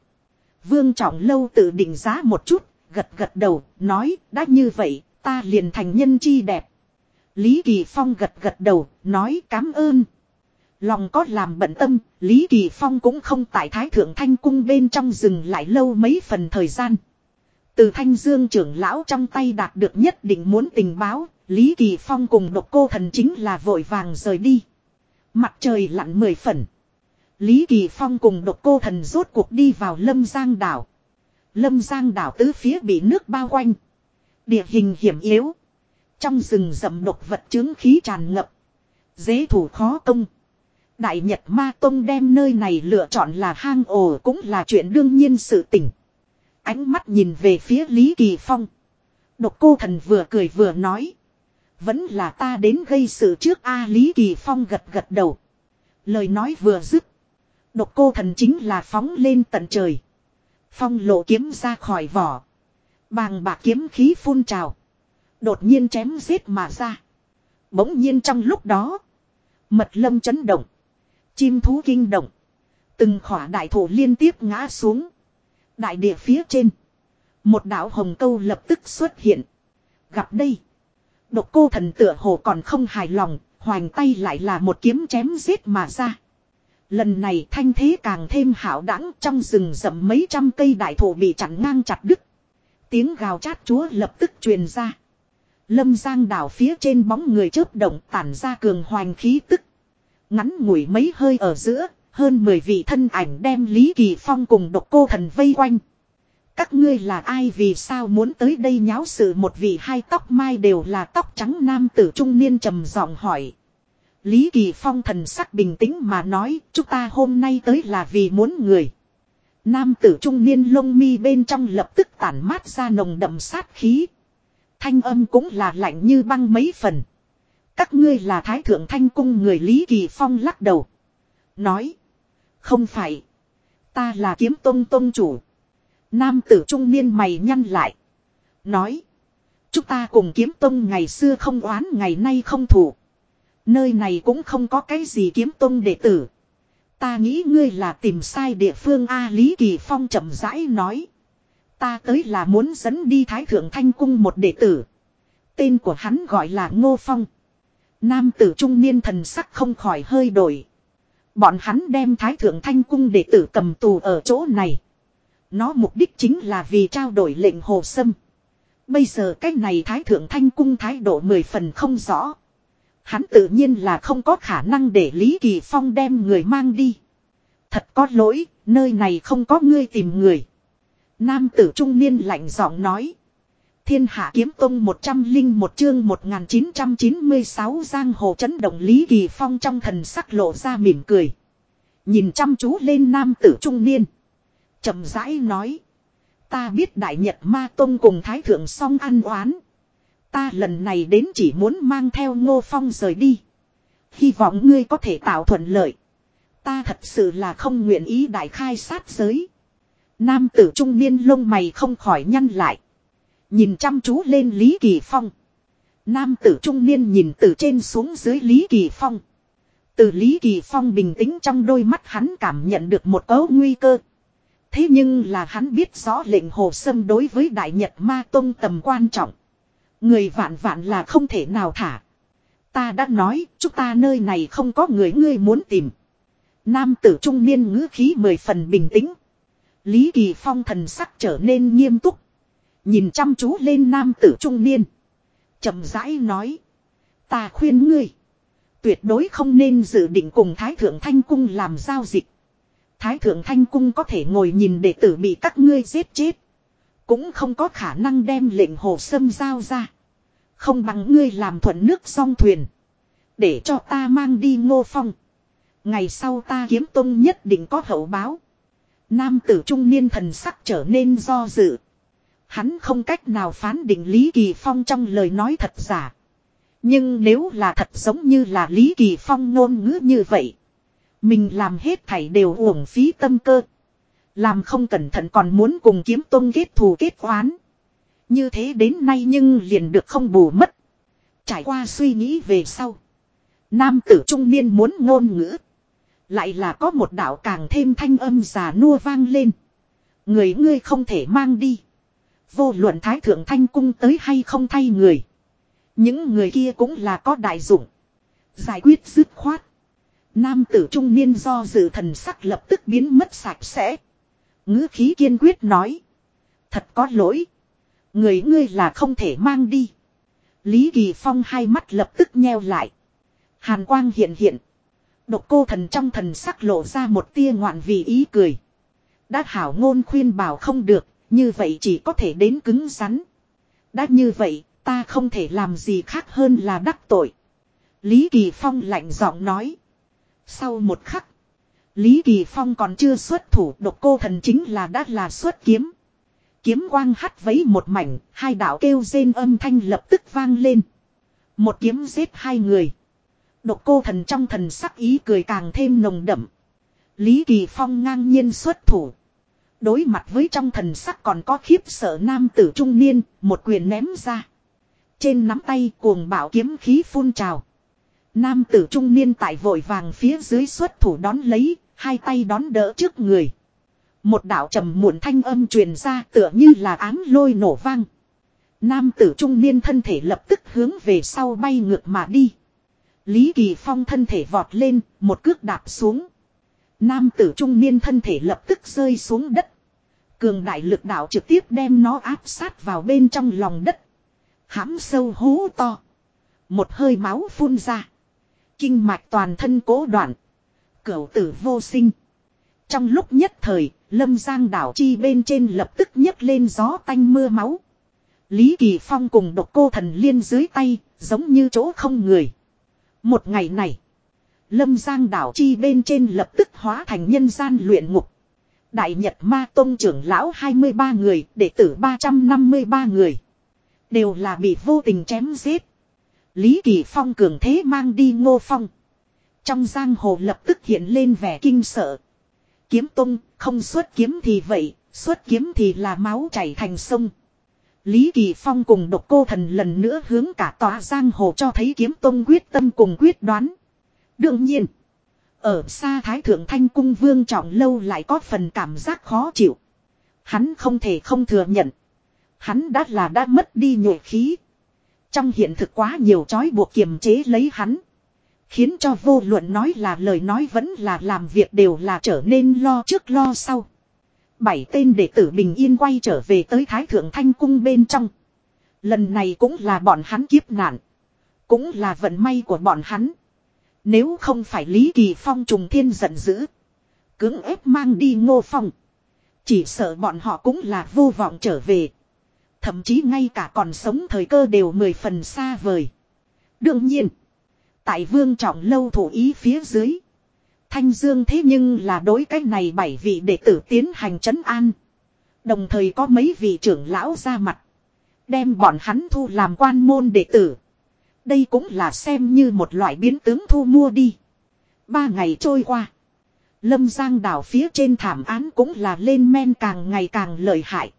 Vương Trọng Lâu tự định giá một chút, gật gật đầu, nói, đã như vậy, ta liền thành nhân chi đẹp. Lý Kỳ Phong gật gật đầu, nói cảm ơn. Lòng có làm bận tâm, Lý Kỳ Phong cũng không tại Thái Thượng Thanh Cung bên trong dừng lại lâu mấy phần thời gian. Từ Thanh Dương trưởng lão trong tay đạt được nhất định muốn tình báo, Lý Kỳ Phong cùng độc cô thần chính là vội vàng rời đi. Mặt trời lặn mười phần. Lý Kỳ Phong cùng độc cô thần rốt cuộc đi vào Lâm Giang đảo. Lâm Giang đảo tứ phía bị nước bao quanh. Địa hình hiểm yếu. Trong rừng rậm độc vật chứng khí tràn ngập. Dễ thủ khó công. Đại Nhật Ma Tông đem nơi này lựa chọn là hang ổ cũng là chuyện đương nhiên sự tỉnh. Ánh mắt nhìn về phía Lý Kỳ Phong. Độc cô thần vừa cười vừa nói. Vẫn là ta đến gây sự trước A Lý Kỳ Phong gật gật đầu. Lời nói vừa dứt. Độc cô thần chính là phóng lên tận trời. Phong lộ kiếm ra khỏi vỏ. Bàng bạc kiếm khí phun trào. Đột nhiên chém giết mà ra. Bỗng nhiên trong lúc đó. Mật lâm chấn động. Chim thú kinh động. Từng khỏa đại thổ liên tiếp ngã xuống. Đại địa phía trên. Một đạo hồng câu lập tức xuất hiện. Gặp đây. Độc cô thần tựa hồ còn không hài lòng. Hoành tay lại là một kiếm chém giết mà ra. Lần này thanh thế càng thêm hảo đẳng trong rừng rậm mấy trăm cây đại thổ bị chặn ngang chặt đứt. Tiếng gào chát chúa lập tức truyền ra. Lâm giang đảo phía trên bóng người chớp động tản ra cường hoành khí tức. Ngắn ngủi mấy hơi ở giữa, hơn 10 vị thân ảnh đem Lý Kỳ Phong cùng độc cô thần vây quanh. Các ngươi là ai vì sao muốn tới đây nháo sự một vị hai tóc mai đều là tóc trắng nam tử trung niên trầm giọng hỏi. Lý Kỳ Phong thần sắc bình tĩnh mà nói, chúng ta hôm nay tới là vì muốn người. Nam tử trung niên lông mi bên trong lập tức tản mát ra nồng đậm sát khí. Thanh âm cũng là lạnh như băng mấy phần. Các ngươi là thái thượng thanh cung người Lý Kỳ Phong lắc đầu. Nói. Không phải. Ta là kiếm tông tông chủ. Nam tử trung niên mày nhăn lại. Nói. Chúng ta cùng kiếm tông ngày xưa không oán ngày nay không thủ. Nơi này cũng không có cái gì kiếm tông đệ tử. Ta nghĩ ngươi là tìm sai địa phương A Lý Kỳ Phong chậm rãi nói. Ta tới là muốn dẫn đi Thái Thượng Thanh Cung một đệ tử. Tên của hắn gọi là Ngô Phong. Nam tử trung niên thần sắc không khỏi hơi đổi. Bọn hắn đem Thái Thượng Thanh Cung đệ tử cầm tù ở chỗ này. Nó mục đích chính là vì trao đổi lệnh hồ sâm. Bây giờ cái này Thái Thượng Thanh Cung thái độ mười phần không rõ. Hắn tự nhiên là không có khả năng để Lý Kỳ Phong đem người mang đi. Thật có lỗi, nơi này không có ngươi tìm người. Nam tử trung niên lạnh giọng nói. Thiên hạ kiếm tông 101 chương 1996 giang hồ chấn động Lý Kỳ Phong trong thần sắc lộ ra mỉm cười. Nhìn chăm chú lên nam tử trung niên. chậm rãi nói. Ta biết Đại Nhật Ma Tông cùng Thái Thượng song ăn oán. Ta lần này đến chỉ muốn mang theo Ngô Phong rời đi. Hy vọng ngươi có thể tạo thuận lợi. Ta thật sự là không nguyện ý đại khai sát giới. Nam tử trung niên lông mày không khỏi nhăn lại. Nhìn chăm chú lên Lý Kỳ Phong. Nam tử trung niên nhìn từ trên xuống dưới Lý Kỳ Phong. Từ Lý Kỳ Phong bình tĩnh trong đôi mắt hắn cảm nhận được một ấu nguy cơ. Thế nhưng là hắn biết rõ lệnh hồ sâm đối với Đại Nhật Ma Tông tầm quan trọng. Người vạn vạn là không thể nào thả. Ta đã nói, chúng ta nơi này không có người ngươi muốn tìm. Nam tử trung niên ngữ khí mười phần bình tĩnh. Lý Kỳ Phong thần sắc trở nên nghiêm túc. Nhìn chăm chú lên nam tử trung niên. chậm rãi nói. Ta khuyên ngươi. Tuyệt đối không nên dự định cùng Thái Thượng Thanh Cung làm giao dịch. Thái Thượng Thanh Cung có thể ngồi nhìn đệ tử bị các ngươi giết chết. Cũng không có khả năng đem lệnh hồ sâm giao ra. Không bằng ngươi làm thuận nước song thuyền. Để cho ta mang đi ngô phong. Ngày sau ta kiếm tông nhất định có hậu báo. Nam tử trung niên thần sắc trở nên do dự. Hắn không cách nào phán định Lý Kỳ Phong trong lời nói thật giả. Nhưng nếu là thật giống như là Lý Kỳ Phong ngôn ngữ như vậy. Mình làm hết thảy đều uổng phí tâm cơ. Làm không cẩn thận còn muốn cùng kiếm tôn kết thù kết oán. Như thế đến nay nhưng liền được không bù mất. Trải qua suy nghĩ về sau. Nam tử trung niên muốn ngôn ngữ. Lại là có một đạo càng thêm thanh âm già nua vang lên. Người ngươi không thể mang đi. Vô luận thái thượng thanh cung tới hay không thay người. Những người kia cũng là có đại dụng. Giải quyết dứt khoát. Nam tử trung niên do dự thần sắc lập tức biến mất sạch sẽ ngữ khí kiên quyết nói. Thật có lỗi. Người ngươi là không thể mang đi. Lý Kỳ Phong hai mắt lập tức nheo lại. Hàn quang hiện hiện. Độc cô thần trong thần sắc lộ ra một tia ngoạn vì ý cười. Đã hảo ngôn khuyên bảo không được, như vậy chỉ có thể đến cứng rắn. Đã như vậy, ta không thể làm gì khác hơn là đắc tội. Lý Kỳ Phong lạnh giọng nói. Sau một khắc, Lý Kỳ Phong còn chưa xuất thủ độc cô thần chính là đã là xuất kiếm. Kiếm quang hắt vấy một mảnh, hai đạo kêu rên âm thanh lập tức vang lên. Một kiếm giết hai người. Độc cô thần trong thần sắc ý cười càng thêm nồng đậm. Lý Kỳ Phong ngang nhiên xuất thủ. Đối mặt với trong thần sắc còn có khiếp sợ nam tử trung niên, một quyền ném ra. Trên nắm tay cuồng bảo kiếm khí phun trào. Nam tử trung niên tại vội vàng phía dưới xuất thủ đón lấy, hai tay đón đỡ trước người. Một đạo trầm muộn thanh âm truyền ra tựa như là ám lôi nổ vang. Nam tử trung niên thân thể lập tức hướng về sau bay ngược mà đi. Lý Kỳ Phong thân thể vọt lên, một cước đạp xuống. Nam tử trung niên thân thể lập tức rơi xuống đất. Cường đại lực đạo trực tiếp đem nó áp sát vào bên trong lòng đất. hãm sâu hố to. Một hơi máu phun ra. Kinh mạch toàn thân cố đoạn. Cửu tử vô sinh. Trong lúc nhất thời, lâm giang đảo chi bên trên lập tức nhấc lên gió tanh mưa máu. Lý Kỳ Phong cùng độc cô thần liên dưới tay, giống như chỗ không người. Một ngày này, lâm giang đảo chi bên trên lập tức hóa thành nhân gian luyện ngục. Đại Nhật Ma Tông trưởng lão 23 người, đệ tử 353 người. Đều là bị vô tình chém giết. Lý Kỳ Phong cường thế mang đi ngô phong. Trong giang hồ lập tức hiện lên vẻ kinh sợ. Kiếm tung, không xuất kiếm thì vậy, xuất kiếm thì là máu chảy thành sông. Lý Kỳ Phong cùng độc cô thần lần nữa hướng cả tòa giang hồ cho thấy kiếm tung quyết tâm cùng quyết đoán. Đương nhiên, ở xa Thái Thượng Thanh Cung Vương Trọng Lâu lại có phần cảm giác khó chịu. Hắn không thể không thừa nhận. Hắn đã là đã mất đi nhuệ khí. Trong hiện thực quá nhiều trói buộc kiềm chế lấy hắn. Khiến cho vô luận nói là lời nói vẫn là làm việc đều là trở nên lo trước lo sau. Bảy tên đệ tử bình yên quay trở về tới Thái Thượng Thanh Cung bên trong. Lần này cũng là bọn hắn kiếp nạn. Cũng là vận may của bọn hắn. Nếu không phải Lý Kỳ Phong trùng thiên giận dữ. Cưỡng ép mang đi ngô phong. Chỉ sợ bọn họ cũng là vô vọng trở về. Thậm chí ngay cả còn sống thời cơ đều mười phần xa vời. Đương nhiên. Tại vương trọng lâu thủ ý phía dưới. Thanh Dương thế nhưng là đối cách này bảy vị đệ tử tiến hành trấn an. Đồng thời có mấy vị trưởng lão ra mặt. Đem bọn hắn thu làm quan môn đệ tử. Đây cũng là xem như một loại biến tướng thu mua đi. Ba ngày trôi qua. Lâm Giang đảo phía trên thảm án cũng là lên men càng ngày càng lợi hại.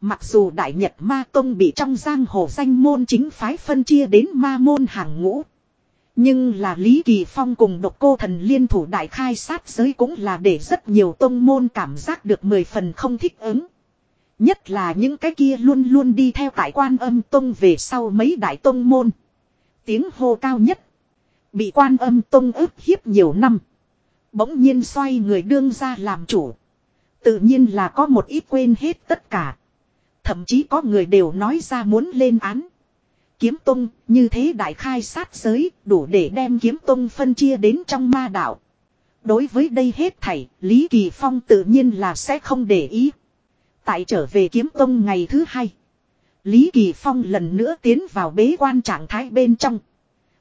Mặc dù Đại Nhật Ma Tông bị trong giang hồ danh môn chính phái phân chia đến ma môn hàng ngũ. Nhưng là Lý Kỳ Phong cùng độc cô thần liên thủ đại khai sát giới cũng là để rất nhiều tông môn cảm giác được mười phần không thích ứng. Nhất là những cái kia luôn luôn đi theo tại quan âm tông về sau mấy đại tông môn. Tiếng hô cao nhất. Bị quan âm tông ức hiếp nhiều năm. Bỗng nhiên xoay người đương ra làm chủ. Tự nhiên là có một ít quên hết tất cả. Thậm chí có người đều nói ra muốn lên án. Kiếm Tông như thế đại khai sát giới đủ để đem Kiếm Tông phân chia đến trong ma đạo. Đối với đây hết thảy, Lý Kỳ Phong tự nhiên là sẽ không để ý. Tại trở về Kiếm Tông ngày thứ hai. Lý Kỳ Phong lần nữa tiến vào bế quan trạng thái bên trong.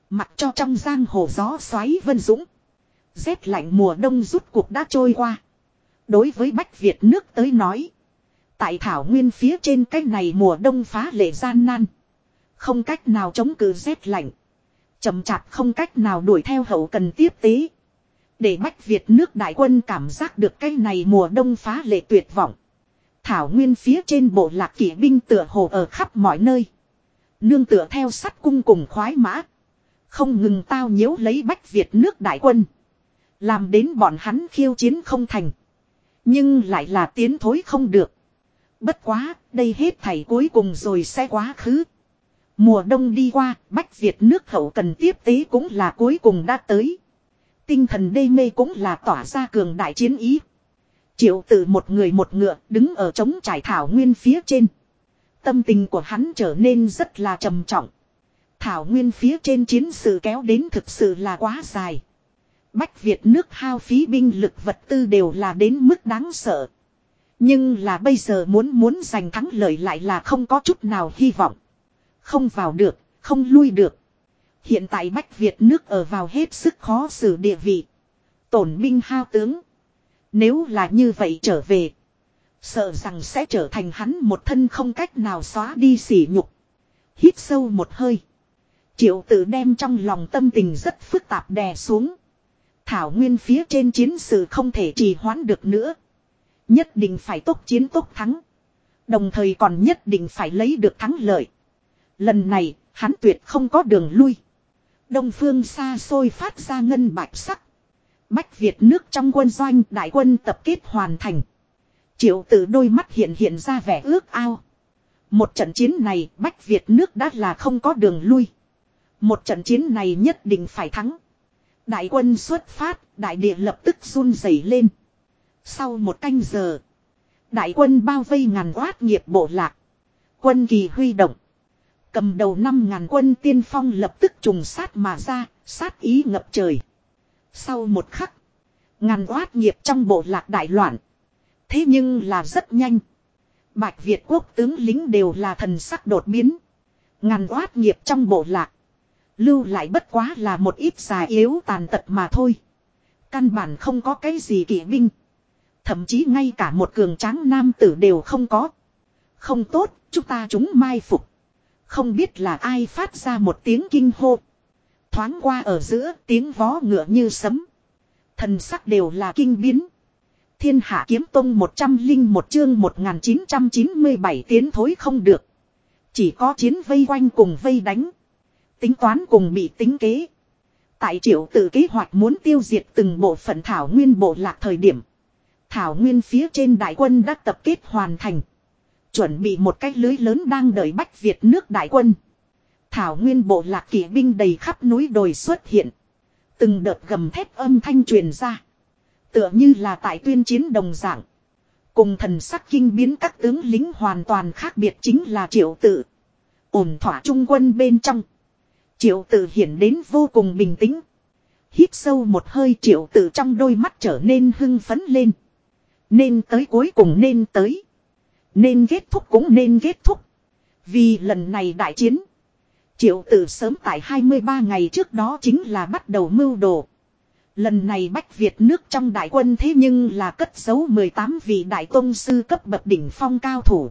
Mặc cho trong giang hồ gió xoáy vân dũng. Rét lạnh mùa đông rút cuộc đã trôi qua. Đối với Bách Việt nước tới nói. Tại thảo nguyên phía trên cái này mùa đông phá lệ gian nan. Không cách nào chống cự rét lạnh. chậm chạp không cách nào đuổi theo hậu cần tiếp tế. Để Bách Việt nước đại quân cảm giác được cái này mùa đông phá lệ tuyệt vọng. Thảo nguyên phía trên bộ lạc kỵ binh tựa hồ ở khắp mọi nơi. Nương tựa theo sắt cung cùng khoái mã. Không ngừng tao nhiễu lấy Bách Việt nước đại quân. Làm đến bọn hắn khiêu chiến không thành. Nhưng lại là tiến thối không được. Bất quá, đây hết thảy cuối cùng rồi sẽ quá khứ. Mùa đông đi qua, Bách Việt nước hậu cần tiếp tế cũng là cuối cùng đã tới. Tinh thần đê mê cũng là tỏa ra cường đại chiến ý. Triệu tử một người một ngựa đứng ở trống trải thảo nguyên phía trên. Tâm tình của hắn trở nên rất là trầm trọng. Thảo nguyên phía trên chiến sự kéo đến thực sự là quá dài. Bách Việt nước hao phí binh lực vật tư đều là đến mức đáng sợ. Nhưng là bây giờ muốn muốn giành thắng lợi lại là không có chút nào hy vọng. Không vào được, không lui được. Hiện tại Bách Việt nước ở vào hết sức khó xử địa vị. Tổn binh hao tướng. Nếu là như vậy trở về. Sợ rằng sẽ trở thành hắn một thân không cách nào xóa đi sỉ nhục. Hít sâu một hơi. Triệu tử đem trong lòng tâm tình rất phức tạp đè xuống. Thảo nguyên phía trên chiến sự không thể trì hoãn được nữa. Nhất định phải tốt chiến tốt thắng. Đồng thời còn nhất định phải lấy được thắng lợi. Lần này, hắn tuyệt không có đường lui. Đông phương xa xôi phát ra ngân bạch sắc. Bách Việt nước trong quân doanh đại quân tập kết hoàn thành. Triệu tử đôi mắt hiện hiện ra vẻ ước ao. Một trận chiến này Bách Việt nước đã là không có đường lui. Một trận chiến này nhất định phải thắng. Đại quân xuất phát, đại địa lập tức run rẩy lên. Sau một canh giờ, đại quân bao vây ngàn oát nghiệp bộ lạc. Quân kỳ huy động. Cầm đầu năm ngàn quân tiên phong lập tức trùng sát mà ra, sát ý ngập trời. Sau một khắc, ngàn oát nghiệp trong bộ lạc đại loạn. Thế nhưng là rất nhanh. Bạch Việt quốc tướng lính đều là thần sắc đột biến. Ngàn oát nghiệp trong bộ lạc. Lưu lại bất quá là một ít già yếu tàn tật mà thôi. Căn bản không có cái gì kỵ binh. Thậm chí ngay cả một cường tráng nam tử đều không có. Không tốt, chúng ta chúng mai phục. Không biết là ai phát ra một tiếng kinh hô. Thoáng qua ở giữa tiếng vó ngựa như sấm. Thần sắc đều là kinh biến. Thiên hạ kiếm tông một trăm linh một chương một nghìn chín chín trăm mươi bảy tiến thối không được. Chỉ có chiến vây quanh cùng vây đánh. Tính toán cùng bị tính kế. Tại triệu tự kế hoạch muốn tiêu diệt từng bộ phận thảo nguyên bộ lạc thời điểm. Thảo nguyên phía trên đại quân đã tập kết hoàn thành. Chuẩn bị một cái lưới lớn đang đợi bách Việt nước đại quân. Thảo nguyên bộ lạc kỵ binh đầy khắp núi đồi xuất hiện. Từng đợt gầm thép âm thanh truyền ra. Tựa như là tại tuyên chiến đồng dạng. Cùng thần sắc kinh biến các tướng lính hoàn toàn khác biệt chính là triệu tự. ổn thỏa trung quân bên trong. Triệu tự hiển đến vô cùng bình tĩnh. Hít sâu một hơi triệu tự trong đôi mắt trở nên hưng phấn lên. Nên tới cuối cùng nên tới. Nên kết thúc cũng nên kết thúc. Vì lần này đại chiến. Triệu tử sớm tại 23 ngày trước đó chính là bắt đầu mưu đồ. Lần này Bách Việt nước trong đại quân thế nhưng là cất giấu 18 vị đại tôn sư cấp bậc đỉnh phong cao thủ.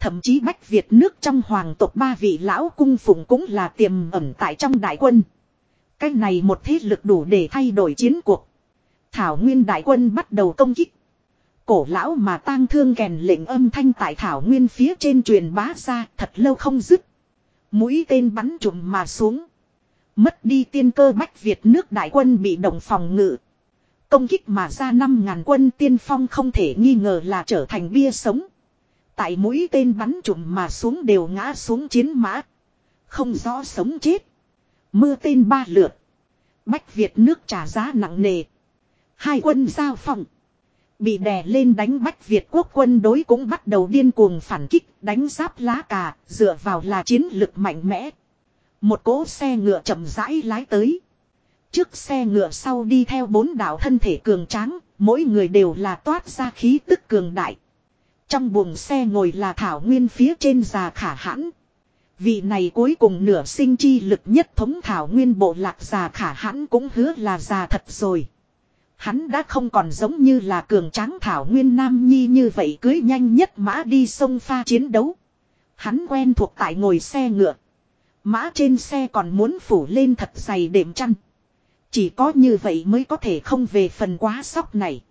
Thậm chí Bách Việt nước trong hoàng tộc ba vị lão cung phụng cũng là tiềm ẩn tại trong đại quân. Cái này một thế lực đủ để thay đổi chiến cuộc. Thảo Nguyên đại quân bắt đầu công kích. Cổ lão mà tang thương kèn lệnh âm thanh tại Thảo Nguyên phía trên truyền bá ra, thật lâu không dứt. Mũi tên bắn trùm mà xuống. Mất đi tiên cơ Bách Việt nước đại quân bị động phòng ngự. Công kích mà ra năm ngàn quân tiên phong không thể nghi ngờ là trở thành bia sống. Tại mũi tên bắn trùm mà xuống đều ngã xuống chiến mã. Không rõ sống chết. Mưa tên ba lượt. Bách Việt nước trả giá nặng nề. Hai quân giao phòng. Bị đè lên đánh Bách Việt quốc quân đối cũng bắt đầu điên cuồng phản kích đánh giáp lá cà dựa vào là chiến lực mạnh mẽ. Một cỗ xe ngựa chậm rãi lái tới. Trước xe ngựa sau đi theo bốn đạo thân thể cường tráng, mỗi người đều là toát ra khí tức cường đại. Trong buồng xe ngồi là thảo nguyên phía trên già khả hãn. Vị này cuối cùng nửa sinh chi lực nhất thống thảo nguyên bộ lạc già khả hãn cũng hứa là già thật rồi. Hắn đã không còn giống như là cường tráng thảo nguyên nam nhi như vậy cưới nhanh nhất mã đi sông pha chiến đấu. Hắn quen thuộc tại ngồi xe ngựa. Mã trên xe còn muốn phủ lên thật dày đệm chăn. Chỉ có như vậy mới có thể không về phần quá sóc này.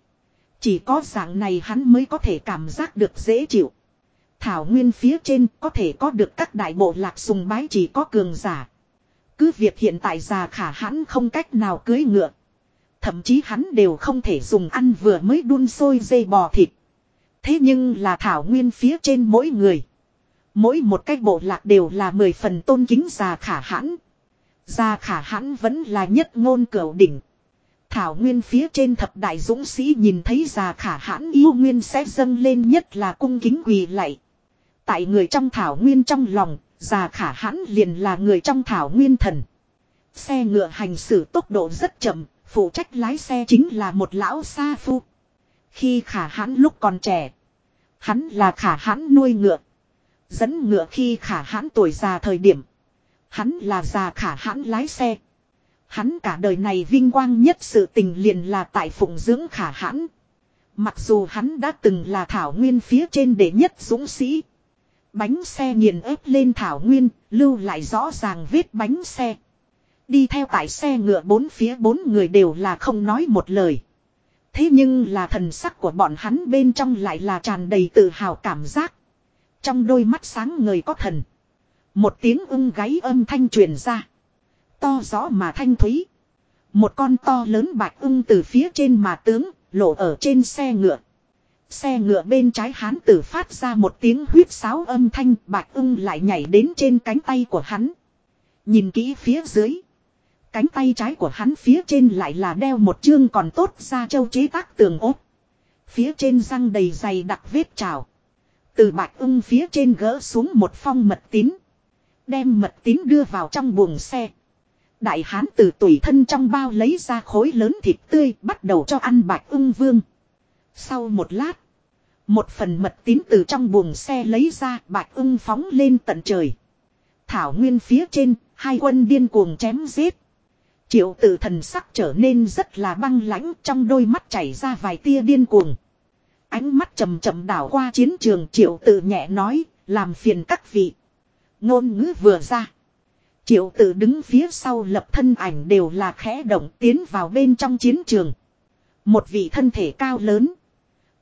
Chỉ có dạng này hắn mới có thể cảm giác được dễ chịu. Thảo nguyên phía trên có thể có được các đại bộ lạc sùng bái chỉ có cường giả. Cứ việc hiện tại già khả hắn không cách nào cưới ngựa. Thậm chí hắn đều không thể dùng ăn vừa mới đun sôi dây bò thịt. Thế nhưng là thảo nguyên phía trên mỗi người. Mỗi một cái bộ lạc đều là mười phần tôn kính già khả hãn. Già khả hãn vẫn là nhất ngôn cửu đỉnh. Thảo nguyên phía trên thập đại dũng sĩ nhìn thấy già khả hãn yêu nguyên sẽ dâng lên nhất là cung kính quỳ lạy. Tại người trong thảo nguyên trong lòng, già khả hãn liền là người trong thảo nguyên thần. Xe ngựa hành xử tốc độ rất chậm, phụ trách lái xe chính là một lão sa phu. Khi khả hãn lúc còn trẻ, hắn là khả hãn nuôi ngựa. Dẫn ngựa khi khả hãn tuổi già thời điểm. Hắn là già khả hãn lái xe. Hắn cả đời này vinh quang nhất sự tình liền là tại phụng dưỡng khả hãn. Mặc dù hắn đã từng là thảo nguyên phía trên đệ nhất dũng sĩ. Bánh xe nghiền ép lên thảo nguyên, lưu lại rõ ràng vết bánh xe. Đi theo tại xe ngựa bốn phía bốn người đều là không nói một lời. Thế nhưng là thần sắc của bọn hắn bên trong lại là tràn đầy tự hào cảm giác. Trong đôi mắt sáng người có thần. Một tiếng ưng gáy âm thanh truyền ra. To rõ mà thanh thúy. Một con to lớn bạch ưng từ phía trên mà tướng, lộ ở trên xe ngựa. Xe ngựa bên trái hán tử phát ra một tiếng huyết sáo âm thanh bạch ưng lại nhảy đến trên cánh tay của hắn. Nhìn kỹ phía dưới. Cánh tay trái của hắn phía trên lại là đeo một chương còn tốt ra châu chế tác tường ốp. Phía trên răng đầy dày đặc vết trào. Từ bạch ung phía trên gỡ xuống một phong mật tín. Đem mật tín đưa vào trong buồng xe. Đại hán từ tùy thân trong bao lấy ra khối lớn thịt tươi bắt đầu cho ăn bạch ung vương. Sau một lát. Một phần mật tín từ trong buồng xe lấy ra bạch ưng phóng lên tận trời. Thảo nguyên phía trên, hai quân điên cuồng chém giết. Triệu tử thần sắc trở nên rất là băng lãnh trong đôi mắt chảy ra vài tia điên cuồng. Ánh mắt chầm chậm đảo qua chiến trường triệu tử nhẹ nói, làm phiền các vị. Ngôn ngữ vừa ra. Triệu tử đứng phía sau lập thân ảnh đều là khẽ động tiến vào bên trong chiến trường. Một vị thân thể cao lớn.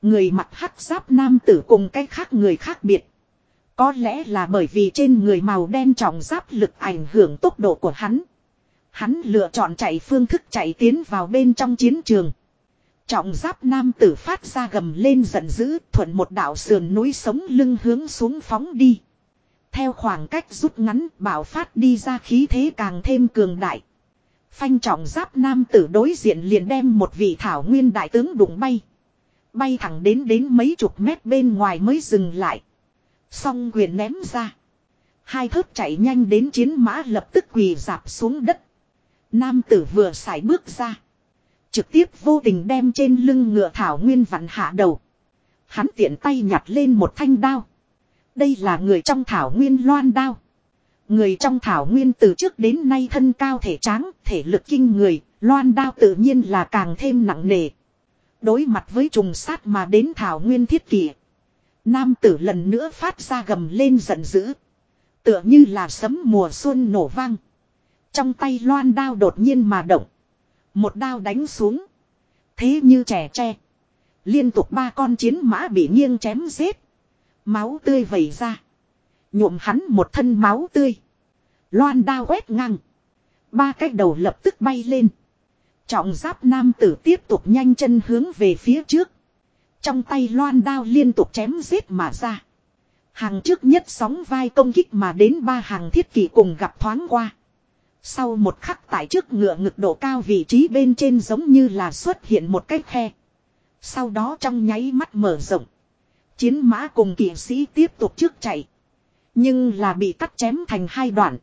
Người mặt hắc giáp nam tử cùng cái khác người khác biệt. Có lẽ là bởi vì trên người màu đen trọng giáp lực ảnh hưởng tốc độ của hắn. Hắn lựa chọn chạy phương thức chạy tiến vào bên trong chiến trường. Trọng giáp nam tử phát ra gầm lên giận dữ, thuận một đạo sườn núi sống lưng hướng xuống phóng đi. Theo khoảng cách rút ngắn bảo phát đi ra khí thế càng thêm cường đại. Phanh trọng giáp nam tử đối diện liền đem một vị thảo nguyên đại tướng đụng bay. Bay thẳng đến đến mấy chục mét bên ngoài mới dừng lại. Xong quyền ném ra. Hai thớt chạy nhanh đến chiến mã lập tức quỳ dạp xuống đất. Nam tử vừa xài bước ra. Trực tiếp vô tình đem trên lưng ngựa thảo nguyên vặn hạ đầu. Hắn tiện tay nhặt lên một thanh đao. Đây là người trong thảo nguyên loan đao. Người trong thảo nguyên từ trước đến nay thân cao thể tráng, thể lực kinh người, Loan đao tự nhiên là càng thêm nặng nề. Đối mặt với trùng sát mà đến thảo nguyên thiết kỷ. Nam tử lần nữa phát ra gầm lên giận dữ. Tựa như là sấm mùa xuân nổ vang. Trong tay loan đao đột nhiên mà động. Một đao đánh xuống. Thế như trẻ tre. Liên tục ba con chiến mã bị nghiêng chém giết. Máu tươi vẩy ra. Nhuộm hắn một thân máu tươi. Loan đao quét ngang. Ba cái đầu lập tức bay lên. Trọng giáp nam tử tiếp tục nhanh chân hướng về phía trước. Trong tay loan đao liên tục chém giết mà ra. Hàng trước nhất sóng vai công kích mà đến ba hàng thiết kỷ cùng gặp thoáng qua. Sau một khắc tại trước ngựa ngực độ cao vị trí bên trên giống như là xuất hiện một cái khe. Sau đó trong nháy mắt mở rộng. Chiến mã cùng kỵ sĩ tiếp tục trước chạy. Nhưng là bị cắt chém thành hai đoạn.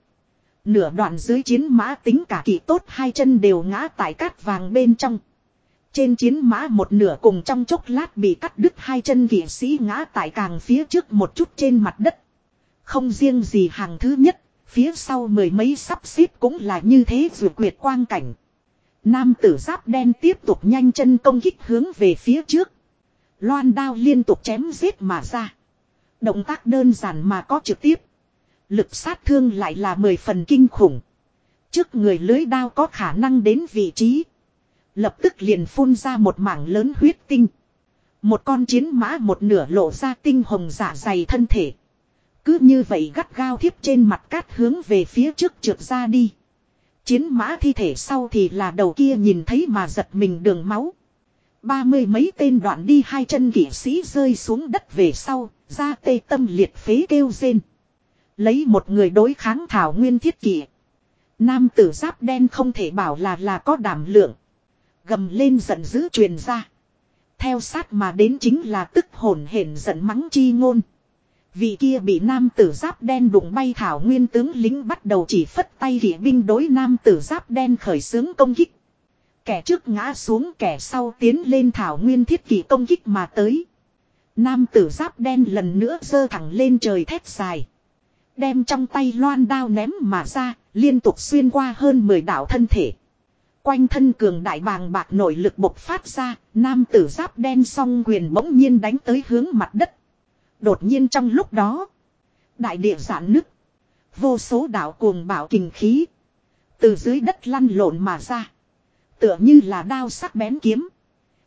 Nửa đoạn dưới chiến mã tính cả kỵ tốt hai chân đều ngã tại cát vàng bên trong. Trên chiến mã một nửa cùng trong chốc lát bị cắt đứt hai chân kỵ sĩ ngã tại càng phía trước một chút trên mặt đất. Không riêng gì hàng thứ nhất, phía sau mười mấy sắp xếp cũng là như thế dù quyệt quang cảnh. Nam tử giáp đen tiếp tục nhanh chân công kích hướng về phía trước. Loan đao liên tục chém giết mà ra. Động tác đơn giản mà có trực tiếp. Lực sát thương lại là mười phần kinh khủng. Trước người lưới đao có khả năng đến vị trí. Lập tức liền phun ra một mảng lớn huyết tinh. Một con chiến mã một nửa lộ ra tinh hồng dạ dày thân thể. Cứ như vậy gắt gao thiếp trên mặt cát hướng về phía trước trượt ra đi. Chiến mã thi thể sau thì là đầu kia nhìn thấy mà giật mình đường máu. Ba mươi mấy tên đoạn đi hai chân kỷ sĩ rơi xuống đất về sau, ra tê tâm liệt phế kêu rên. Lấy một người đối kháng thảo nguyên thiết kỷ. Nam tử giáp đen không thể bảo là là có đảm lượng. Gầm lên giận dữ truyền ra. Theo sát mà đến chính là tức hồn hển giận mắng chi ngôn. Vị kia bị nam tử giáp đen đụng bay thảo nguyên tướng lính bắt đầu chỉ phất tay kỵ binh đối nam tử giáp đen khởi xướng công kích. Kẻ trước ngã xuống kẻ sau tiến lên thảo nguyên thiết kỷ công kích mà tới. Nam tử giáp đen lần nữa giơ thẳng lên trời thét dài. Đem trong tay loan đao ném mà ra, liên tục xuyên qua hơn 10 đảo thân thể. Quanh thân cường đại bàng bạc nội lực bộc phát ra, nam tử giáp đen song quyền bỗng nhiên đánh tới hướng mặt đất. Đột nhiên trong lúc đó, đại địa giãn nứt. Vô số đảo cuồng bảo kình khí. Từ dưới đất lăn lộn mà ra. Tựa như là đao sắc bén kiếm.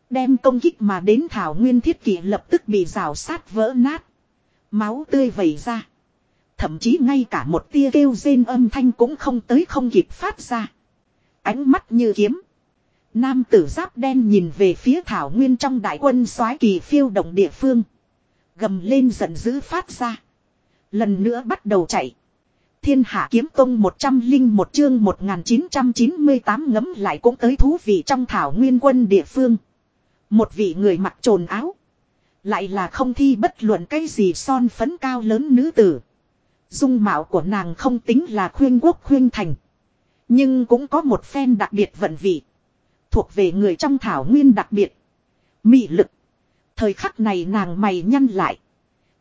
Đem công kích mà đến thảo nguyên thiết kỷ lập tức bị rào sát vỡ nát. Máu tươi vẩy ra. Thậm chí ngay cả một tia kêu rên âm thanh cũng không tới không kịp phát ra. Ánh mắt như kiếm. Nam tử giáp đen nhìn về phía thảo nguyên trong đại quân soái kỳ phiêu động địa phương. Gầm lên giận dữ phát ra. Lần nữa bắt đầu chạy. Thiên hạ kiếm tông 101 chương 1998 ngấm lại cũng tới thú vị trong thảo nguyên quân địa phương. Một vị người mặc trồn áo. Lại là không thi bất luận cái gì son phấn cao lớn nữ tử. Dung mạo của nàng không tính là khuyên quốc khuyên thành. Nhưng cũng có một phen đặc biệt vận vị. Thuộc về người trong thảo nguyên đặc biệt. Mị lực. Thời khắc này nàng mày nhăn lại.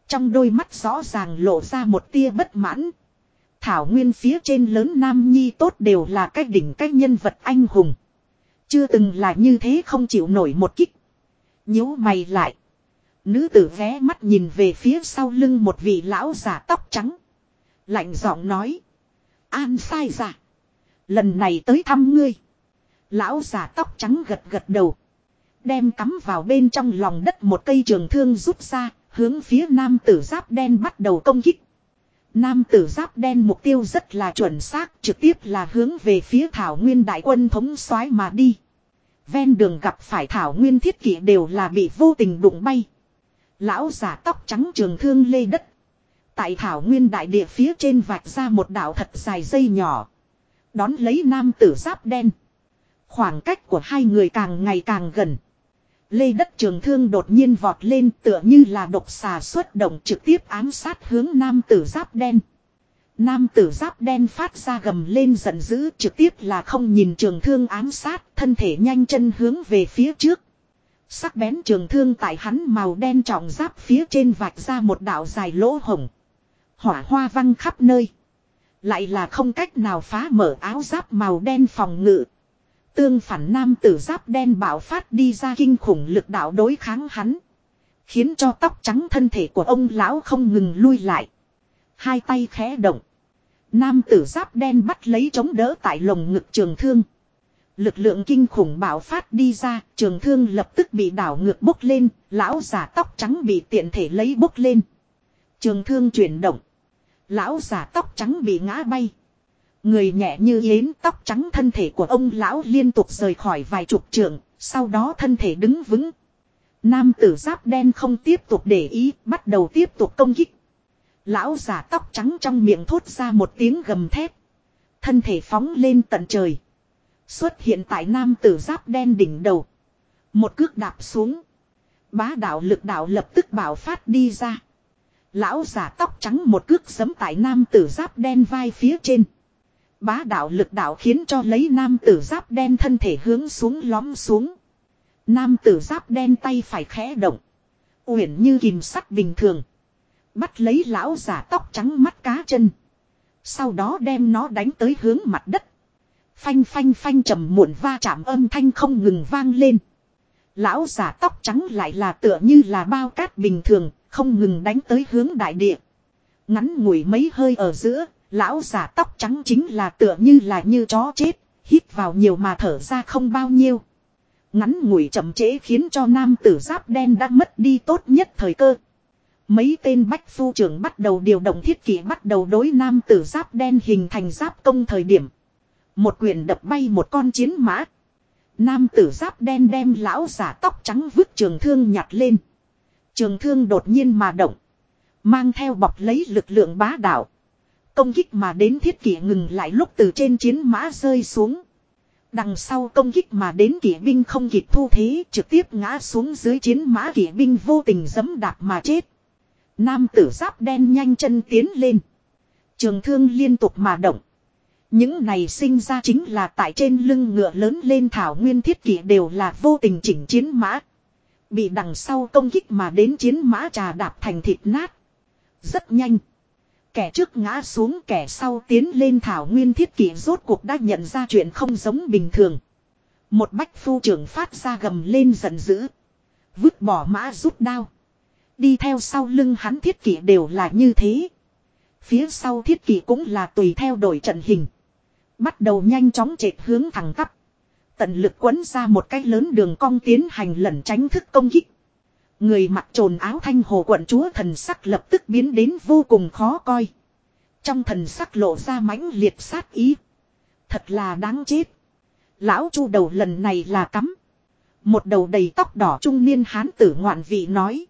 Trong đôi mắt rõ ràng lộ ra một tia bất mãn. Thảo nguyên phía trên lớn nam nhi tốt đều là cái đỉnh cái nhân vật anh hùng. Chưa từng là như thế không chịu nổi một kích. nhíu mày lại. Nữ tử ghé mắt nhìn về phía sau lưng một vị lão giả tóc trắng. Lạnh giọng nói. An sai giả. Lần này tới thăm ngươi. Lão giả tóc trắng gật gật đầu. Đem cắm vào bên trong lòng đất một cây trường thương rút ra, hướng phía nam tử giáp đen bắt đầu công kích. Nam tử giáp đen mục tiêu rất là chuẩn xác, trực tiếp là hướng về phía thảo nguyên đại quân thống soái mà đi. Ven đường gặp phải thảo nguyên thiết kỷ đều là bị vô tình đụng bay. Lão giả tóc trắng trường thương lê đất. Tại thảo nguyên đại địa phía trên vạch ra một đảo thật dài dây nhỏ. Đón lấy nam tử giáp đen. Khoảng cách của hai người càng ngày càng gần. Lê đất trường thương đột nhiên vọt lên tựa như là độc xà xuất động trực tiếp ám sát hướng nam tử giáp đen. Nam tử giáp đen phát ra gầm lên giận dữ trực tiếp là không nhìn trường thương ám sát, thân thể nhanh chân hướng về phía trước. Sắc bén trường thương tại hắn màu đen trọng giáp phía trên vạch ra một đạo dài lỗ hồng. Hỏa hoa văng khắp nơi. Lại là không cách nào phá mở áo giáp màu đen phòng ngự. Tương phản nam tử giáp đen bạo phát đi ra kinh khủng lực đạo đối kháng hắn. Khiến cho tóc trắng thân thể của ông lão không ngừng lui lại. Hai tay khẽ động. Nam tử giáp đen bắt lấy chống đỡ tại lồng ngực trường thương. Lực lượng kinh khủng bạo phát đi ra, trường thương lập tức bị đảo ngược bốc lên, lão giả tóc trắng bị tiện thể lấy bốc lên. Trường thương chuyển động. Lão giả tóc trắng bị ngã bay. Người nhẹ như yến tóc trắng thân thể của ông lão liên tục rời khỏi vài chục trượng, sau đó thân thể đứng vững. Nam tử giáp đen không tiếp tục để ý, bắt đầu tiếp tục công kích. Lão giả tóc trắng trong miệng thốt ra một tiếng gầm thép. Thân thể phóng lên tận trời. Xuất hiện tại nam tử giáp đen đỉnh đầu. Một cước đạp xuống. Bá đạo lực đạo lập tức bảo phát đi ra. Lão giả tóc trắng một cước giấm tại nam tử giáp đen vai phía trên. Bá đạo lực đạo khiến cho lấy nam tử giáp đen thân thể hướng xuống lóm xuống. Nam tử giáp đen tay phải khẽ động. Uyển như kìm sắt bình thường. Bắt lấy lão giả tóc trắng mắt cá chân. Sau đó đem nó đánh tới hướng mặt đất. Phanh phanh phanh trầm muộn va chạm âm thanh không ngừng vang lên. Lão giả tóc trắng lại là tựa như là bao cát bình thường, không ngừng đánh tới hướng đại địa. Ngắn ngủi mấy hơi ở giữa, lão giả tóc trắng chính là tựa như là như chó chết, hít vào nhiều mà thở ra không bao nhiêu. Ngắn ngủi chậm trễ khiến cho nam tử giáp đen đã mất đi tốt nhất thời cơ. Mấy tên bách phu trưởng bắt đầu điều động thiết kỷ bắt đầu đối nam tử giáp đen hình thành giáp công thời điểm. Một quyền đập bay một con chiến mã. Nam tử giáp đen đem lão giả tóc trắng vứt trường thương nhặt lên. Trường thương đột nhiên mà động. Mang theo bọc lấy lực lượng bá đạo. Công kích mà đến thiết kỷ ngừng lại lúc từ trên chiến mã rơi xuống. Đằng sau công kích mà đến kỵ binh không kịp thu thế, trực tiếp ngã xuống dưới chiến mã kỵ binh vô tình dẫm đạp mà chết. Nam tử giáp đen nhanh chân tiến lên. Trường thương liên tục mà động. Những này sinh ra chính là tại trên lưng ngựa lớn lên thảo nguyên thiết kỷ đều là vô tình chỉnh chiến mã. Bị đằng sau công kích mà đến chiến mã trà đạp thành thịt nát. Rất nhanh. Kẻ trước ngã xuống kẻ sau tiến lên thảo nguyên thiết kỷ rốt cuộc đã nhận ra chuyện không giống bình thường. Một bách phu trưởng phát ra gầm lên giận dữ. Vứt bỏ mã rút đao. Đi theo sau lưng hắn thiết kỷ đều là như thế. Phía sau thiết kỷ cũng là tùy theo đổi trận hình. Bắt đầu nhanh chóng chệt hướng thẳng tắp. Tận lực quấn ra một cái lớn đường cong tiến hành lẩn tránh thức công kích. Người mặc trồn áo thanh hồ quận chúa thần sắc lập tức biến đến vô cùng khó coi. Trong thần sắc lộ ra mãnh liệt sát ý. Thật là đáng chết. Lão chu đầu lần này là cắm. Một đầu đầy tóc đỏ trung niên hán tử ngoạn vị nói.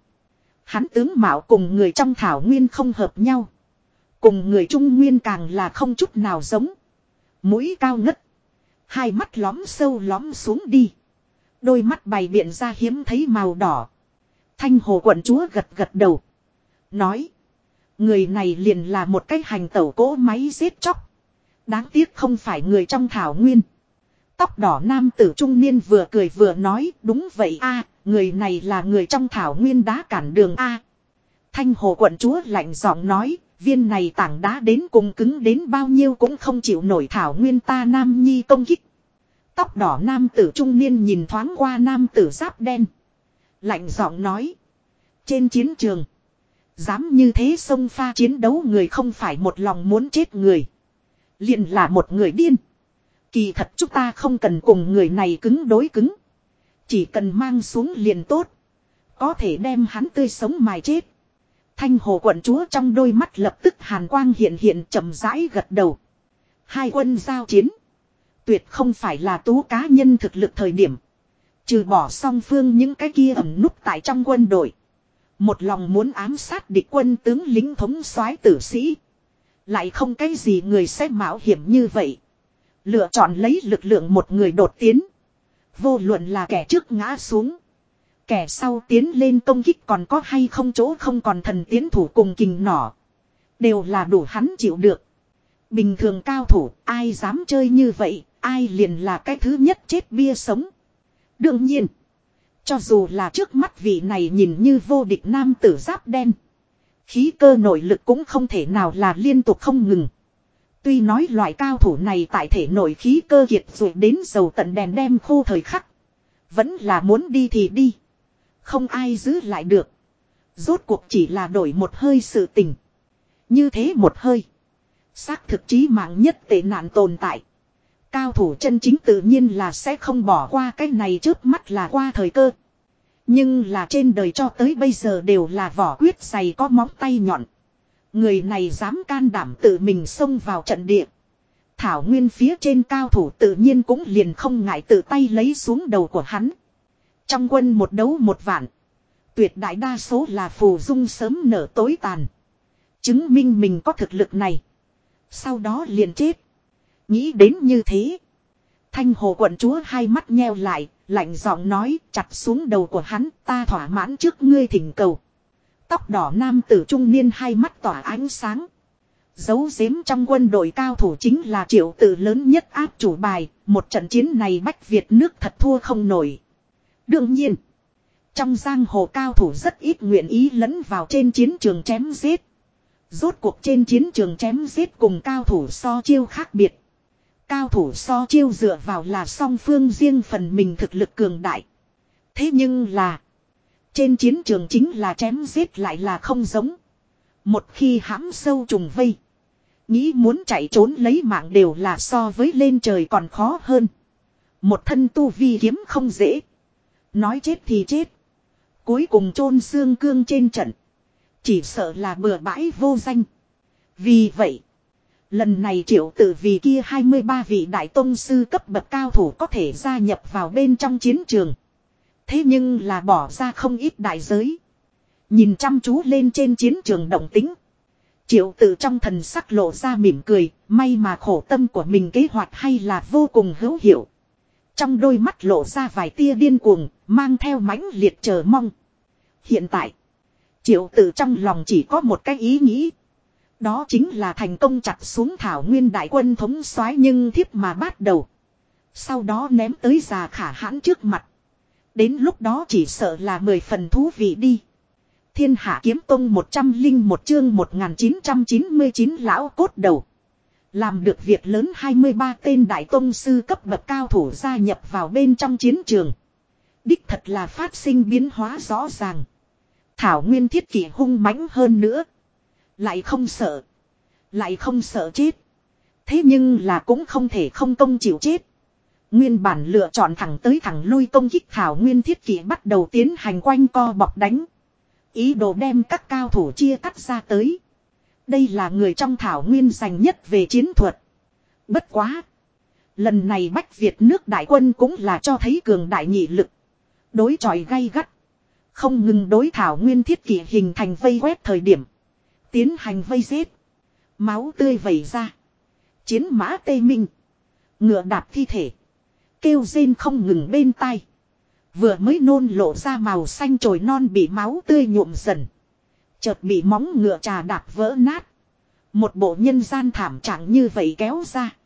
hán tướng mạo cùng người trong thảo nguyên không hợp nhau. Cùng người trung nguyên càng là không chút nào giống. Mũi cao ngất. Hai mắt lóm sâu lóm xuống đi. Đôi mắt bày biện ra hiếm thấy màu đỏ. Thanh hồ quận chúa gật gật đầu. Nói. Người này liền là một cái hành tẩu cỗ máy giết chóc. Đáng tiếc không phải người trong thảo nguyên. Tóc đỏ nam tử trung niên vừa cười vừa nói, đúng vậy a, người này là người trong thảo nguyên đá cản đường a Thanh hồ quận chúa lạnh giọng nói, viên này tảng đá đến cùng cứng đến bao nhiêu cũng không chịu nổi thảo nguyên ta nam nhi công kích. Tóc đỏ nam tử trung niên nhìn thoáng qua nam tử giáp đen. Lạnh giọng nói. Trên chiến trường. Dám như thế xông pha chiến đấu người không phải một lòng muốn chết người. liền là một người điên. Kỳ thật chúng ta không cần cùng người này cứng đối cứng. Chỉ cần mang xuống liền tốt. Có thể đem hắn tươi sống mài chết. Thanh hồ quận chúa trong đôi mắt lập tức hàn quang hiện hiện chậm rãi gật đầu. Hai quân giao chiến. Tuyệt không phải là tú cá nhân thực lực thời điểm. Trừ bỏ song phương những cái kia ẩn núp tại trong quân đội. Một lòng muốn ám sát địch quân tướng lính thống soái tử sĩ. Lại không cái gì người sẽ mạo hiểm như vậy. Lựa chọn lấy lực lượng một người đột tiến. Vô luận là kẻ trước ngã xuống. Kẻ sau tiến lên công kích còn có hay không chỗ không còn thần tiến thủ cùng kình nỏ. Đều là đủ hắn chịu được. Bình thường cao thủ ai dám chơi như vậy, ai liền là cái thứ nhất chết bia sống. Đương nhiên, cho dù là trước mắt vị này nhìn như vô địch nam tử giáp đen. Khí cơ nội lực cũng không thể nào là liên tục không ngừng. Tuy nói loại cao thủ này tại thể nội khí cơ kiệt dù đến dầu tận đèn đem khô thời khắc. Vẫn là muốn đi thì đi. Không ai giữ lại được. Rốt cuộc chỉ là đổi một hơi sự tình. Như thế một hơi. Xác thực chí mạng nhất tệ nạn tồn tại. Cao thủ chân chính tự nhiên là sẽ không bỏ qua cái này trước mắt là qua thời cơ. Nhưng là trên đời cho tới bây giờ đều là vỏ quyết dày có móng tay nhọn. Người này dám can đảm tự mình xông vào trận địa. Thảo Nguyên phía trên cao thủ tự nhiên cũng liền không ngại tự tay lấy xuống đầu của hắn. Trong quân một đấu một vạn. Tuyệt đại đa số là phù dung sớm nở tối tàn. Chứng minh mình có thực lực này. Sau đó liền chết. Nghĩ đến như thế. Thanh hồ quận chúa hai mắt nheo lại, lạnh giọng nói chặt xuống đầu của hắn ta thỏa mãn trước ngươi thỉnh cầu. Tóc đỏ nam tử trung niên hai mắt tỏa ánh sáng. dấu giếm trong quân đội cao thủ chính là triệu tử lớn nhất áp chủ bài, một trận chiến này Bách Việt nước thật thua không nổi. Đương nhiên, trong giang hồ cao thủ rất ít nguyện ý lẫn vào trên chiến trường chém giết. Rốt cuộc trên chiến trường chém giết cùng cao thủ so chiêu khác biệt. Cao thủ so chiêu dựa vào là song phương riêng phần mình thực lực cường đại. Thế nhưng là. Trên chiến trường chính là chém giết lại là không giống. Một khi hãm sâu trùng vây. Nghĩ muốn chạy trốn lấy mạng đều là so với lên trời còn khó hơn. Một thân tu vi kiếm không dễ. Nói chết thì chết. Cuối cùng chôn xương cương trên trận. Chỉ sợ là bừa bãi vô danh. Vì vậy. Lần này triệu tử vì kia 23 vị đại tông sư cấp bậc cao thủ có thể gia nhập vào bên trong chiến trường. Thế nhưng là bỏ ra không ít đại giới. Nhìn chăm chú lên trên chiến trường động tính. Triệu tử trong thần sắc lộ ra mỉm cười, may mà khổ tâm của mình kế hoạch hay là vô cùng hữu hiệu. Trong đôi mắt lộ ra vài tia điên cuồng, mang theo mãnh liệt chờ mong. Hiện tại, triệu tử trong lòng chỉ có một cái ý nghĩ. Đó chính là thành công chặt xuống thảo nguyên đại quân thống soái nhưng thiếp mà bắt đầu. Sau đó ném tới già khả hãn trước mặt. Đến lúc đó chỉ sợ là mười phần thú vị đi. Thiên hạ kiếm tông một trăm linh một chương một nghìn chín trăm chín mươi chín lão cốt đầu. Làm được việc lớn 23 tên đại tông sư cấp bậc cao thủ gia nhập vào bên trong chiến trường. Đích thật là phát sinh biến hóa rõ ràng. Thảo Nguyên thiết kỷ hung mãnh hơn nữa. Lại không sợ. Lại không sợ chết. Thế nhưng là cũng không thể không công chịu chết. Nguyên bản lựa chọn thẳng tới thẳng lui công kích Thảo Nguyên thiết kỷ bắt đầu tiến hành quanh co bọc đánh. Ý đồ đem các cao thủ chia cắt ra tới. Đây là người trong Thảo Nguyên dành nhất về chiến thuật. Bất quá. Lần này Bách Việt nước đại quân cũng là cho thấy cường đại nhị lực. Đối chọi gay gắt. Không ngừng đối Thảo Nguyên thiết kỷ hình thành vây quét thời điểm. Tiến hành vây giết. Máu tươi vẩy ra. Chiến mã tê minh. Ngựa đạp thi thể. Kêu rên không ngừng bên tai. Vừa mới nôn lộ ra màu xanh trồi non bị máu tươi nhuộm dần. Chợt bị móng ngựa trà đạp vỡ nát. Một bộ nhân gian thảm trạng như vậy kéo ra.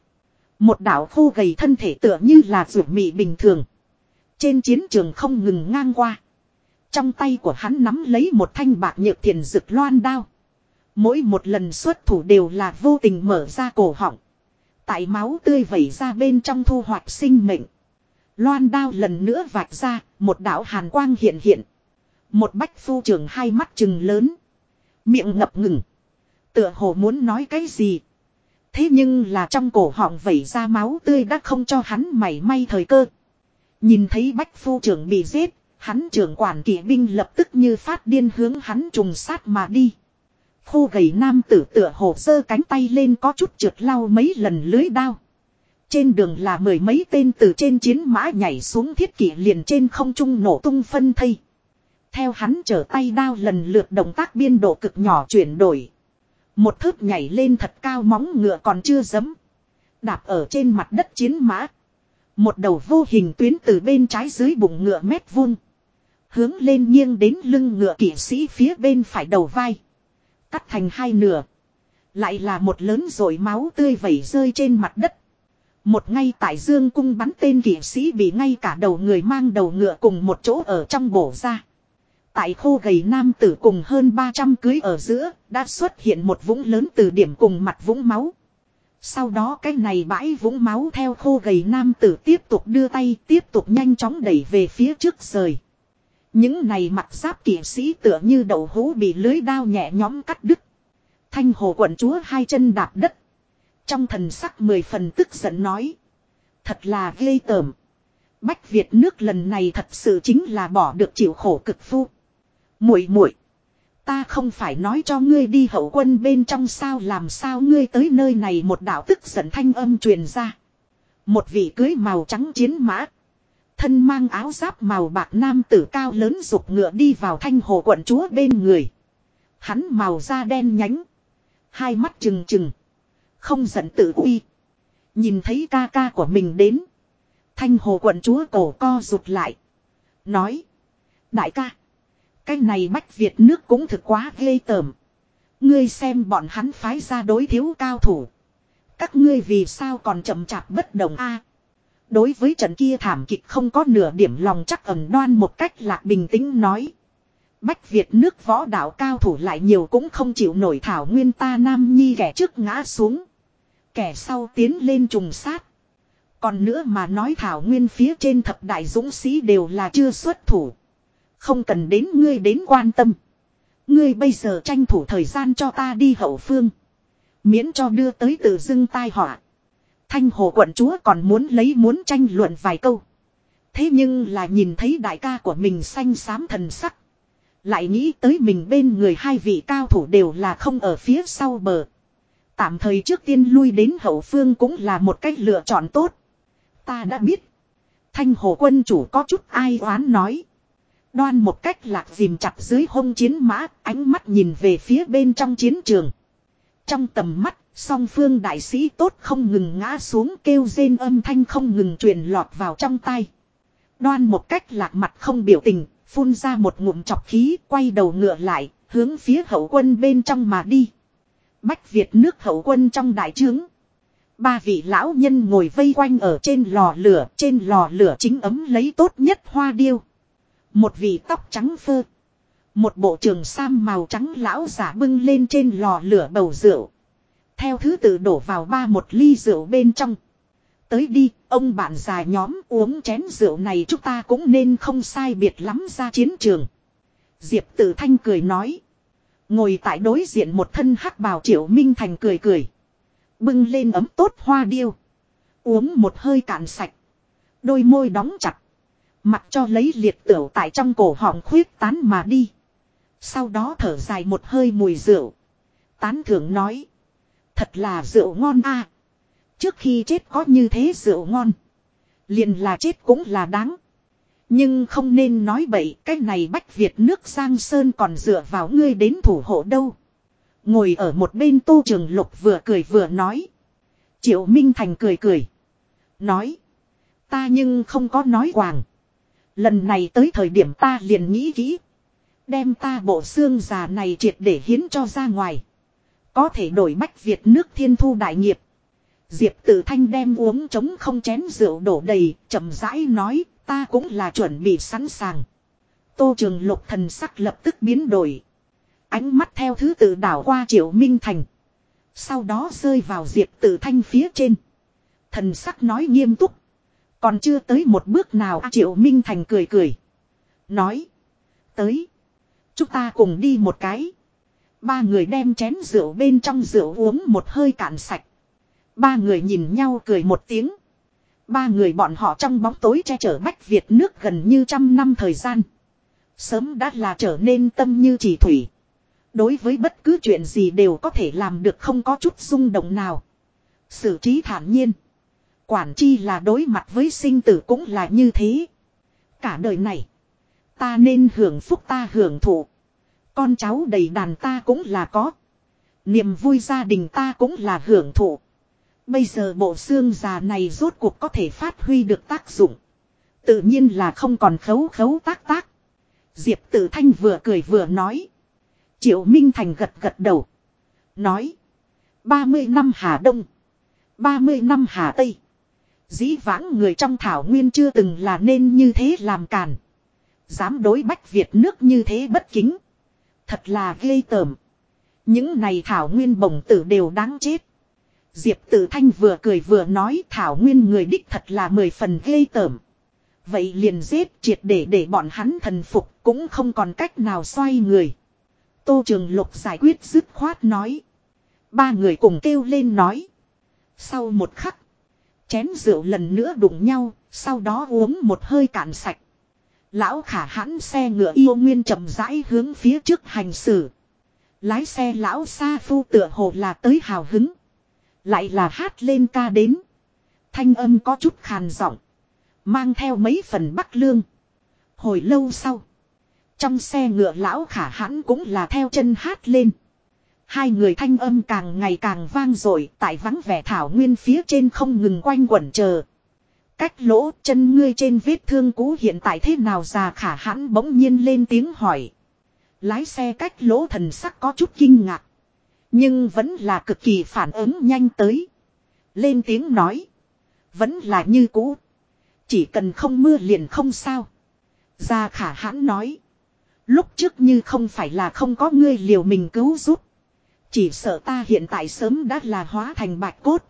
Một đảo khô gầy thân thể tựa như là ruột mị bình thường. Trên chiến trường không ngừng ngang qua. Trong tay của hắn nắm lấy một thanh bạc nhược thiền rực loan đao. Mỗi một lần xuất thủ đều là vô tình mở ra cổ họng. Tại máu tươi vẩy ra bên trong thu hoạch sinh mệnh. Loan đao lần nữa vạch ra, một đạo hàn quang hiện hiện. Một bách phu trưởng hai mắt trừng lớn. Miệng ngập ngừng. Tựa hồ muốn nói cái gì. Thế nhưng là trong cổ họng vẩy ra máu tươi đã không cho hắn mảy may thời cơ. Nhìn thấy bách phu trưởng bị giết, hắn trưởng quản kỵ binh lập tức như phát điên hướng hắn trùng sát mà đi. Khô gầy nam tử tựa hồ sơ cánh tay lên có chút trượt lau mấy lần lưới đao. Trên đường là mười mấy tên từ trên chiến mã nhảy xuống thiết kỷ liền trên không trung nổ tung phân thây. Theo hắn trở tay đao lần lượt động tác biên độ cực nhỏ chuyển đổi. Một thước nhảy lên thật cao móng ngựa còn chưa dấm. Đạp ở trên mặt đất chiến mã. Một đầu vô hình tuyến từ bên trái dưới bụng ngựa mét vuông. Hướng lên nghiêng đến lưng ngựa kỵ sĩ phía bên phải đầu vai. Cắt thành hai nửa. Lại là một lớn rồi máu tươi vẩy rơi trên mặt đất. Một ngay tại dương cung bắn tên kỵ sĩ bị ngay cả đầu người mang đầu ngựa cùng một chỗ ở trong bổ ra. Tại khô gầy nam tử cùng hơn 300 cưới ở giữa, đã xuất hiện một vũng lớn từ điểm cùng mặt vũng máu. Sau đó cái này bãi vũng máu theo khô gầy nam tử tiếp tục đưa tay tiếp tục nhanh chóng đẩy về phía trước rời. Những này mặt giáp kỵ sĩ tựa như đầu hũ bị lưới đao nhẹ nhõm cắt đứt. Thanh hồ quận chúa hai chân đạp đất. Trong thần sắc mười phần tức giận nói. Thật là ghê tởm. Bách Việt nước lần này thật sự chính là bỏ được chịu khổ cực phu. Muội muội, ta không phải nói cho ngươi đi hậu quân bên trong sao làm sao ngươi tới nơi này một đạo tức giận thanh âm truyền ra. Một vị cưới màu trắng chiến mã. Thân mang áo giáp màu bạc nam tử cao lớn rục ngựa đi vào thanh hồ quận chúa bên người. Hắn màu da đen nhánh. Hai mắt trừng trừng. Không giận tự uy. Nhìn thấy ca ca của mình đến. Thanh hồ quận chúa cổ co rụt lại. Nói. Đại ca. Cái này bách Việt nước cũng thực quá ghê tởm. Ngươi xem bọn hắn phái ra đối thiếu cao thủ. Các ngươi vì sao còn chậm chạp bất đồng a? Đối với trận kia thảm kịch không có nửa điểm lòng chắc ẩn đoan một cách lạc bình tĩnh nói. Bách Việt nước võ đạo cao thủ lại nhiều cũng không chịu nổi thảo nguyên ta nam nhi kẻ trước ngã xuống. Kẻ sau tiến lên trùng sát. Còn nữa mà nói thảo nguyên phía trên thập đại dũng sĩ đều là chưa xuất thủ. Không cần đến ngươi đến quan tâm. Ngươi bây giờ tranh thủ thời gian cho ta đi hậu phương. Miễn cho đưa tới tự dưng tai họa. Thanh hồ quận chúa còn muốn lấy muốn tranh luận vài câu. Thế nhưng là nhìn thấy đại ca của mình xanh xám thần sắc. Lại nghĩ tới mình bên người hai vị cao thủ đều là không ở phía sau bờ. Tạm thời trước tiên lui đến hậu phương cũng là một cách lựa chọn tốt. Ta đã biết. Thanh hồ quân chủ có chút ai oán nói. Đoan một cách lạc dìm chặt dưới hông chiến mã, ánh mắt nhìn về phía bên trong chiến trường. Trong tầm mắt, song phương đại sĩ tốt không ngừng ngã xuống kêu rên âm thanh không ngừng truyền lọt vào trong tay. Đoan một cách lạc mặt không biểu tình, phun ra một ngụm chọc khí, quay đầu ngựa lại, hướng phía hậu quân bên trong mà đi. Bách Việt nước hậu quân trong đại trướng. Ba vị lão nhân ngồi vây quanh ở trên lò lửa, trên lò lửa chính ấm lấy tốt nhất hoa điêu. Một vị tóc trắng phơ. Một bộ trường sam màu trắng lão giả bưng lên trên lò lửa bầu rượu. Theo thứ tự đổ vào ba một ly rượu bên trong. Tới đi, ông bạn già nhóm uống chén rượu này chúng ta cũng nên không sai biệt lắm ra chiến trường. Diệp tử thanh cười nói. Ngồi tại đối diện một thân hắc bào triệu minh thành cười cười. Bưng lên ấm tốt hoa điêu. Uống một hơi cạn sạch. Đôi môi đóng chặt. mặt cho lấy liệt tửu tại trong cổ họng khuyết tán mà đi. Sau đó thở dài một hơi mùi rượu. Tán thưởng nói. Thật là rượu ngon a. Trước khi chết có như thế rượu ngon. Liền là chết cũng là đáng. Nhưng không nên nói bậy, cái này bách Việt nước Giang Sơn còn dựa vào ngươi đến thủ hộ đâu. Ngồi ở một bên tô trường lục vừa cười vừa nói. Triệu Minh Thành cười cười. Nói. Ta nhưng không có nói quàng. Lần này tới thời điểm ta liền nghĩ kỹ. Đem ta bộ xương già này triệt để hiến cho ra ngoài. Có thể đổi bách Việt nước thiên thu đại nghiệp. Diệp tử thanh đem uống trống không chén rượu đổ đầy, chậm rãi nói, ta cũng là chuẩn bị sẵn sàng. Tô trường lục thần sắc lập tức biến đổi. Ánh mắt theo thứ tự đảo qua triệu minh thành. Sau đó rơi vào diệp tử thanh phía trên. Thần sắc nói nghiêm túc. Còn chưa tới một bước nào triệu minh thành cười cười. Nói. Tới. Chúng ta cùng đi một cái. Ba người đem chén rượu bên trong rượu uống một hơi cạn sạch. Ba người nhìn nhau cười một tiếng. Ba người bọn họ trong bóng tối che chở Bách Việt nước gần như trăm năm thời gian. Sớm đã là trở nên tâm như chỉ thủy. Đối với bất cứ chuyện gì đều có thể làm được không có chút rung động nào. Xử trí thản nhiên. Quản chi là đối mặt với sinh tử cũng là như thế. Cả đời này. Ta nên hưởng phúc ta hưởng thụ. Con cháu đầy đàn ta cũng là có. Niềm vui gia đình ta cũng là hưởng thụ. Bây giờ bộ xương già này rốt cuộc có thể phát huy được tác dụng. Tự nhiên là không còn khấu khấu tác tác. Diệp tử thanh vừa cười vừa nói. Triệu Minh Thành gật gật đầu. Nói. 30 năm Hà Đông. 30 năm Hà Tây. Dĩ vãng người trong thảo nguyên chưa từng là nên như thế làm càn. Dám đối bách Việt nước như thế bất kính. Thật là ghê tởm. Những này thảo nguyên bổng tử đều đáng chết. Diệp Tử Thanh vừa cười vừa nói Thảo Nguyên người đích thật là mười phần ghê tởm. Vậy liền giết triệt để để bọn hắn thần phục cũng không còn cách nào xoay người. Tô Trường Lục giải quyết dứt khoát nói. Ba người cùng kêu lên nói. Sau một khắc. Chén rượu lần nữa đụng nhau. Sau đó uống một hơi cạn sạch. Lão khả hãn xe ngựa yêu nguyên chậm rãi hướng phía trước hành xử. Lái xe lão xa phu tựa hồ là tới hào hứng. Lại là hát lên ca đến. Thanh âm có chút khàn giọng. Mang theo mấy phần bắc lương. Hồi lâu sau. Trong xe ngựa lão khả hãn cũng là theo chân hát lên. Hai người thanh âm càng ngày càng vang dội tại vắng vẻ thảo nguyên phía trên không ngừng quanh quẩn chờ. Cách lỗ chân ngươi trên vết thương cũ hiện tại thế nào già khả hãn bỗng nhiên lên tiếng hỏi. Lái xe cách lỗ thần sắc có chút kinh ngạc. Nhưng vẫn là cực kỳ phản ứng nhanh tới. Lên tiếng nói. Vẫn là như cũ. Chỉ cần không mưa liền không sao. Gia khả hãn nói. Lúc trước như không phải là không có ngươi liều mình cứu giúp. Chỉ sợ ta hiện tại sớm đã là hóa thành bạch cốt.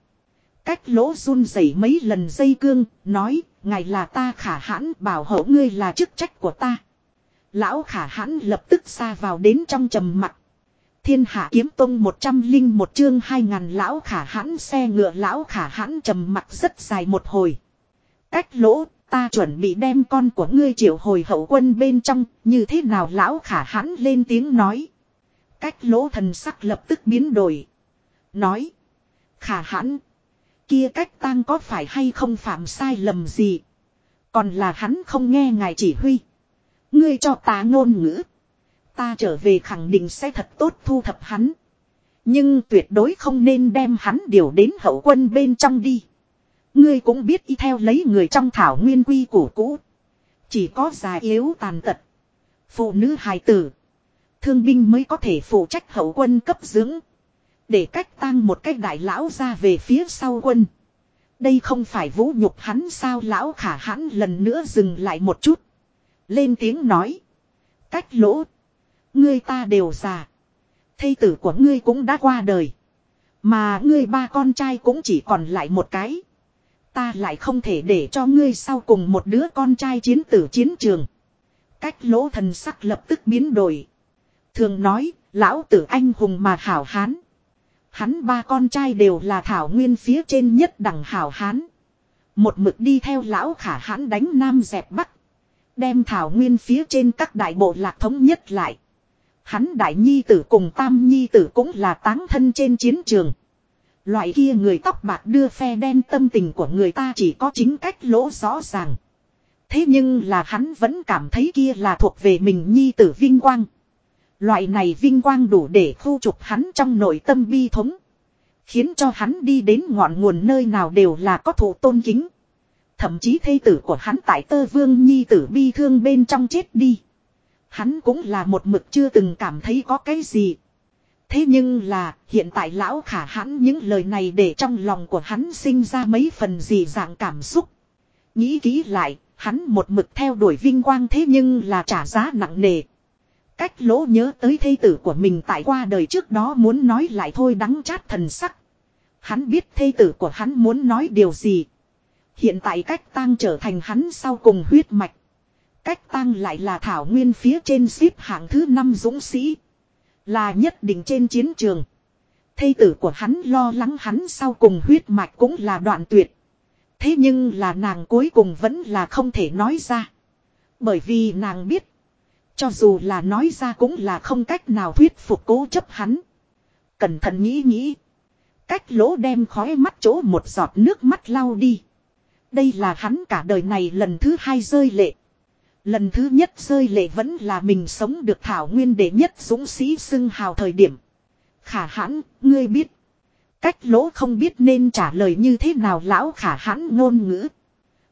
Cách lỗ run rẩy mấy lần dây cương, nói, ngài là ta khả hãn bảo hộ ngươi là chức trách của ta. Lão khả hãn lập tức xa vào đến trong trầm mặt. Thiên hạ kiếm tông một trăm linh một chương hai ngàn lão khả hãn xe ngựa lão khả hãn trầm mặt rất dài một hồi. Cách lỗ, ta chuẩn bị đem con của ngươi triệu hồi hậu quân bên trong, như thế nào lão khả hãn lên tiếng nói. Cách lỗ thần sắc lập tức biến đổi. Nói. Khả hãn. Kia cách tang có phải hay không phạm sai lầm gì. Còn là hắn không nghe ngài chỉ huy. Ngươi cho ta ngôn ngữ. Ta trở về khẳng định sẽ thật tốt thu thập hắn. Nhưng tuyệt đối không nên đem hắn điều đến hậu quân bên trong đi. Ngươi cũng biết y theo lấy người trong thảo nguyên quy củ cũ. Chỉ có già yếu tàn tật. Phụ nữ hài tử. Thương binh mới có thể phụ trách hậu quân cấp dưỡng. Để cách tang một cách đại lão ra về phía sau quân. Đây không phải vũ nhục hắn sao lão khả hãn lần nữa dừng lại một chút. Lên tiếng nói. Cách lỗ. Ngươi ta đều già. Thây tử của ngươi cũng đã qua đời. Mà ngươi ba con trai cũng chỉ còn lại một cái. Ta lại không thể để cho ngươi sau cùng một đứa con trai chiến tử chiến trường. Cách lỗ thần sắc lập tức biến đổi. Thường nói, lão tử anh hùng mà hảo hán. Hắn ba con trai đều là thảo nguyên phía trên nhất đẳng hảo hán. Một mực đi theo lão khả hán đánh nam dẹp bắc. Đem thảo nguyên phía trên các đại bộ lạc thống nhất lại. Hắn đại nhi tử cùng tam nhi tử cũng là táng thân trên chiến trường. Loại kia người tóc bạc đưa phe đen tâm tình của người ta chỉ có chính cách lỗ rõ ràng. Thế nhưng là hắn vẫn cảm thấy kia là thuộc về mình nhi tử vinh quang. Loại này vinh quang đủ để khu trục hắn trong nội tâm bi thống. Khiến cho hắn đi đến ngọn nguồn nơi nào đều là có thủ tôn kính. Thậm chí thây tử của hắn tại tơ vương nhi tử bi thương bên trong chết đi. Hắn cũng là một mực chưa từng cảm thấy có cái gì. Thế nhưng là hiện tại lão khả hãn những lời này để trong lòng của hắn sinh ra mấy phần gì dạng cảm xúc. Nghĩ kỹ lại, hắn một mực theo đuổi vinh quang thế nhưng là trả giá nặng nề. Cách lỗ nhớ tới thây tử của mình tại qua đời trước đó muốn nói lại thôi đắng chát thần sắc. Hắn biết thây tử của hắn muốn nói điều gì. Hiện tại cách tang trở thành hắn sau cùng huyết mạch. Cách tang lại là thảo nguyên phía trên xếp hạng thứ năm dũng sĩ. Là nhất định trên chiến trường. Thây tử của hắn lo lắng hắn sau cùng huyết mạch cũng là đoạn tuyệt. Thế nhưng là nàng cuối cùng vẫn là không thể nói ra. Bởi vì nàng biết. Cho dù là nói ra cũng là không cách nào thuyết phục cố chấp hắn. Cẩn thận nghĩ nghĩ. Cách lỗ đem khói mắt chỗ một giọt nước mắt lau đi. Đây là hắn cả đời này lần thứ hai rơi lệ. Lần thứ nhất rơi lệ vẫn là mình sống được thảo nguyên đệ nhất dũng sĩ xưng hào thời điểm. Khả hãn, ngươi biết. Cách lỗ không biết nên trả lời như thế nào lão khả hãn ngôn ngữ.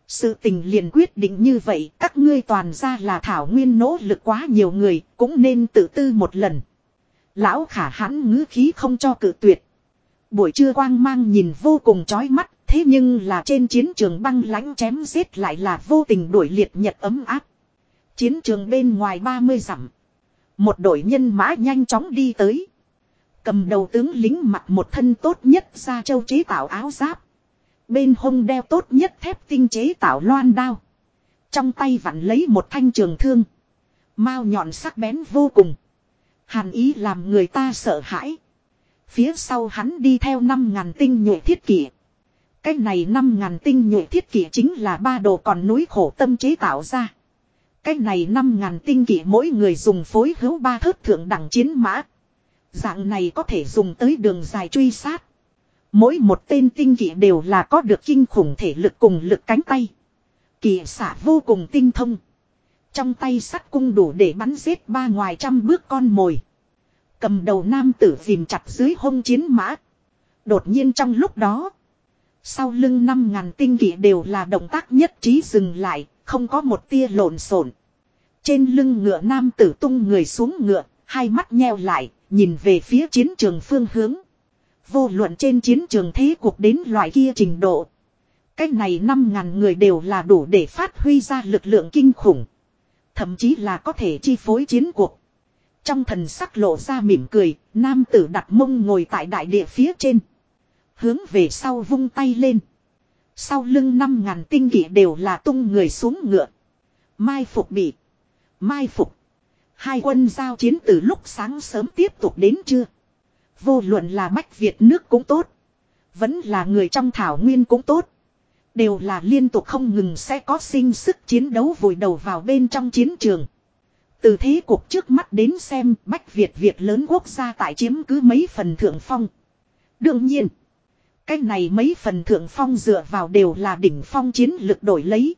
Sự tình liền quyết định như vậy, các ngươi toàn ra là thảo nguyên nỗ lực quá nhiều người, cũng nên tự tư một lần. Lão khả hãn ngữ khí không cho cự tuyệt. Buổi trưa quang mang nhìn vô cùng chói mắt, thế nhưng là trên chiến trường băng lãnh chém giết lại là vô tình đuổi liệt nhật ấm áp. Chiến trường bên ngoài 30 dặm. Một đội nhân mã nhanh chóng đi tới. Cầm đầu tướng lính mặc một thân tốt nhất ra châu chế tạo áo giáp. Bên hông đeo tốt nhất thép tinh chế tạo loan đao. Trong tay vặn lấy một thanh trường thương. Mao nhọn sắc bén vô cùng. Hàn ý làm người ta sợ hãi. Phía sau hắn đi theo năm ngàn tinh nhuệ thiết kỷ. Cái này năm ngàn tinh nhuệ thiết kỷ chính là ba đồ còn núi khổ tâm chế tạo ra. Cái này năm ngàn tinh kỷ mỗi người dùng phối hữu ba thớt thượng đẳng chiến mã. Dạng này có thể dùng tới đường dài truy sát. Mỗi một tên tinh kỷ đều là có được kinh khủng thể lực cùng lực cánh tay. Kỳ xả vô cùng tinh thông. Trong tay sắt cung đủ để bắn giết ba ngoài trăm bước con mồi. Cầm đầu nam tử dìm chặt dưới hông chiến mã. Đột nhiên trong lúc đó. Sau lưng năm ngàn tinh kỷ đều là động tác nhất trí dừng lại, không có một tia lộn xộn. Trên lưng ngựa nam tử tung người xuống ngựa, hai mắt nheo lại, nhìn về phía chiến trường phương hướng. Vô luận trên chiến trường thế cuộc đến loại kia trình độ. Cách này năm ngàn người đều là đủ để phát huy ra lực lượng kinh khủng. Thậm chí là có thể chi phối chiến cuộc. Trong thần sắc lộ ra mỉm cười, nam tử đặt mông ngồi tại đại địa phía trên. Hướng về sau vung tay lên. Sau lưng năm ngàn tinh kỷ đều là tung người xuống ngựa. Mai phục bị. Mai phục. Hai quân giao chiến từ lúc sáng sớm tiếp tục đến trưa. Vô luận là Bách Việt nước cũng tốt. Vẫn là người trong thảo nguyên cũng tốt. Đều là liên tục không ngừng sẽ có sinh sức chiến đấu vùi đầu vào bên trong chiến trường. Từ thế cuộc trước mắt đến xem, Bách Việt Việt lớn quốc gia tại chiếm cứ mấy phần thượng phong. Đương nhiên. Cái này mấy phần thượng phong dựa vào đều là đỉnh phong chiến lực đổi lấy.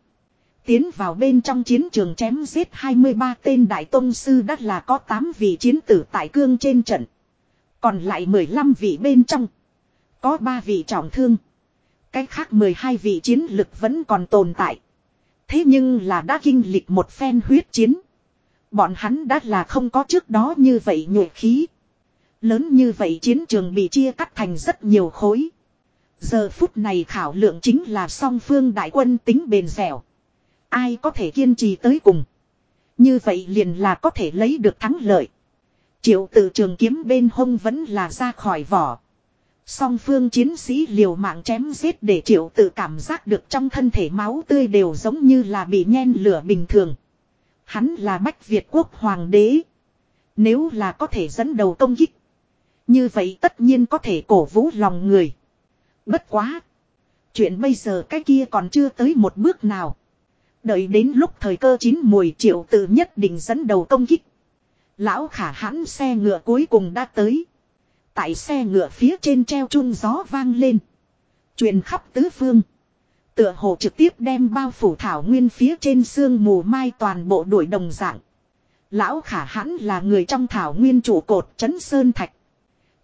Tiến vào bên trong chiến trường chém giết 23 tên đại tôn sư đất là có 8 vị chiến tử tại cương trên trận. Còn lại 15 vị bên trong. Có 3 vị trọng thương. Cái khác 12 vị chiến lực vẫn còn tồn tại. Thế nhưng là đã kinh lịch một phen huyết chiến. Bọn hắn đã là không có trước đó như vậy nhuệ khí. Lớn như vậy chiến trường bị chia cắt thành rất nhiều khối. Giờ phút này khảo lượng chính là song phương đại quân tính bền dẻo. Ai có thể kiên trì tới cùng. Như vậy liền là có thể lấy được thắng lợi. Triệu tự trường kiếm bên hông vẫn là ra khỏi vỏ. Song phương chiến sĩ liều mạng chém giết để triệu tự cảm giác được trong thân thể máu tươi đều giống như là bị nhen lửa bình thường. Hắn là Bách Việt quốc hoàng đế. Nếu là có thể dẫn đầu công kích. Như vậy tất nhiên có thể cổ vũ lòng người. Bất quá. Chuyện bây giờ cái kia còn chưa tới một bước nào. Đợi đến lúc thời cơ chín mùi, triệu tự nhất định dẫn đầu công kích. Lão khả hãn xe ngựa cuối cùng đã tới. Tại xe ngựa phía trên treo chung gió vang lên. Truyền khắp tứ phương. Tựa hồ trực tiếp đem bao phủ thảo nguyên phía trên sương mù mai toàn bộ đuổi đồng dạng. Lão khả hãn là người trong thảo nguyên trụ cột chấn sơn thạch.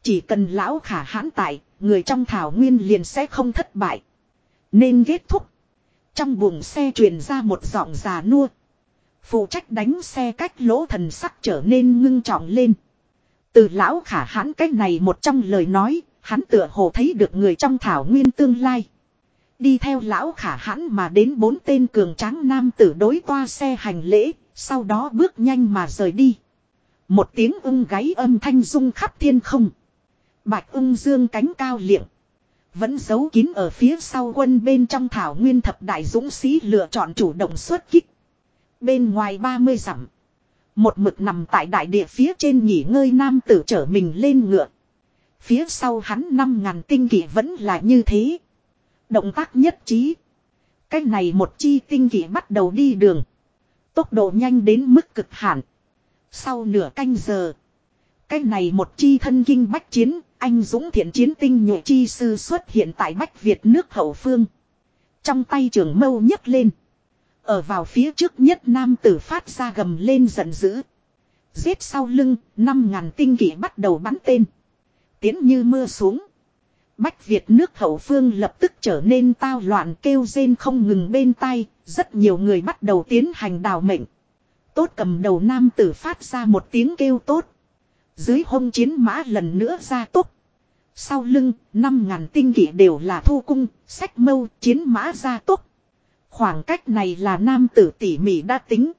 Chỉ cần lão khả hãn tại, người trong thảo nguyên liền sẽ không thất bại. Nên kết thúc. Trong buồng xe truyền ra một giọng già nua. Phụ trách đánh xe cách lỗ thần sắc trở nên ngưng trọng lên. Từ lão khả hãn cách này một trong lời nói, hắn tựa hồ thấy được người trong thảo nguyên tương lai. Đi theo lão khả hãn mà đến bốn tên cường tráng nam tử đối qua xe hành lễ, sau đó bước nhanh mà rời đi. Một tiếng ưng gáy âm thanh rung khắp thiên không. Bạch ưng dương cánh cao liệng. Vẫn giấu kín ở phía sau quân bên trong thảo nguyên thập đại dũng sĩ lựa chọn chủ động xuất kích. Bên ngoài 30 dặm. Một mực nằm tại đại địa phía trên nghỉ ngơi nam tử trở mình lên ngựa. Phía sau hắn năm ngàn tinh kỷ vẫn là như thế. Động tác nhất trí. Cái này một chi tinh kỷ bắt đầu đi đường. Tốc độ nhanh đến mức cực hạn. Sau nửa canh giờ. Cái này một chi thân kinh bách chiến, anh dũng thiện chiến tinh nhuệ chi sư xuất hiện tại Bách Việt nước hậu phương. Trong tay trường mâu nhấc lên. Ở vào phía trước nhất nam tử phát ra gầm lên giận dữ. Giết sau lưng, năm ngàn tinh kỷ bắt đầu bắn tên. Tiến như mưa xuống. Bách Việt nước hậu phương lập tức trở nên tao loạn kêu rên không ngừng bên tay, rất nhiều người bắt đầu tiến hành đào mệnh. Tốt cầm đầu nam tử phát ra một tiếng kêu tốt. Dưới hông chiến mã lần nữa ra tốt. Sau lưng, năm ngàn tinh kỷ đều là thu cung, sách mâu, chiến mã ra tốt. Khoảng cách này là nam tử tỉ mỉ đã tính.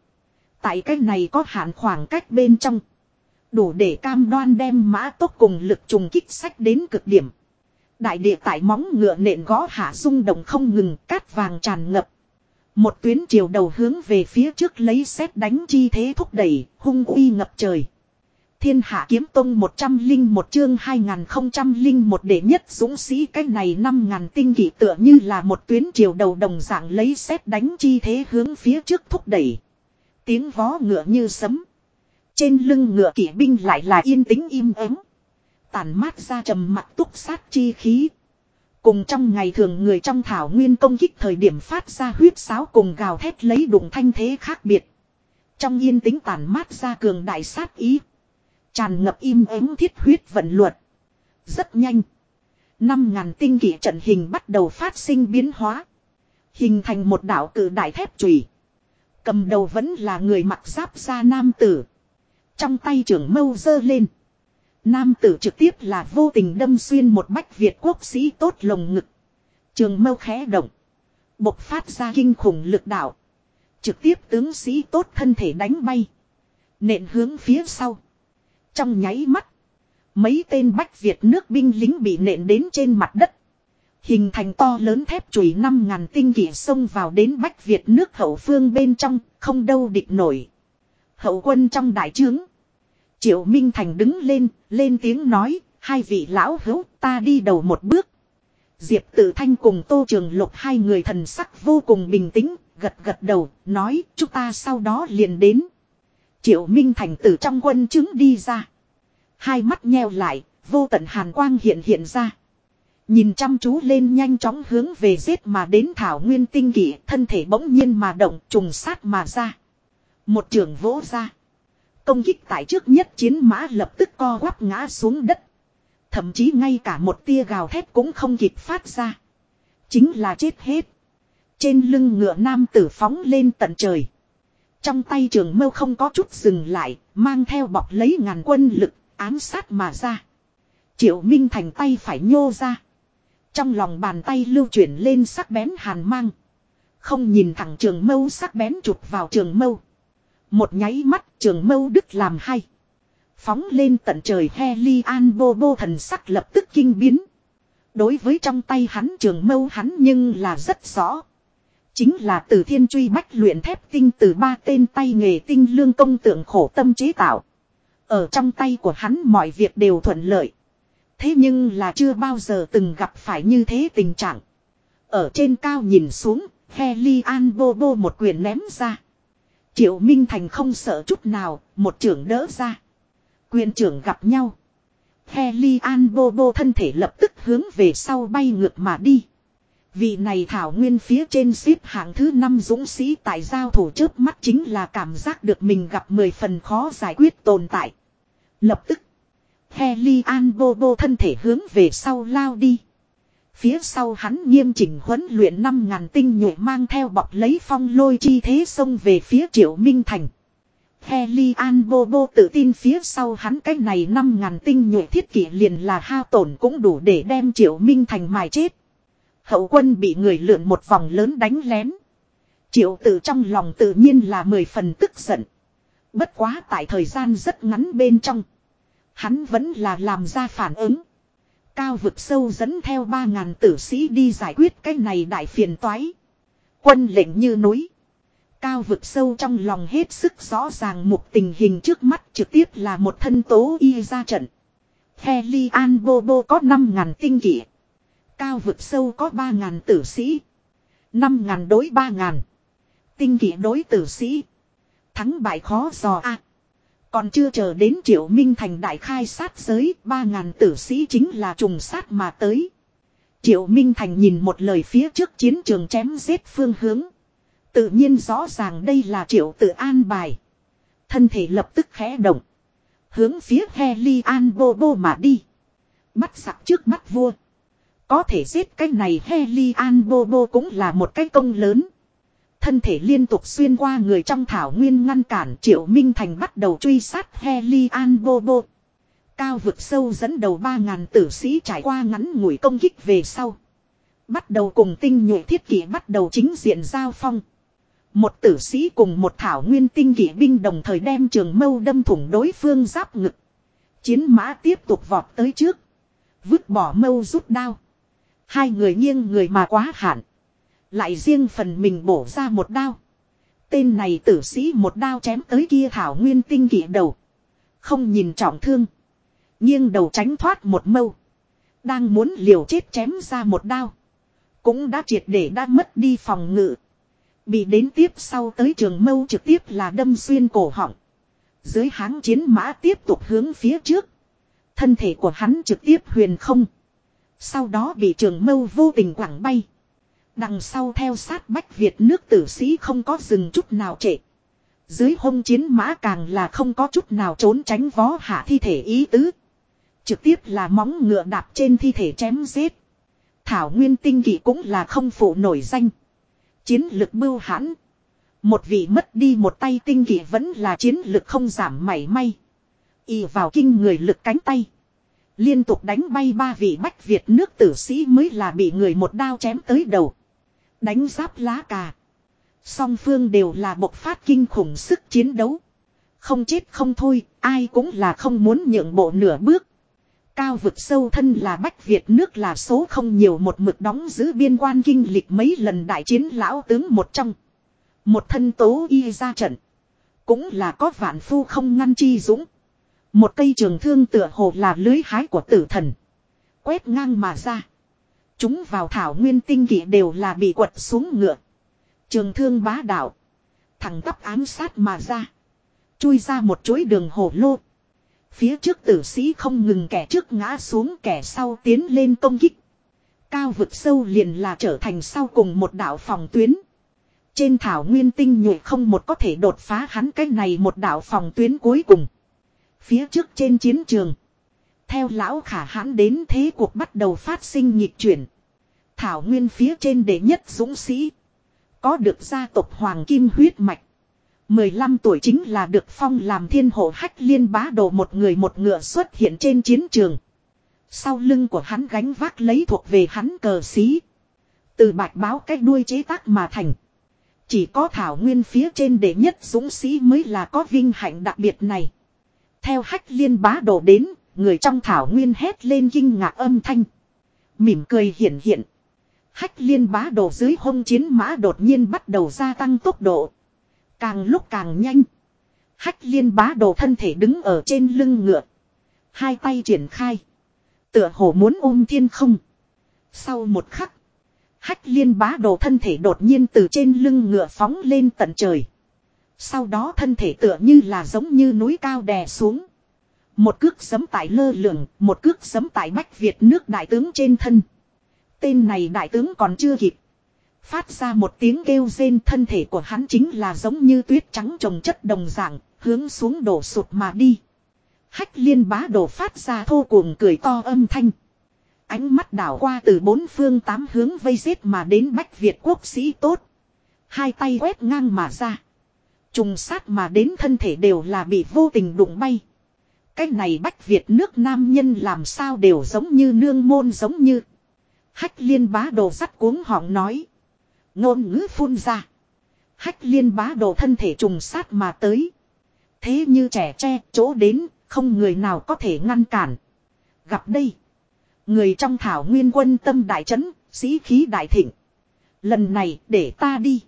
Tại cách này có hạn khoảng cách bên trong. Đủ để cam đoan đem mã tốc cùng lực trùng kích sách đến cực điểm. Đại địa tại móng ngựa nện gõ hạ rung động không ngừng cát vàng tràn ngập. Một tuyến chiều đầu hướng về phía trước lấy xét đánh chi thế thúc đẩy, hung uy ngập trời. Thiên hạ kiếm tông một trăm linh một chương hai để linh một đệ nhất dũng sĩ cái này năm ngàn tinh kỷ tựa như là một tuyến triều đầu đồng dạng lấy xét đánh chi thế hướng phía trước thúc đẩy. Tiếng vó ngựa như sấm. Trên lưng ngựa kỵ binh lại là yên tĩnh im ắng Tàn mát ra trầm mặt túc sát chi khí. Cùng trong ngày thường người trong thảo nguyên công kích thời điểm phát ra huyết sáo cùng gào thét lấy đụng thanh thế khác biệt. Trong yên tĩnh tàn mát ra cường đại sát ý. Tràn ngập im ắng thiết huyết vận luật. Rất nhanh. Năm ngàn tinh kỷ trận hình bắt đầu phát sinh biến hóa. Hình thành một đảo cử đại thép chùy. Cầm đầu vẫn là người mặc giáp da nam tử. Trong tay trưởng mâu dơ lên. Nam tử trực tiếp là vô tình đâm xuyên một bách Việt quốc sĩ tốt lồng ngực. Trường mâu khẽ động. Bộc phát ra kinh khủng lực đạo. Trực tiếp tướng sĩ tốt thân thể đánh bay. Nện hướng phía sau. Trong nháy mắt. Mấy tên bách Việt nước binh lính bị nện đến trên mặt đất. Hình thành to lớn thép chùy năm ngàn tinh kỷ xông vào đến bách Việt nước hậu phương bên trong, không đâu địch nổi. Hậu quân trong đại trướng. Triệu Minh Thành đứng lên, lên tiếng nói, hai vị lão hữu ta đi đầu một bước. Diệp Tử Thanh cùng Tô Trường Lục hai người thần sắc vô cùng bình tĩnh, gật gật đầu, nói chúng ta sau đó liền đến. Triệu Minh Thành từ trong quân chứng đi ra. Hai mắt nheo lại, vô tận hàn quang hiện hiện ra. Nhìn chăm chú lên nhanh chóng hướng về giết mà đến thảo nguyên tinh kỷ, thân thể bỗng nhiên mà động, trùng sát mà ra. Một trường vỗ ra. Công kích tại trước nhất chiến mã lập tức co quắp ngã xuống đất. Thậm chí ngay cả một tia gào thét cũng không kịp phát ra. Chính là chết hết. Trên lưng ngựa nam tử phóng lên tận trời. Trong tay trường mâu không có chút dừng lại, mang theo bọc lấy ngàn quân lực, ám sát mà ra. Triệu Minh Thành tay phải nhô ra. Trong lòng bàn tay lưu chuyển lên sắc bén hàn mang. Không nhìn thẳng trường mâu sắc bén chụp vào trường mâu. Một nháy mắt trường mâu đứt làm hay. Phóng lên tận trời Helian bô bô thần sắc lập tức kinh biến. Đối với trong tay hắn trường mâu hắn nhưng là rất rõ. Chính là từ thiên truy bách luyện thép tinh từ ba tên tay nghề tinh lương công tượng khổ tâm chế tạo. Ở trong tay của hắn mọi việc đều thuận lợi. Thế nhưng là chưa bao giờ từng gặp phải như thế tình trạng. Ở trên cao nhìn xuống, Helian bô bô một quyền ném ra. Triệu Minh Thành không sợ chút nào, một trưởng đỡ ra. Quyền trưởng gặp nhau. Helian bô bô thân thể lập tức hướng về sau bay ngược mà đi. Vị này thảo nguyên phía trên xếp hạng thứ năm dũng sĩ tại giao thủ trước mắt chính là cảm giác được mình gặp mười phần khó giải quyết tồn tại. Lập tức. Heli An Bobo thân thể hướng về sau lao đi. Phía sau hắn nghiêm chỉnh huấn luyện năm ngàn tinh nhuệ mang theo bọc lấy phong lôi chi thế xông về phía triệu minh thành. Heli An Bobo tự tin phía sau hắn cái này năm ngàn tinh nhuệ thiết kỷ liền là hao tổn cũng đủ để đem triệu minh thành mài chết. Hậu quân bị người lượn một vòng lớn đánh lén. Triệu tử trong lòng tự nhiên là mười phần tức giận. Bất quá tại thời gian rất ngắn bên trong. Hắn vẫn là làm ra phản ứng. Cao vực sâu dẫn theo ba ngàn tử sĩ đi giải quyết cái này đại phiền toái. Quân lệnh như núi. Cao vực sâu trong lòng hết sức rõ ràng một tình hình trước mắt trực tiếp là một thân tố y ra trận. Helian Bobo có năm ngàn tinh kỷ. Cao vực sâu có ba ngàn tử sĩ. năm ngàn đối ba ngàn. Tinh kỷ đối tử sĩ. Thắng bại khó dò a còn chưa chờ đến triệu minh thành đại khai sát giới, ba ngàn tử sĩ chính là trùng sát mà tới. Triệu Minh Thành nhìn một lời phía trước chiến trường chém giết phương hướng. Tự nhiên rõ ràng đây là triệu tự an bài. Thân thể lập tức khẽ động. Hướng phía helian An Bô Bô mà đi. Bắt sặc trước mắt vua. Có thể giết cái này Helian Bobo cũng là một cái công lớn. Thân thể liên tục xuyên qua người trong thảo nguyên ngăn cản Triệu Minh Thành bắt đầu truy sát Helian Bobo. Cao vực sâu dẫn đầu 3.000 tử sĩ trải qua ngắn ngủi công kích về sau. Bắt đầu cùng tinh nhuệ thiết kỷ bắt đầu chính diện giao phong. Một tử sĩ cùng một thảo nguyên tinh kỷ binh đồng thời đem trường mâu đâm thủng đối phương giáp ngực. Chiến mã tiếp tục vọt tới trước. Vứt bỏ mâu rút đao. Hai người nghiêng người mà quá hạn. Lại riêng phần mình bổ ra một đao. Tên này tử sĩ một đao chém tới kia thảo nguyên tinh kỵ đầu. Không nhìn trọng thương. Nghiêng đầu tránh thoát một mâu. Đang muốn liều chết chém ra một đao. Cũng đã triệt để đã mất đi phòng ngự. Bị đến tiếp sau tới trường mâu trực tiếp là đâm xuyên cổ họng. Dưới háng chiến mã tiếp tục hướng phía trước. Thân thể của hắn trực tiếp huyền không. Sau đó bị trường mâu vô tình quẳng bay. Đằng sau theo sát bách Việt nước tử sĩ không có dừng chút nào trệ. Dưới hông chiến mã càng là không có chút nào trốn tránh vó hạ thi thể ý tứ. Trực tiếp là móng ngựa đạp trên thi thể chém giết. Thảo Nguyên Tinh Kỵ cũng là không phụ nổi danh. Chiến lực bưu hãn. Một vị mất đi một tay tinh kỵ vẫn là chiến lực không giảm mảy may. Y vào kinh người lực cánh tay. Liên tục đánh bay ba vị bách Việt nước tử sĩ mới là bị người một đao chém tới đầu. Đánh giáp lá cà. Song phương đều là bộc phát kinh khủng sức chiến đấu. Không chết không thôi, ai cũng là không muốn nhượng bộ nửa bước. Cao vực sâu thân là Bách Việt nước là số không nhiều một mực đóng giữ biên quan kinh lịch mấy lần đại chiến lão tướng một trong. Một thân tố y ra trận. Cũng là có vạn phu không ngăn chi dũng. Một cây trường thương tựa hồ là lưới hái của tử thần. Quét ngang mà ra. Chúng vào thảo nguyên tinh kỷ đều là bị quật xuống ngựa. Trường thương bá đạo. Thẳng tắp ám sát mà ra. Chui ra một chuỗi đường hồ lô. Phía trước tử sĩ không ngừng kẻ trước ngã xuống kẻ sau tiến lên công kích. Cao vực sâu liền là trở thành sau cùng một đạo phòng tuyến. Trên thảo nguyên tinh nhuệ không một có thể đột phá hắn cái này một đạo phòng tuyến cuối cùng. Phía trước trên chiến trường. Theo lão khả hãn đến thế cuộc bắt đầu phát sinh nhịp chuyển. Thảo nguyên phía trên đệ nhất dũng sĩ. Có được gia tộc Hoàng Kim huyết mạch. 15 tuổi chính là được phong làm thiên hộ hách liên bá đồ một người một ngựa xuất hiện trên chiến trường. Sau lưng của hắn gánh vác lấy thuộc về hắn cờ xí. Từ bạch báo cách đuôi chế tác mà thành. Chỉ có thảo nguyên phía trên đệ nhất dũng sĩ mới là có vinh hạnh đặc biệt này. Theo hách liên bá đồ đến, người trong thảo nguyên hét lên kinh ngạc âm thanh. Mỉm cười hiện hiện. Hách liên bá đồ dưới hông chiến mã đột nhiên bắt đầu gia tăng tốc độ. Càng lúc càng nhanh. Hách liên bá đồ thân thể đứng ở trên lưng ngựa. Hai tay triển khai. Tựa hồ muốn ôm thiên không. Sau một khắc. Hách liên bá đồ thân thể đột nhiên từ trên lưng ngựa phóng lên tận trời. Sau đó thân thể tựa như là giống như núi cao đè xuống. Một cước sấm tại lơ lửng, một cước sấm tại bách Việt nước đại tướng trên thân. Tên này đại tướng còn chưa kịp. Phát ra một tiếng kêu rên thân thể của hắn chính là giống như tuyết trắng trồng chất đồng dạng, hướng xuống đổ sụt mà đi. Hách liên bá đổ phát ra thô cuồng cười to âm thanh. Ánh mắt đảo qua từ bốn phương tám hướng vây giết mà đến Bách Việt quốc sĩ tốt. Hai tay quét ngang mà ra. Trùng sát mà đến thân thể đều là bị vô tình đụng bay. Cái này Bách Việt nước nam nhân làm sao đều giống như nương môn giống như. Hách liên bá đồ sắt cuống họng nói. Ngôn ngữ phun ra. Hách liên bá đồ thân thể trùng sát mà tới. Thế như trẻ tre chỗ đến, không người nào có thể ngăn cản. Gặp đây. Người trong thảo nguyên quân tâm đại trấn, sĩ khí đại thịnh. Lần này để ta đi.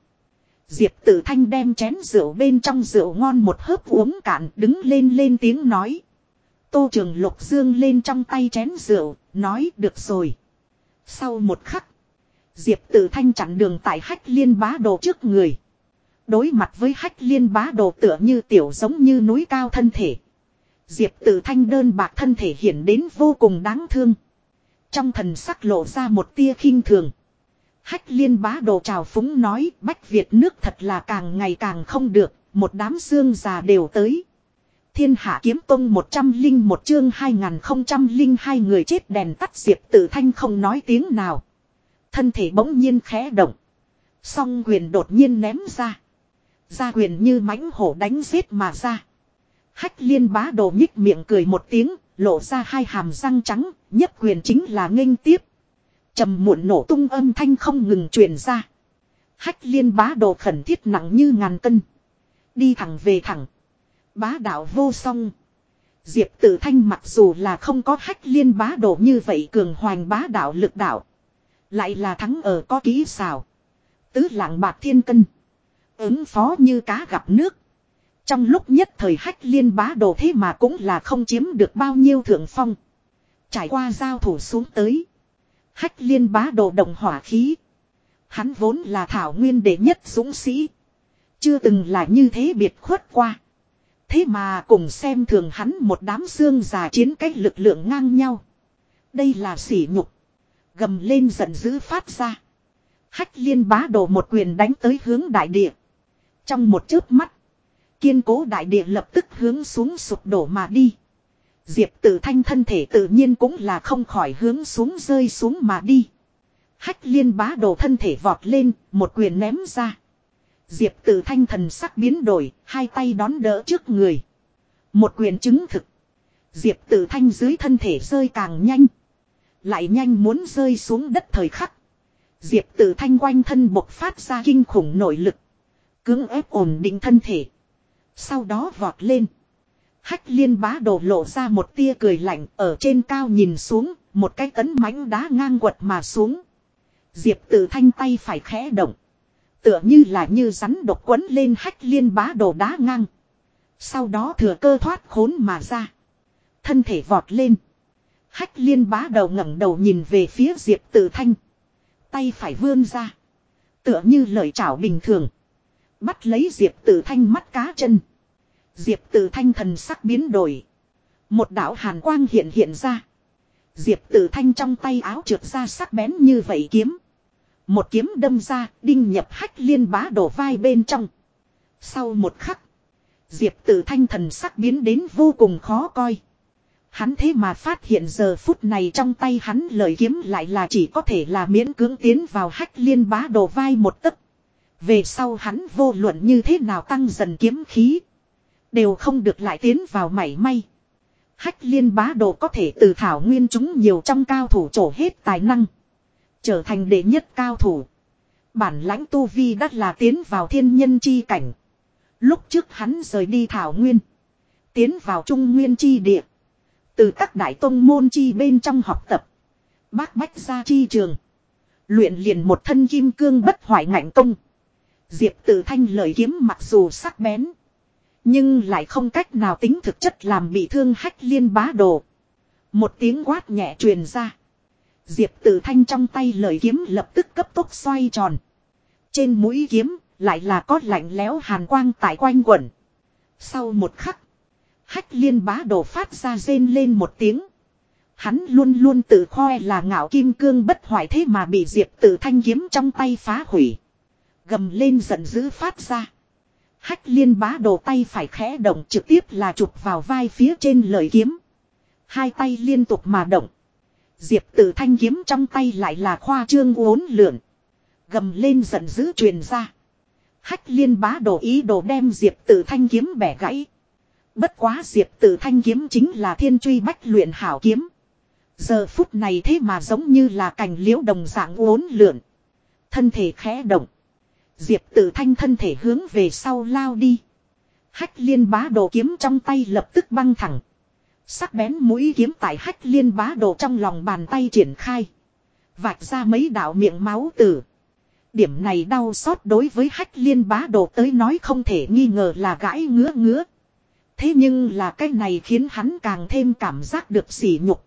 Diệp tử thanh đem chén rượu bên trong rượu ngon một hớp uống cạn đứng lên lên tiếng nói. Tô trường lục dương lên trong tay chén rượu, nói được rồi. Sau một khắc, Diệp tử thanh chặn đường tại hách liên bá đồ trước người. Đối mặt với hách liên bá đồ tựa như tiểu giống như núi cao thân thể. Diệp tử thanh đơn bạc thân thể hiện đến vô cùng đáng thương. Trong thần sắc lộ ra một tia khinh thường. Hách liên bá đồ trào phúng nói Bách Việt nước thật là càng ngày càng không được, một đám xương già đều tới. Thiên hạ kiếm tông một trăm linh một chương hai không trăm linh hai người chết đèn tắt diệp tử thanh không nói tiếng nào. Thân thể bỗng nhiên khẽ động. Song quyền đột nhiên ném ra. Ra quyền như mãnh hổ đánh giết mà ra. Hách liên bá đồ nhích miệng cười một tiếng, lộ ra hai hàm răng trắng, nhất quyền chính là nghênh tiếp trầm muộn nổ tung âm thanh không ngừng truyền ra. Hách liên bá đồ khẩn thiết nặng như ngàn cân. Đi thẳng về thẳng. Bá đạo vô song. Diệp Tử Thanh mặc dù là không có hách liên bá đồ như vậy cường hoành bá đạo lực đạo. Lại là thắng ở có kỹ xào. Tứ lạng bạc thiên cân. Ứng phó như cá gặp nước. Trong lúc nhất thời hách liên bá đồ thế mà cũng là không chiếm được bao nhiêu thượng phong. Trải qua giao thủ xuống tới. Hách liên bá đồ đồng hỏa khí. Hắn vốn là thảo nguyên đệ nhất dũng sĩ. Chưa từng là như thế biệt khuất qua. Thế mà cùng xem thường hắn một đám xương già chiến cách lực lượng ngang nhau. Đây là sỉ nhục. Gầm lên giận dữ phát ra. Hách liên bá đồ một quyền đánh tới hướng đại địa. Trong một chớp mắt. Kiên cố đại địa lập tức hướng xuống sụp đổ mà đi. Diệp tử thanh thân thể tự nhiên cũng là không khỏi hướng xuống rơi xuống mà đi. Hách liên bá đồ thân thể vọt lên, một quyền ném ra. Diệp tử thanh thần sắc biến đổi, hai tay đón đỡ trước người. Một quyền chứng thực. Diệp tử thanh dưới thân thể rơi càng nhanh. Lại nhanh muốn rơi xuống đất thời khắc. Diệp tử thanh quanh thân bộc phát ra kinh khủng nội lực. Cưỡng ép ổn định thân thể. Sau đó vọt lên. Hách liên bá đổ lộ ra một tia cười lạnh ở trên cao nhìn xuống, một cái tấn mãnh đá ngang quật mà xuống. Diệp tử thanh tay phải khẽ động. Tựa như là như rắn độc quấn lên hách liên bá đổ đá ngang. Sau đó thừa cơ thoát khốn mà ra. Thân thể vọt lên. Hách liên bá đầu ngẩng đầu nhìn về phía Diệp tử thanh. Tay phải vươn ra. Tựa như lời chảo bình thường. Bắt lấy Diệp tử thanh mắt cá chân. Diệp tử thanh thần sắc biến đổi. Một đạo hàn quang hiện hiện ra. Diệp tử thanh trong tay áo trượt ra sắc bén như vậy kiếm. Một kiếm đâm ra, đinh nhập hách liên bá đổ vai bên trong. Sau một khắc, Diệp tử thanh thần sắc biến đến vô cùng khó coi. Hắn thế mà phát hiện giờ phút này trong tay hắn lời kiếm lại là chỉ có thể là miễn cưỡng tiến vào hách liên bá đồ vai một tấc. Về sau hắn vô luận như thế nào tăng dần kiếm khí. Đều không được lại tiến vào mảy may. Hách liên bá đồ có thể từ thảo nguyên chúng nhiều trong cao thủ trổ hết tài năng. Trở thành đệ nhất cao thủ. Bản lãnh tu vi đắt là tiến vào thiên nhân chi cảnh. Lúc trước hắn rời đi thảo nguyên. Tiến vào trung nguyên chi địa. Từ các đại tông môn chi bên trong học tập. Bác bách ra chi trường. Luyện liền một thân kim cương bất hoại ngạnh công. Diệp tử thanh lời kiếm mặc dù sắc bén. Nhưng lại không cách nào tính thực chất làm bị thương hách liên bá đồ. Một tiếng quát nhẹ truyền ra. Diệp tử thanh trong tay lời kiếm lập tức cấp tốc xoay tròn. Trên mũi kiếm lại là có lạnh lẽo hàn quang tại quanh quẩn. Sau một khắc. Hách liên bá đồ phát ra rên lên một tiếng. Hắn luôn luôn tự khoe là ngạo kim cương bất hoại thế mà bị diệp tử thanh kiếm trong tay phá hủy. Gầm lên giận dữ phát ra. Hách liên bá đồ tay phải khẽ động trực tiếp là chụp vào vai phía trên lời kiếm. Hai tay liên tục mà động. Diệp tử thanh kiếm trong tay lại là khoa trương uốn lượn. Gầm lên giận dữ truyền ra. Hách liên bá đồ ý đồ đem diệp tử thanh kiếm bẻ gãy. Bất quá diệp tử thanh kiếm chính là thiên truy bách luyện hảo kiếm. Giờ phút này thế mà giống như là cành liễu đồng dạng uốn lượn. Thân thể khẽ động. Diệp tử thanh thân thể hướng về sau lao đi. Hách liên bá đồ kiếm trong tay lập tức băng thẳng. Sắc bén mũi kiếm tại hách liên bá đồ trong lòng bàn tay triển khai. Vạch ra mấy đạo miệng máu tử. Điểm này đau xót đối với hách liên bá đồ tới nói không thể nghi ngờ là gãi ngứa ngứa. Thế nhưng là cái này khiến hắn càng thêm cảm giác được sỉ nhục.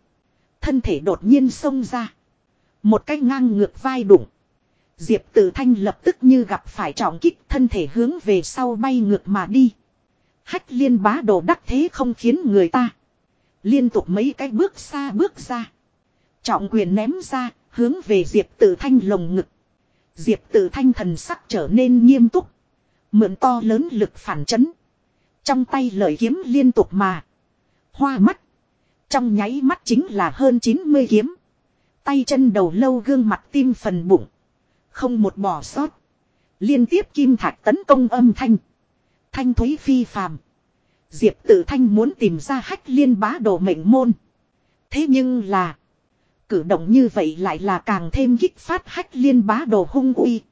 Thân thể đột nhiên xông ra. Một cái ngang ngược vai đụng. Diệp Tử Thanh lập tức như gặp phải trọng kích thân thể hướng về sau bay ngược mà đi. Hách liên bá đồ đắc thế không khiến người ta. Liên tục mấy cái bước xa bước ra. Trọng quyền ném ra, hướng về Diệp Tử Thanh lồng ngực. Diệp Tử Thanh thần sắc trở nên nghiêm túc. Mượn to lớn lực phản chấn. Trong tay lợi kiếm liên tục mà. Hoa mắt. Trong nháy mắt chính là hơn 90 kiếm. Tay chân đầu lâu gương mặt tim phần bụng. Không một bỏ sót. Liên tiếp kim thạch tấn công âm thanh. Thanh thúy phi phàm. Diệp tử thanh muốn tìm ra hách liên bá đồ mệnh môn. Thế nhưng là. Cử động như vậy lại là càng thêm kích phát hách liên bá đồ hung uy.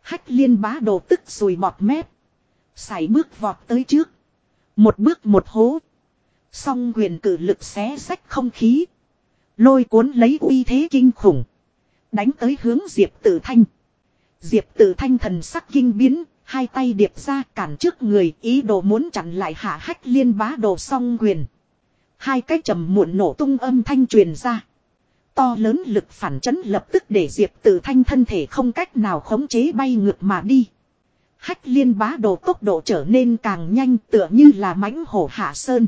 Hách liên bá đồ tức rùi bọt mép. Xảy bước vọt tới trước. Một bước một hố. Song quyền cử lực xé sách không khí. Lôi cuốn lấy uy thế kinh khủng. Đánh tới hướng Diệp Tử Thanh. Diệp Tử Thanh thần sắc kinh biến, hai tay điệp ra cản trước người ý đồ muốn chặn lại hạ hách liên bá đồ song quyền. Hai cái trầm muộn nổ tung âm thanh truyền ra. To lớn lực phản chấn lập tức để Diệp Tử Thanh thân thể không cách nào khống chế bay ngược mà đi. Hách liên bá đồ tốc độ trở nên càng nhanh tựa như là mãnh hổ hạ sơn.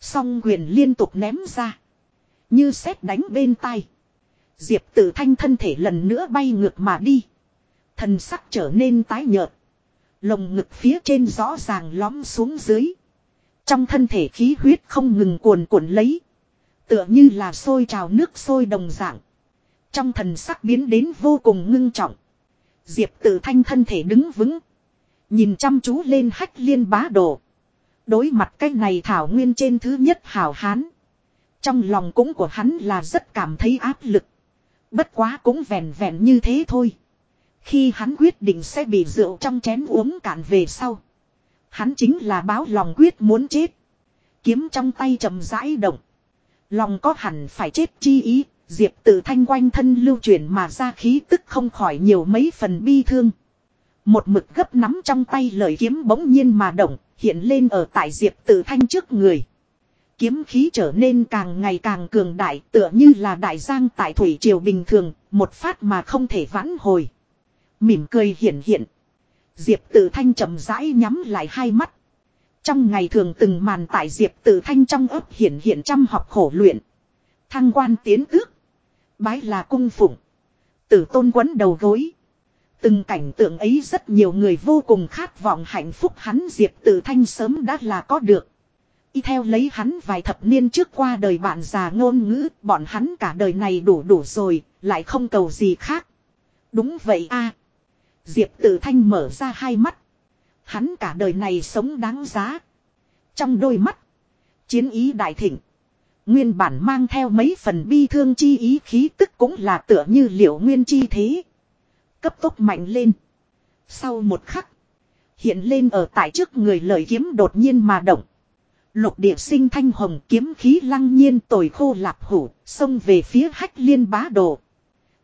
Song quyền liên tục ném ra. Như xét đánh bên tai. Diệp tử thanh thân thể lần nữa bay ngược mà đi. Thần sắc trở nên tái nhợt. Lồng ngực phía trên rõ ràng lõm xuống dưới. Trong thân thể khí huyết không ngừng cuồn cuộn lấy. Tựa như là sôi trào nước sôi đồng dạng. Trong thần sắc biến đến vô cùng ngưng trọng. Diệp tử thanh thân thể đứng vững. Nhìn chăm chú lên hách liên bá đồ. Đối mặt cái này thảo nguyên trên thứ nhất hảo hán. Trong lòng cũng của hắn là rất cảm thấy áp lực. Bất quá cũng vẹn vẹn như thế thôi. Khi hắn quyết định sẽ bị rượu trong chén uống cạn về sau. Hắn chính là báo lòng quyết muốn chết. Kiếm trong tay chậm rãi động. Lòng có hẳn phải chết chi ý. Diệp tự thanh quanh thân lưu chuyển mà ra khí tức không khỏi nhiều mấy phần bi thương. Một mực gấp nắm trong tay lời kiếm bỗng nhiên mà động, hiện lên ở tại Diệp Tử Thanh trước người. Kiếm khí trở nên càng ngày càng cường đại tựa như là đại giang tại thủy triều bình thường, một phát mà không thể vãn hồi. Mỉm cười hiển hiện. Diệp Tử Thanh chậm rãi nhắm lại hai mắt. Trong ngày thường từng màn tại Diệp Tử Thanh trong ấp hiển hiện trăm học khổ luyện. Thăng quan tiến ước. Bái là cung phụng. Tử tôn quấn đầu gối. Từng cảnh tượng ấy rất nhiều người vô cùng khát vọng hạnh phúc hắn Diệp Tử Thanh sớm đã là có được. Y theo lấy hắn vài thập niên trước qua đời bạn già ngôn ngữ, bọn hắn cả đời này đủ đủ rồi, lại không cầu gì khác. Đúng vậy a Diệp Tử Thanh mở ra hai mắt. Hắn cả đời này sống đáng giá. Trong đôi mắt, chiến ý đại thịnh. Nguyên bản mang theo mấy phần bi thương chi ý khí tức cũng là tựa như liệu nguyên chi thế. Cấp tốc mạnh lên. Sau một khắc. Hiện lên ở tại trước người lời kiếm đột nhiên mà động. Lục địa sinh thanh hồng kiếm khí lăng nhiên tồi khô lạp hủ. Xông về phía hách liên bá đồ.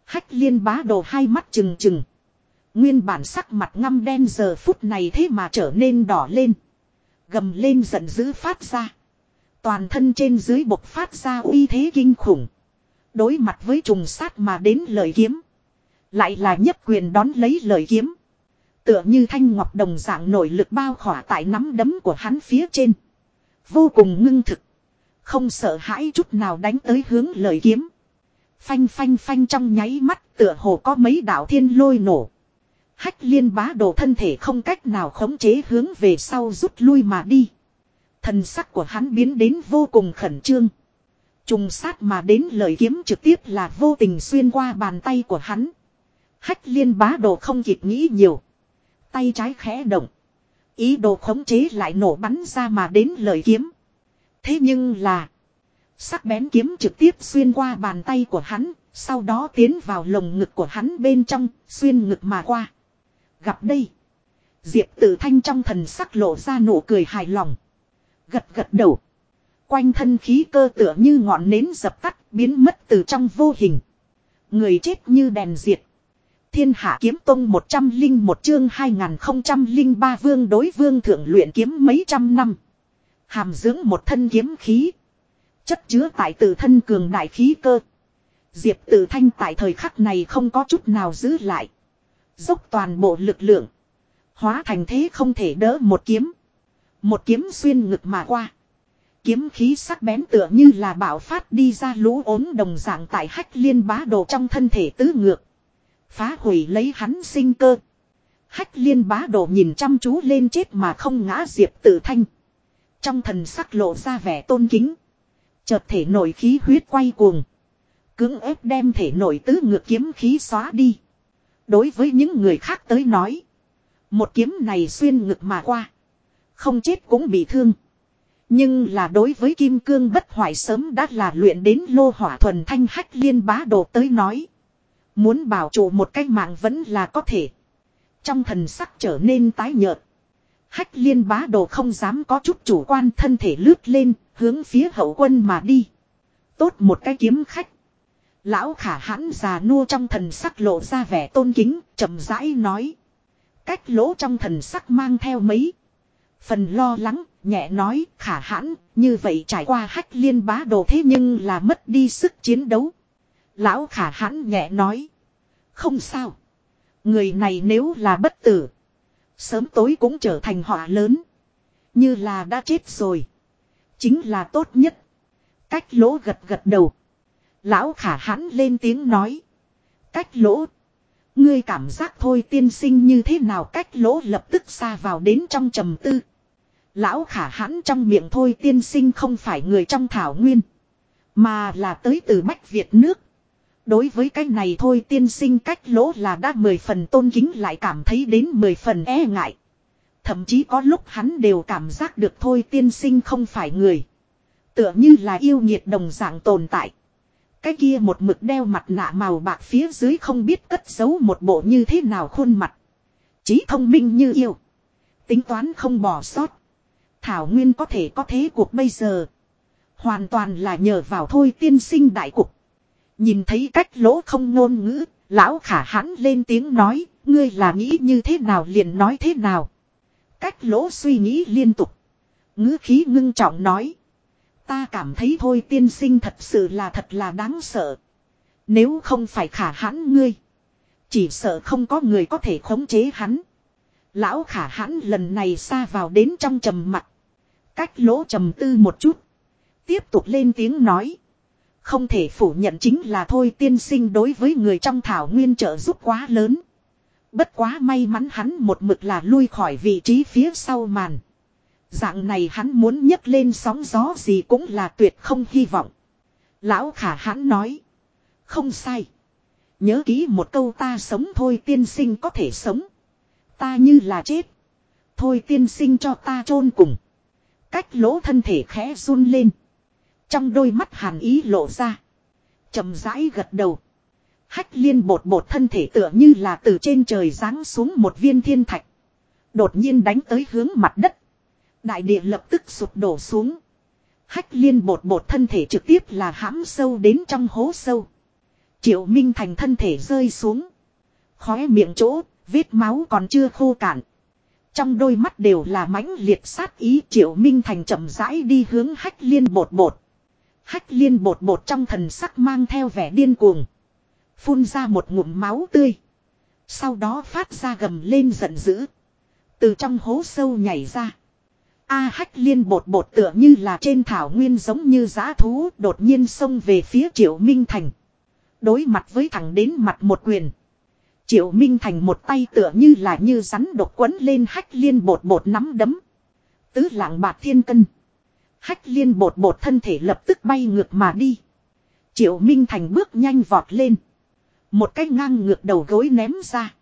Hách liên bá đồ hai mắt trừng trừng. Nguyên bản sắc mặt ngăm đen giờ phút này thế mà trở nên đỏ lên. Gầm lên giận dữ phát ra. Toàn thân trên dưới bộc phát ra uy thế kinh khủng. Đối mặt với trùng sát mà đến lời kiếm. Lại là nhất quyền đón lấy lời kiếm. Tựa như thanh ngọc đồng dạng nổi lực bao khỏa tại nắm đấm của hắn phía trên. Vô cùng ngưng thực. Không sợ hãi chút nào đánh tới hướng lời kiếm. Phanh phanh phanh trong nháy mắt tựa hồ có mấy đạo thiên lôi nổ. Hách liên bá đồ thân thể không cách nào khống chế hướng về sau rút lui mà đi. Thần sắc của hắn biến đến vô cùng khẩn trương. Trùng sát mà đến lời kiếm trực tiếp là vô tình xuyên qua bàn tay của hắn. Hách liên bá đồ không kịp nghĩ nhiều. Tay trái khẽ động. Ý đồ khống chế lại nổ bắn ra mà đến lời kiếm. Thế nhưng là. Sắc bén kiếm trực tiếp xuyên qua bàn tay của hắn. Sau đó tiến vào lồng ngực của hắn bên trong. Xuyên ngực mà qua. Gặp đây. Diệp tử thanh trong thần sắc lộ ra nụ cười hài lòng. Gật gật đầu. Quanh thân khí cơ tựa như ngọn nến dập tắt, biến mất từ trong vô hình. Người chết như đèn diệt. Thiên hạ kiếm tông 101 chương 2003 vương đối vương thượng luyện kiếm mấy trăm năm. Hàm dưỡng một thân kiếm khí. Chất chứa tại tự thân cường đại khí cơ. Diệp tử thanh tại thời khắc này không có chút nào giữ lại. Dốc toàn bộ lực lượng. Hóa thành thế không thể đỡ một kiếm. Một kiếm xuyên ngực mà qua. Kiếm khí sắc bén tựa như là bảo phát đi ra lũ ốm đồng dạng tại hách liên bá đồ trong thân thể tứ ngược. Phá hủy lấy hắn sinh cơ. Hách liên bá đồ nhìn chăm chú lên chết mà không ngã diệp tử thanh. Trong thần sắc lộ ra vẻ tôn kính. Chợt thể nổi khí huyết quay cuồng. Cưỡng ép đem thể nổi tứ ngược kiếm khí xóa đi. Đối với những người khác tới nói. Một kiếm này xuyên ngực mà qua. Không chết cũng bị thương. Nhưng là đối với kim cương bất hoại sớm đã là luyện đến lô hỏa thuần thanh hách liên bá đồ tới nói. Muốn bảo trụ một cách mạng vẫn là có thể. Trong thần sắc trở nên tái nhợt. Hách liên bá đồ không dám có chút chủ quan thân thể lướt lên, hướng phía hậu quân mà đi. Tốt một cái kiếm khách. Lão khả hãn già nua trong thần sắc lộ ra vẻ tôn kính, chậm rãi nói. Cách lỗ trong thần sắc mang theo mấy. Phần lo lắng, nhẹ nói, khả hãn, như vậy trải qua hách liên bá đồ thế nhưng là mất đi sức chiến đấu. Lão khả hãn nhẹ nói. Không sao. Người này nếu là bất tử. Sớm tối cũng trở thành họa lớn. Như là đã chết rồi. Chính là tốt nhất. Cách lỗ gật gật đầu. Lão khả hãn lên tiếng nói. Cách lỗ. Ngươi cảm giác thôi tiên sinh như thế nào cách lỗ lập tức xa vào đến trong trầm tư. Lão khả hãn trong miệng thôi tiên sinh không phải người trong thảo nguyên. Mà là tới từ Bách Việt nước. Đối với cái này thôi tiên sinh cách lỗ là đã mười phần tôn kính lại cảm thấy đến mười phần e ngại. Thậm chí có lúc hắn đều cảm giác được thôi tiên sinh không phải người. Tựa như là yêu nhiệt đồng dạng tồn tại. Cái kia một mực đeo mặt nạ màu bạc phía dưới không biết cất giấu một bộ như thế nào khuôn mặt. Trí thông minh như yêu. Tính toán không bỏ sót. Thảo Nguyên có thể có thế cuộc bây giờ. Hoàn toàn là nhờ vào thôi tiên sinh đại cục. Nhìn thấy cách lỗ không ngôn ngữ, lão khả hãn lên tiếng nói, ngươi là nghĩ như thế nào liền nói thế nào. Cách lỗ suy nghĩ liên tục. ngữ khí ngưng trọng nói. Ta cảm thấy thôi tiên sinh thật sự là thật là đáng sợ. Nếu không phải khả hãn ngươi. Chỉ sợ không có người có thể khống chế hắn. Lão khả hãn lần này xa vào đến trong trầm mặt. Cách lỗ trầm tư một chút. Tiếp tục lên tiếng nói. Không thể phủ nhận chính là thôi tiên sinh đối với người trong thảo nguyên trợ giúp quá lớn. Bất quá may mắn hắn một mực là lui khỏi vị trí phía sau màn. Dạng này hắn muốn nhấc lên sóng gió gì cũng là tuyệt không hy vọng. Lão khả hắn nói. Không sai. Nhớ kỹ một câu ta sống thôi tiên sinh có thể sống. Ta như là chết. Thôi tiên sinh cho ta chôn cùng. Cách lỗ thân thể khẽ run lên. Trong đôi mắt hàn ý lộ ra. chậm rãi gật đầu. Hách liên bột bột thân thể tựa như là từ trên trời giáng xuống một viên thiên thạch. Đột nhiên đánh tới hướng mặt đất. Đại địa lập tức sụp đổ xuống. Hách liên bột bột thân thể trực tiếp là hãm sâu đến trong hố sâu. Triệu Minh Thành thân thể rơi xuống. Khóe miệng chỗ, vết máu còn chưa khô cạn. Trong đôi mắt đều là mãnh liệt sát ý Triệu Minh Thành chậm rãi đi hướng hách liên bột bột. Hách liên bột bột trong thần sắc mang theo vẻ điên cuồng. Phun ra một ngụm máu tươi. Sau đó phát ra gầm lên giận dữ. Từ trong hố sâu nhảy ra. A hách liên bột bột tựa như là trên thảo nguyên giống như giã thú đột nhiên xông về phía triệu minh thành. Đối mặt với thằng đến mặt một quyền. Triệu minh thành một tay tựa như là như rắn độc quấn lên hách liên bột bột nắm đấm. Tứ lạng bạc thiên cân. Hách liên bột bột thân thể lập tức bay ngược mà đi. Triệu minh thành bước nhanh vọt lên. Một cái ngang ngược đầu gối ném ra.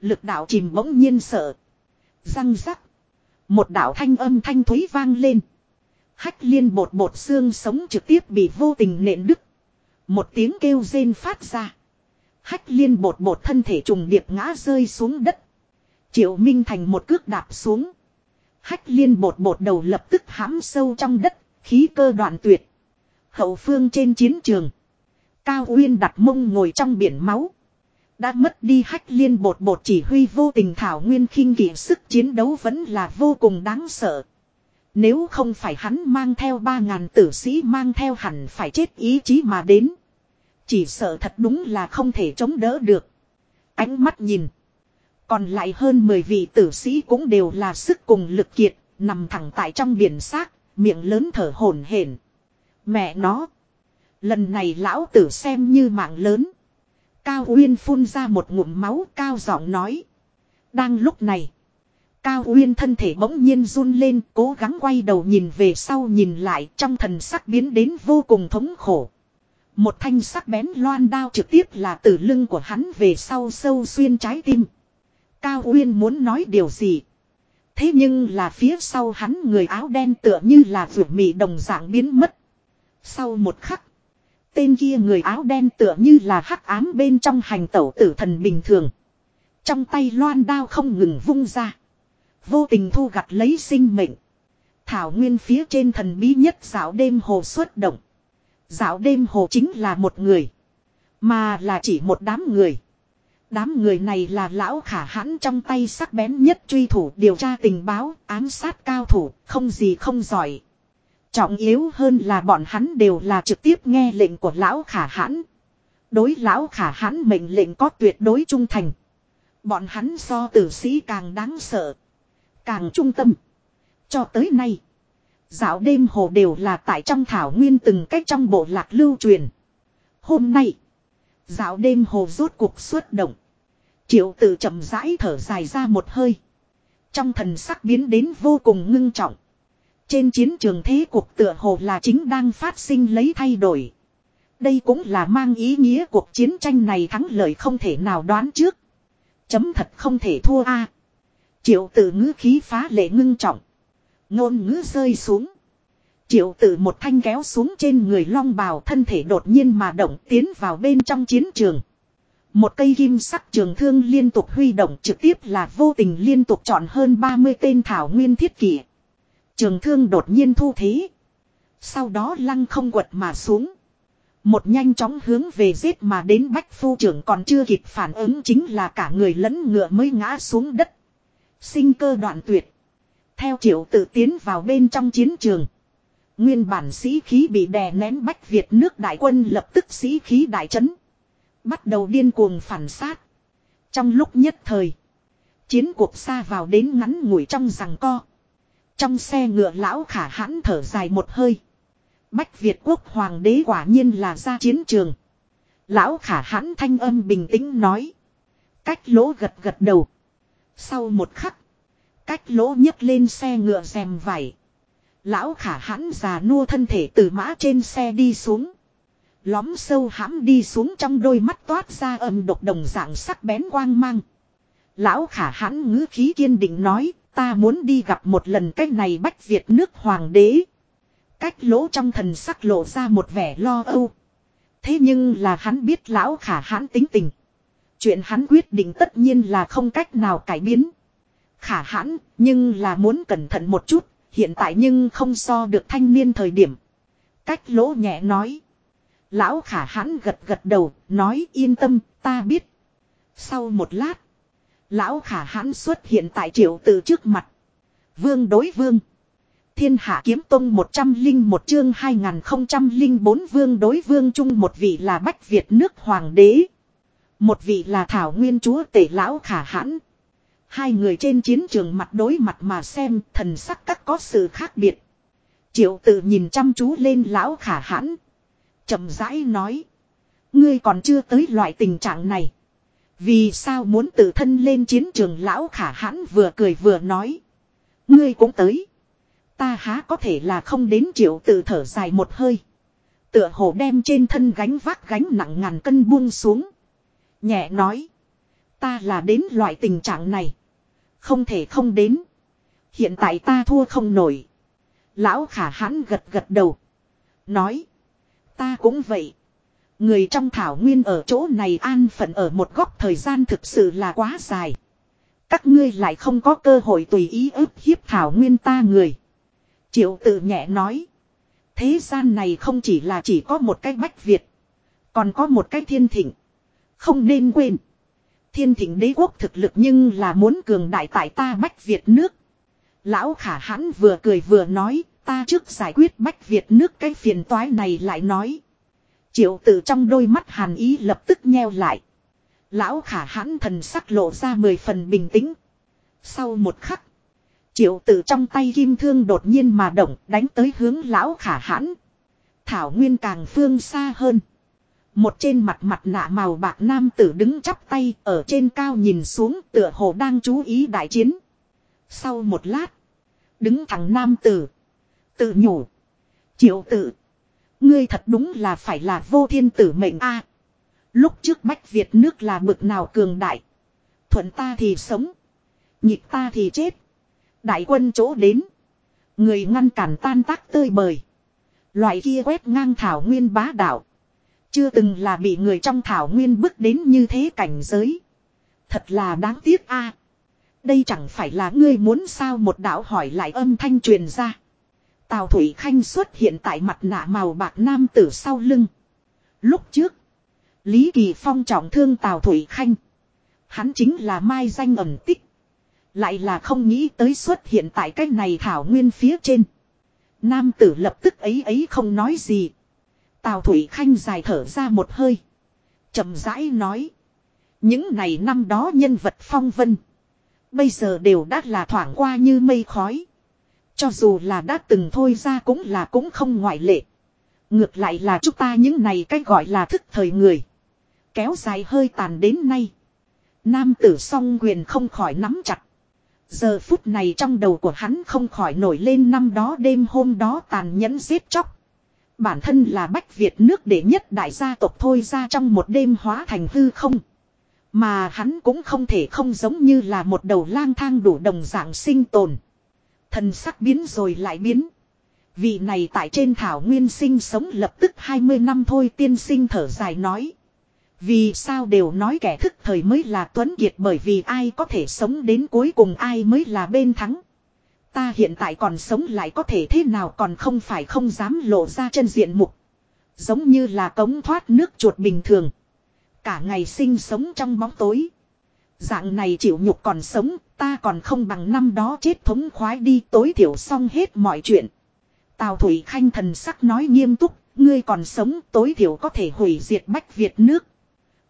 Lực đạo chìm bỗng nhiên sợ. Răng rắc. Một đạo thanh âm thanh thúy vang lên. Hách liên bột bột xương sống trực tiếp bị vô tình nện đứt. Một tiếng kêu rên phát ra. Hách liên bột bột thân thể trùng điệp ngã rơi xuống đất. Triệu Minh Thành một cước đạp xuống. Hách liên bột bột đầu lập tức hãm sâu trong đất, khí cơ đoạn tuyệt. Hậu phương trên chiến trường. Cao Uyên đặt mông ngồi trong biển máu. Đã mất đi hách liên bột bột chỉ huy vô tình thảo nguyên khinh kỷ sức chiến đấu vẫn là vô cùng đáng sợ. Nếu không phải hắn mang theo ba ngàn tử sĩ mang theo hẳn phải chết ý chí mà đến. Chỉ sợ thật đúng là không thể chống đỡ được. Ánh mắt nhìn. Còn lại hơn 10 vị tử sĩ cũng đều là sức cùng lực kiệt, nằm thẳng tại trong biển xác, miệng lớn thở hổn hển. Mẹ nó. Lần này lão tử xem như mạng lớn. Cao Uyên phun ra một ngụm máu cao giọng nói. Đang lúc này. Cao Uyên thân thể bỗng nhiên run lên cố gắng quay đầu nhìn về sau nhìn lại trong thần sắc biến đến vô cùng thống khổ. Một thanh sắc bén loan đao trực tiếp là từ lưng của hắn về sau sâu xuyên trái tim. Cao Uyên muốn nói điều gì? Thế nhưng là phía sau hắn người áo đen tựa như là vượt mị đồng dạng biến mất. Sau một khắc. Tên kia người áo đen tựa như là hắc ám bên trong hành tẩu tử thần bình thường. Trong tay loan đao không ngừng vung ra. Vô tình thu gặt lấy sinh mệnh. Thảo nguyên phía trên thần bí nhất dạo đêm hồ xuất động. Dạo đêm hồ chính là một người. Mà là chỉ một đám người. Đám người này là lão khả hãn trong tay sắc bén nhất truy thủ điều tra tình báo, ám sát cao thủ, không gì không giỏi. Trọng yếu hơn là bọn hắn đều là trực tiếp nghe lệnh của lão khả hãn. Đối lão khả hãn mệnh lệnh có tuyệt đối trung thành. Bọn hắn so tử sĩ càng đáng sợ. Càng trung tâm. Cho tới nay. Dạo đêm hồ đều là tại trong thảo nguyên từng cách trong bộ lạc lưu truyền. Hôm nay. Dạo đêm hồ rốt cuộc xuất động. Triệu Tử chậm rãi thở dài ra một hơi. Trong thần sắc biến đến vô cùng ngưng trọng. Trên chiến trường thế cuộc tựa hồ là chính đang phát sinh lấy thay đổi. Đây cũng là mang ý nghĩa cuộc chiến tranh này thắng lợi không thể nào đoán trước. Chấm thật không thể thua a. Triệu tử ngữ khí phá lệ ngưng trọng. Ngôn ngữ rơi xuống. Triệu tử một thanh kéo xuống trên người long bào thân thể đột nhiên mà động tiến vào bên trong chiến trường. Một cây kim sắc trường thương liên tục huy động trực tiếp là vô tình liên tục chọn hơn 30 tên thảo nguyên thiết kỷ. Trường thương đột nhiên thu thế. Sau đó lăng không quật mà xuống. Một nhanh chóng hướng về giết mà đến bách phu trưởng còn chưa kịp phản ứng chính là cả người lẫn ngựa mới ngã xuống đất. Sinh cơ đoạn tuyệt. Theo triệu tự tiến vào bên trong chiến trường. Nguyên bản sĩ khí bị đè nén bách Việt nước đại quân lập tức sĩ khí đại chấn. Bắt đầu điên cuồng phản sát. Trong lúc nhất thời. Chiến cuộc xa vào đến ngắn ngủi trong rằng co. Trong xe ngựa lão khả hãn thở dài một hơi. Bách Việt quốc hoàng đế quả nhiên là ra chiến trường. Lão khả hãn thanh âm bình tĩnh nói. Cách lỗ gật gật đầu. Sau một khắc. Cách lỗ nhấc lên xe ngựa rèm vải. Lão khả hãn già nua thân thể từ mã trên xe đi xuống. Lóm sâu hãm đi xuống trong đôi mắt toát ra âm độc đồng dạng sắc bén quang mang. Lão khả hãn ngữ khí kiên định nói, ta muốn đi gặp một lần cách này bách Việt nước hoàng đế. Cách lỗ trong thần sắc lộ ra một vẻ lo âu. Thế nhưng là hắn biết lão khả hãn tính tình. Chuyện hắn quyết định tất nhiên là không cách nào cải biến. Khả hãn, nhưng là muốn cẩn thận một chút, hiện tại nhưng không so được thanh niên thời điểm. Cách lỗ nhẹ nói. Lão khả hãn gật gật đầu, nói yên tâm, ta biết. Sau một lát, lão khả hãn xuất hiện tại triệu tử trước mặt. Vương đối vương. Thiên hạ kiếm tông một trăm linh một chương hai linh bốn vương đối vương chung một vị là Bách Việt nước hoàng đế. Một vị là Thảo Nguyên chúa tể lão khả hãn. Hai người trên chiến trường mặt đối mặt mà xem thần sắc các có sự khác biệt. Triệu tự nhìn chăm chú lên lão khả hãn, chậm rãi nói. Ngươi còn chưa tới loại tình trạng này. Vì sao muốn tự thân lên chiến trường lão khả hãn vừa cười vừa nói. Ngươi cũng tới. Ta há có thể là không đến triệu tự thở dài một hơi. Tựa hồ đem trên thân gánh vác gánh nặng ngàn cân buông xuống. Nhẹ nói. Ta là đến loại tình trạng này. Không thể không đến. Hiện tại ta thua không nổi. Lão khả hãn gật gật đầu. Nói. Ta cũng vậy. Người trong thảo nguyên ở chỗ này an phận ở một góc thời gian thực sự là quá dài. Các ngươi lại không có cơ hội tùy ý ức hiếp thảo nguyên ta người. Triệu tự nhẹ nói. Thế gian này không chỉ là chỉ có một cái bách Việt. Còn có một cái thiên thịnh. Không nên quên. Thiên thịnh đế quốc thực lực nhưng là muốn cường đại tại ta bách Việt nước. Lão khả hãn vừa cười vừa nói ta trước giải quyết bách Việt nước cái phiền toái này lại nói. Triệu tử trong đôi mắt hàn ý lập tức nheo lại. Lão khả hãn thần sắc lộ ra mười phần bình tĩnh. Sau một khắc. Triệu tử trong tay kim thương đột nhiên mà động đánh tới hướng lão khả hãn. Thảo nguyên càng phương xa hơn. Một trên mặt mặt nạ màu bạc nam tử đứng chắp tay ở trên cao nhìn xuống tựa hồ đang chú ý đại chiến. Sau một lát. Đứng thẳng nam tử. Tự nhủ. Triệu tự. Ngươi thật đúng là phải là vô thiên tử mệnh a. lúc trước Bách Việt nước là bực nào cường đại. Thuận ta thì sống. Nhịp ta thì chết. Đại quân chỗ đến. Người ngăn cản tan tác tơi bời. Loại kia quét ngang thảo nguyên bá đạo. Chưa từng là bị người trong thảo nguyên bước đến như thế cảnh giới. Thật là đáng tiếc a. Đây chẳng phải là ngươi muốn sao một đạo hỏi lại âm thanh truyền ra. Tào Thủy Khanh xuất hiện tại mặt nạ màu bạc nam tử sau lưng. Lúc trước, Lý Kỳ Phong trọng thương Tào Thủy Khanh. Hắn chính là mai danh ẩn tích. Lại là không nghĩ tới xuất hiện tại cái này thảo nguyên phía trên. Nam tử lập tức ấy ấy không nói gì. Tào Thủy Khanh dài thở ra một hơi. chậm rãi nói. Những này năm đó nhân vật phong vân. Bây giờ đều đã là thoảng qua như mây khói. Cho dù là đã từng thôi ra cũng là cũng không ngoại lệ. Ngược lại là chúng ta những này cách gọi là thức thời người. Kéo dài hơi tàn đến nay. Nam tử song quyền không khỏi nắm chặt. Giờ phút này trong đầu của hắn không khỏi nổi lên năm đó đêm hôm đó tàn nhẫn giết chóc. Bản thân là Bách Việt nước đệ nhất đại gia tộc thôi ra trong một đêm hóa thành hư không. Mà hắn cũng không thể không giống như là một đầu lang thang đủ đồng dạng sinh tồn. Thần sắc biến rồi lại biến. Vị này tại trên thảo nguyên sinh sống lập tức 20 năm thôi, tiên sinh thở dài nói. Vì sao đều nói kẻ thức thời mới là tuấn kiệt bởi vì ai có thể sống đến cuối cùng, ai mới là bên thắng. Ta hiện tại còn sống lại có thể thế nào, còn không phải không dám lộ ra chân diện mục. Giống như là cống thoát nước chuột bình thường. Cả ngày sinh sống trong bóng tối. Dạng này chịu nhục còn sống, ta còn không bằng năm đó chết thống khoái đi tối thiểu xong hết mọi chuyện. Tào Thủy Khanh thần sắc nói nghiêm túc, ngươi còn sống tối thiểu có thể hủy diệt Bách Việt nước.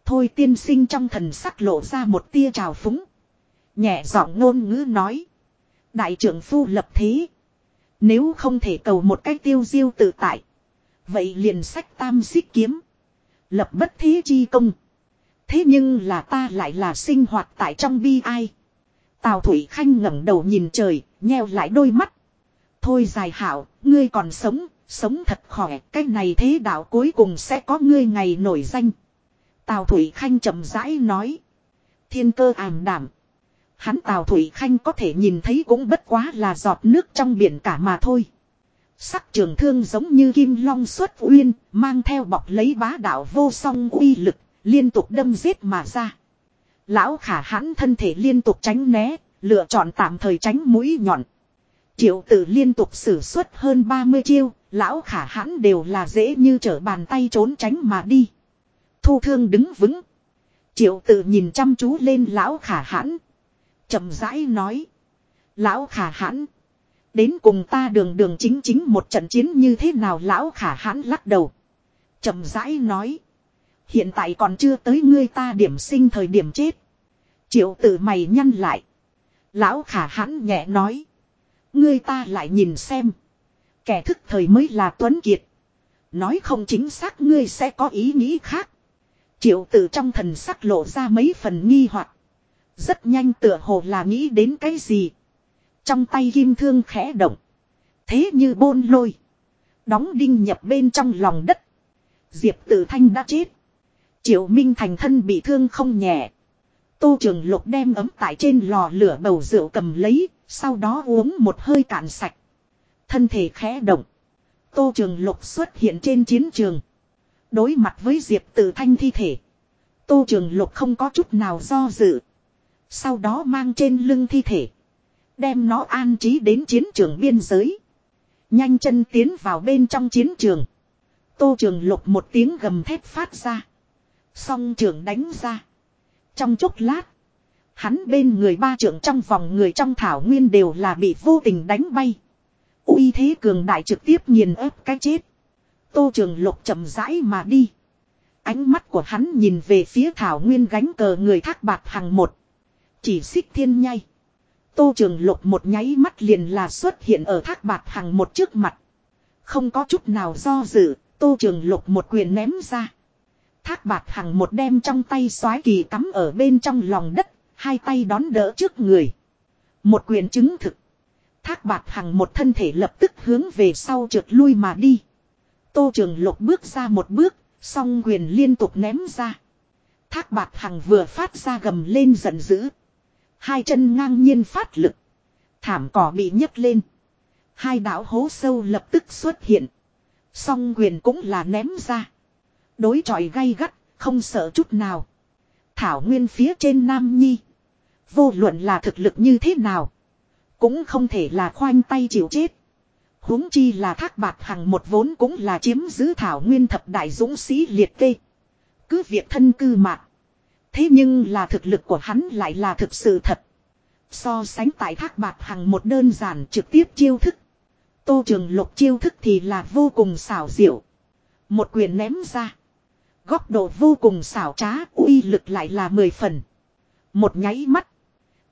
Thôi tiên sinh trong thần sắc lộ ra một tia trào phúng. Nhẹ giọng ngôn ngữ nói. Đại trưởng phu lập thế. Nếu không thể cầu một cách tiêu diêu tự tại. Vậy liền sách tam xích kiếm. Lập bất thế chi công. Thế nhưng là ta lại là sinh hoạt tại trong bi ai. Tào Thủy Khanh ngẩng đầu nhìn trời, nheo lại đôi mắt. Thôi dài hảo, ngươi còn sống, sống thật khỏe, cái này thế đạo cuối cùng sẽ có ngươi ngày nổi danh. Tào Thủy Khanh chậm rãi nói. Thiên cơ ảm đảm. Hắn Tào Thủy Khanh có thể nhìn thấy cũng bất quá là giọt nước trong biển cả mà thôi. Sắc trường thương giống như kim long xuất uyên, mang theo bọc lấy bá đạo vô song uy lực, liên tục đâm giết mà ra. Lão khả hãn thân thể liên tục tránh né, lựa chọn tạm thời tránh mũi nhọn. Triệu tử liên tục sử xuất hơn 30 chiêu, lão khả hãn đều là dễ như trở bàn tay trốn tránh mà đi. Thu thương đứng vững. Triệu tử nhìn chăm chú lên lão khả hãn. chậm rãi nói. Lão khả hãn. Đến cùng ta đường đường chính chính một trận chiến như thế nào lão khả hãn lắc đầu. chậm rãi nói. Hiện tại còn chưa tới ngươi ta điểm sinh thời điểm chết. Triệu tử mày nhăn lại. Lão khả hãn nhẹ nói. Ngươi ta lại nhìn xem. Kẻ thức thời mới là Tuấn Kiệt. Nói không chính xác ngươi sẽ có ý nghĩ khác. Triệu tử trong thần sắc lộ ra mấy phần nghi hoặc Rất nhanh tựa hồ là nghĩ đến cái gì. Trong tay kim thương khẽ động. Thế như bôn lôi. Đóng đinh nhập bên trong lòng đất. Diệp tử thanh đã chết. Triệu Minh Thành thân bị thương không nhẹ. Tô Trường Lục đem ấm tại trên lò lửa bầu rượu cầm lấy, sau đó uống một hơi cạn sạch. Thân thể khẽ động. Tô Trường Lục xuất hiện trên chiến trường. Đối mặt với Diệp Tử Thanh thi thể. Tô Trường Lục không có chút nào do dự. Sau đó mang trên lưng thi thể. Đem nó an trí đến chiến trường biên giới. Nhanh chân tiến vào bên trong chiến trường. Tô Trường Lục một tiếng gầm thép phát ra. Song trưởng đánh ra. Trong chốc lát. Hắn bên người ba trưởng trong vòng người trong thảo nguyên đều là bị vô tình đánh bay. uy thế cường đại trực tiếp nghiền ép cái chết. Tô trường lục chậm rãi mà đi. Ánh mắt của hắn nhìn về phía thảo nguyên gánh cờ người thác bạc hàng một. Chỉ xích thiên nhai. Tô trường lục một nháy mắt liền là xuất hiện ở thác bạc hàng một trước mặt. Không có chút nào do dự, tô trường lục một quyền ném ra. Thác bạc hằng một đem trong tay xoái kỳ cắm ở bên trong lòng đất, hai tay đón đỡ trước người. Một quyền chứng thực. Thác bạc hằng một thân thể lập tức hướng về sau trượt lui mà đi. Tô trường lục bước ra một bước, song quyền liên tục ném ra. Thác bạc hằng vừa phát ra gầm lên giận dữ. Hai chân ngang nhiên phát lực. Thảm cỏ bị nhấc lên. Hai đảo hố sâu lập tức xuất hiện. Song quyền cũng là ném ra. Đối chọi gay gắt, không sợ chút nào. Thảo nguyên phía trên Nam Nhi. Vô luận là thực lực như thế nào. Cũng không thể là khoanh tay chịu chết. huống chi là thác bạc hằng một vốn cũng là chiếm giữ thảo nguyên thập đại dũng sĩ liệt kê. Cứ việc thân cư mạng. Thế nhưng là thực lực của hắn lại là thực sự thật. So sánh tại thác bạc hằng một đơn giản trực tiếp chiêu thức. Tô trường lục chiêu thức thì là vô cùng xảo diệu. Một quyền ném ra. Góc độ vô cùng xảo trá, uy lực lại là mười phần. Một nháy mắt.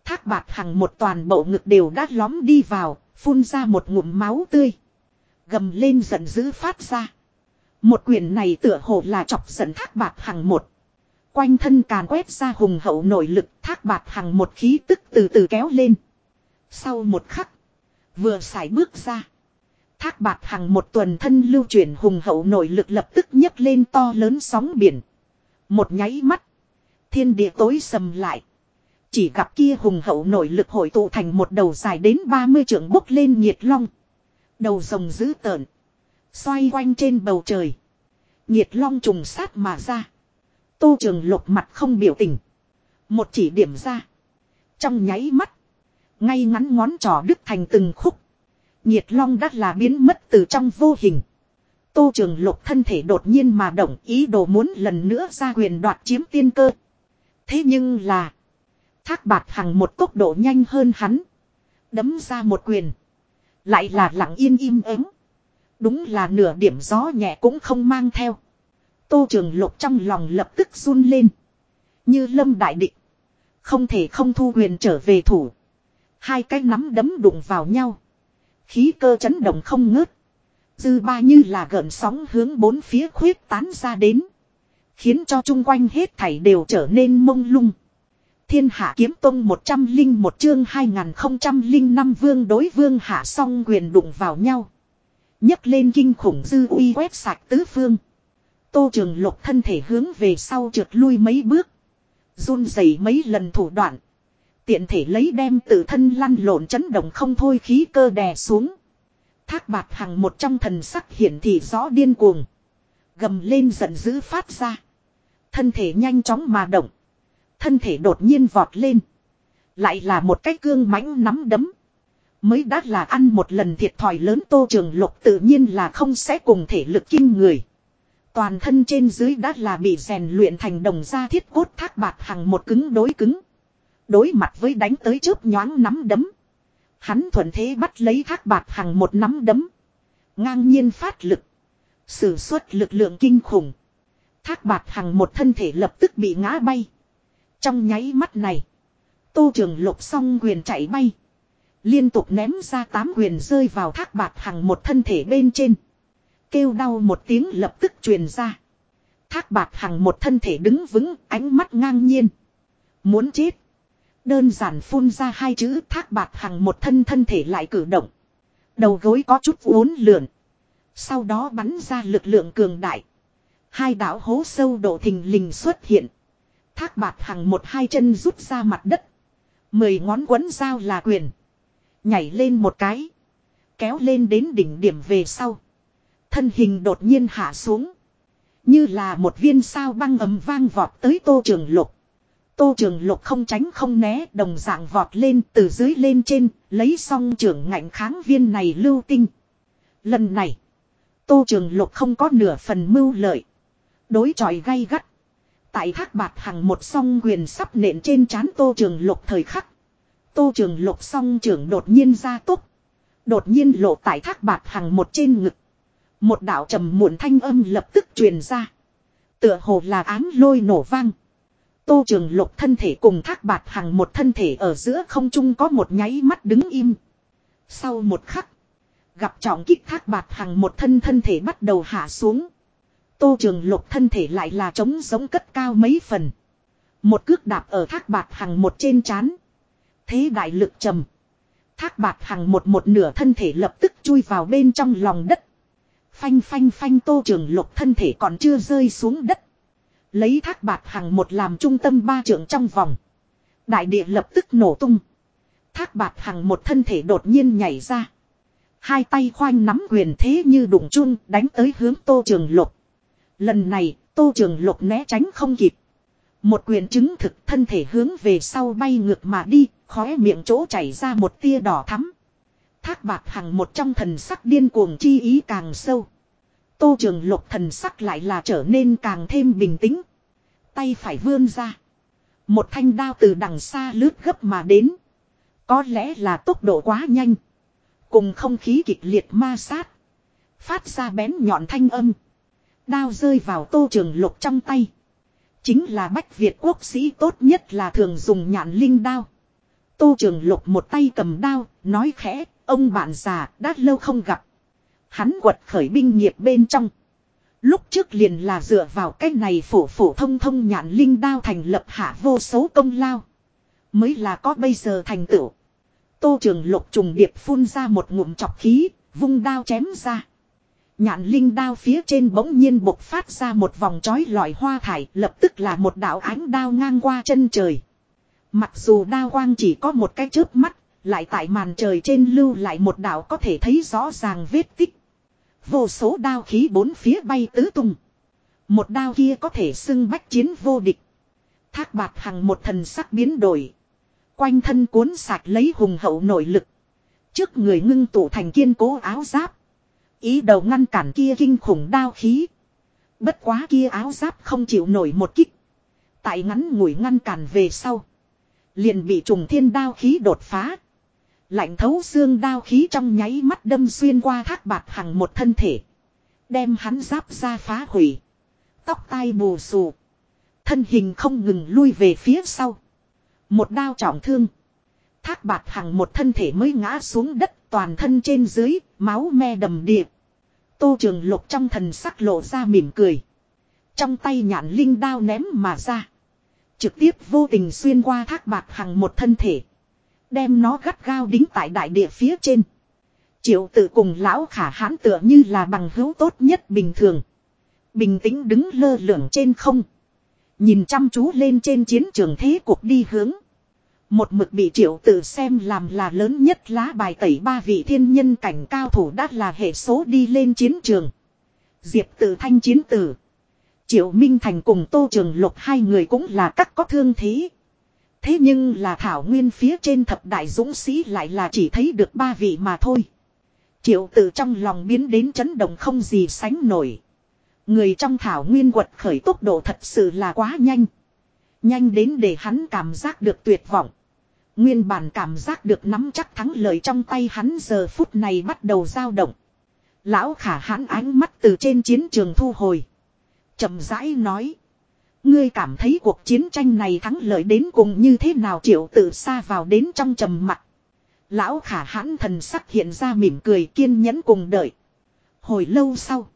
Thác bạc hằng một toàn bộ ngực đều đã lóm đi vào, phun ra một ngụm máu tươi. Gầm lên giận dữ phát ra. Một quyền này tựa hồ là chọc giận thác bạc hằng một. Quanh thân càn quét ra hùng hậu nội lực thác bạc hằng một khí tức từ từ kéo lên. Sau một khắc. Vừa xài bước ra. Thác bạc hằng một tuần thân lưu chuyển hùng hậu nội lực lập tức nhấc lên to lớn sóng biển. Một nháy mắt. Thiên địa tối sầm lại. Chỉ gặp kia hùng hậu nội lực hội tụ thành một đầu dài đến 30 trượng bốc lên nhiệt long. Đầu rồng dữ tợn. Xoay quanh trên bầu trời. Nhiệt long trùng sát mà ra. Tô trường lục mặt không biểu tình. Một chỉ điểm ra. Trong nháy mắt. Ngay ngắn ngón trỏ đứt thành từng khúc. Nhiệt long đắt là biến mất từ trong vô hình. Tô trường lục thân thể đột nhiên mà động, ý đồ muốn lần nữa ra quyền đoạt chiếm tiên cơ. Thế nhưng là. Thác bạt hằng một tốc độ nhanh hơn hắn. Đấm ra một quyền. Lại là lặng yên im ắng. Đúng là nửa điểm gió nhẹ cũng không mang theo. Tô trường lục trong lòng lập tức run lên. Như lâm đại định. Không thể không thu quyền trở về thủ. Hai cái nắm đấm đụng vào nhau. Khí cơ chấn động không ngớt. Dư ba như là gợn sóng hướng bốn phía khuyết tán ra đến. Khiến cho chung quanh hết thảy đều trở nên mông lung. Thiên hạ kiếm tông 101 chương 2005 vương đối vương hạ song quyền đụng vào nhau. nhấc lên kinh khủng dư uy quét sạch tứ phương. Tô trường lục thân thể hướng về sau trượt lui mấy bước. run rẩy mấy lần thủ đoạn. Tiện thể lấy đem tự thân lăn lộn chấn động không thôi khí cơ đè xuống. Thác bạc hằng một trong thần sắc hiển thị rõ điên cuồng. Gầm lên giận dữ phát ra. Thân thể nhanh chóng mà động. Thân thể đột nhiên vọt lên. Lại là một cái cương mãnh nắm đấm. Mới đã là ăn một lần thiệt thòi lớn tô trường lục tự nhiên là không sẽ cùng thể lực kinh người. Toàn thân trên dưới đã là bị rèn luyện thành đồng ra thiết cốt thác bạc hằng một cứng đối cứng. Đối mặt với đánh tới chớp nhoáng nắm đấm. Hắn thuận thế bắt lấy thác bạc hằng một nắm đấm. Ngang nhiên phát lực. Sử xuất lực lượng kinh khủng. Thác bạc hằng một thân thể lập tức bị ngã bay. Trong nháy mắt này. Tô trường lục song quyền chạy bay. Liên tục ném ra tám quyền rơi vào thác bạc hằng một thân thể bên trên. Kêu đau một tiếng lập tức truyền ra. Thác bạc hằng một thân thể đứng vững, ánh mắt ngang nhiên. Muốn chết. Đơn giản phun ra hai chữ thác bạc hằng một thân thân thể lại cử động. Đầu gối có chút uốn lượn. Sau đó bắn ra lực lượng cường đại. Hai đảo hố sâu độ thình lình xuất hiện. Thác bạc hằng một hai chân rút ra mặt đất. Mười ngón quấn dao là quyền. Nhảy lên một cái. Kéo lên đến đỉnh điểm về sau. Thân hình đột nhiên hạ xuống. Như là một viên sao băng ấm vang vọt tới tô trường lục. Tô trường lục không tránh không né đồng dạng vọt lên từ dưới lên trên, lấy xong trưởng ngạnh kháng viên này lưu tinh. Lần này, tô trường lục không có nửa phần mưu lợi. Đối tròi gay gắt. Tại thác bạt hằng một song quyền sắp nện trên trán tô trường lục thời khắc. Tô trường lục song trưởng đột nhiên ra tốc. Đột nhiên lộ tại thác bạt hằng một trên ngực. Một đạo trầm muộn thanh âm lập tức truyền ra. Tựa hồ là án lôi nổ vang. Tô trường lục thân thể cùng thác bạt hằng một thân thể ở giữa không trung có một nháy mắt đứng im. Sau một khắc. Gặp trọng kích thác bạt hằng một thân thân thể bắt đầu hạ xuống. Tô trường lục thân thể lại là trống giống cất cao mấy phần. Một cước đạp ở thác bạt hằng một trên chán. Thế đại lực trầm. Thác bạt hằng một một nửa thân thể lập tức chui vào bên trong lòng đất. Phanh phanh phanh tô trường lục thân thể còn chưa rơi xuống đất. Lấy thác bạc hằng một làm trung tâm ba trưởng trong vòng. Đại địa lập tức nổ tung. Thác bạc hằng một thân thể đột nhiên nhảy ra. Hai tay khoanh nắm quyền thế như đụng chun đánh tới hướng tô trường lục. Lần này tô trường lục né tránh không kịp. Một quyền chứng thực thân thể hướng về sau bay ngược mà đi, khóe miệng chỗ chảy ra một tia đỏ thắm. Thác bạc hằng một trong thần sắc điên cuồng chi ý càng sâu. Tô trường lục thần sắc lại là trở nên càng thêm bình tĩnh. Tay phải vươn ra. Một thanh đao từ đằng xa lướt gấp mà đến. Có lẽ là tốc độ quá nhanh. Cùng không khí kịch liệt ma sát. Phát ra bén nhọn thanh âm. Đao rơi vào tô trường lục trong tay. Chính là bách Việt quốc sĩ tốt nhất là thường dùng nhạn linh đao. Tô trường lục một tay cầm đao, nói khẽ, ông bạn già, đã lâu không gặp. Hắn quật khởi binh nghiệp bên trong. Lúc trước liền là dựa vào cách này phổ phổ thông thông nhạn linh đao thành lập hạ vô số công lao. Mới là có bây giờ thành tựu. Tô trường lục trùng điệp phun ra một ngụm chọc khí, vung đao chém ra. Nhạn linh đao phía trên bỗng nhiên bộc phát ra một vòng chói lọi hoa thải, lập tức là một đạo ánh đao ngang qua chân trời. Mặc dù đao quang chỉ có một cái chớp mắt, lại tại màn trời trên lưu lại một đạo có thể thấy rõ ràng vết tích. Vô số đao khí bốn phía bay tứ tung. Một đao kia có thể xưng bách chiến vô địch. Thác bạt hằng một thần sắc biến đổi. Quanh thân cuốn sạch lấy hùng hậu nội lực. Trước người ngưng tụ thành kiên cố áo giáp. Ý đầu ngăn cản kia kinh khủng đao khí. Bất quá kia áo giáp không chịu nổi một kích. Tại ngắn ngủi ngăn cản về sau. Liền bị trùng thiên đao khí đột phá. Lạnh thấu xương đao khí trong nháy mắt đâm xuyên qua thác bạc hằng một thân thể. Đem hắn giáp ra phá hủy. Tóc tai bù xù. Thân hình không ngừng lui về phía sau. Một đao trọng thương. Thác bạc hằng một thân thể mới ngã xuống đất toàn thân trên dưới, máu me đầm địa. Tô trường lục trong thần sắc lộ ra mỉm cười. Trong tay nhạn linh đao ném mà ra. Trực tiếp vô tình xuyên qua thác bạc hằng một thân thể. Đem nó gắt gao đính tại đại địa phía trên. Triệu tự cùng lão khả hãn tựa như là bằng hữu tốt nhất bình thường. Bình tĩnh đứng lơ lửng trên không. Nhìn chăm chú lên trên chiến trường thế cuộc đi hướng. Một mực bị triệu tự xem làm là lớn nhất lá bài tẩy ba vị thiên nhân cảnh cao thủ đắt là hệ số đi lên chiến trường. Diệp Tử thanh chiến tử. Triệu Minh Thành cùng Tô Trường Lục hai người cũng là các có thương thế. Thế nhưng là thảo nguyên phía trên thập đại dũng sĩ lại là chỉ thấy được ba vị mà thôi. Triệu tử trong lòng biến đến chấn động không gì sánh nổi. Người trong thảo nguyên quật khởi tốc độ thật sự là quá nhanh. Nhanh đến để hắn cảm giác được tuyệt vọng. Nguyên bản cảm giác được nắm chắc thắng lợi trong tay hắn giờ phút này bắt đầu dao động. Lão khả hãn ánh mắt từ trên chiến trường thu hồi. chậm rãi nói. Ngươi cảm thấy cuộc chiến tranh này thắng lợi đến cùng như thế nào triệu tự xa vào đến trong trầm mặt. Lão khả hãn thần sắc hiện ra mỉm cười kiên nhẫn cùng đợi. Hồi lâu sau.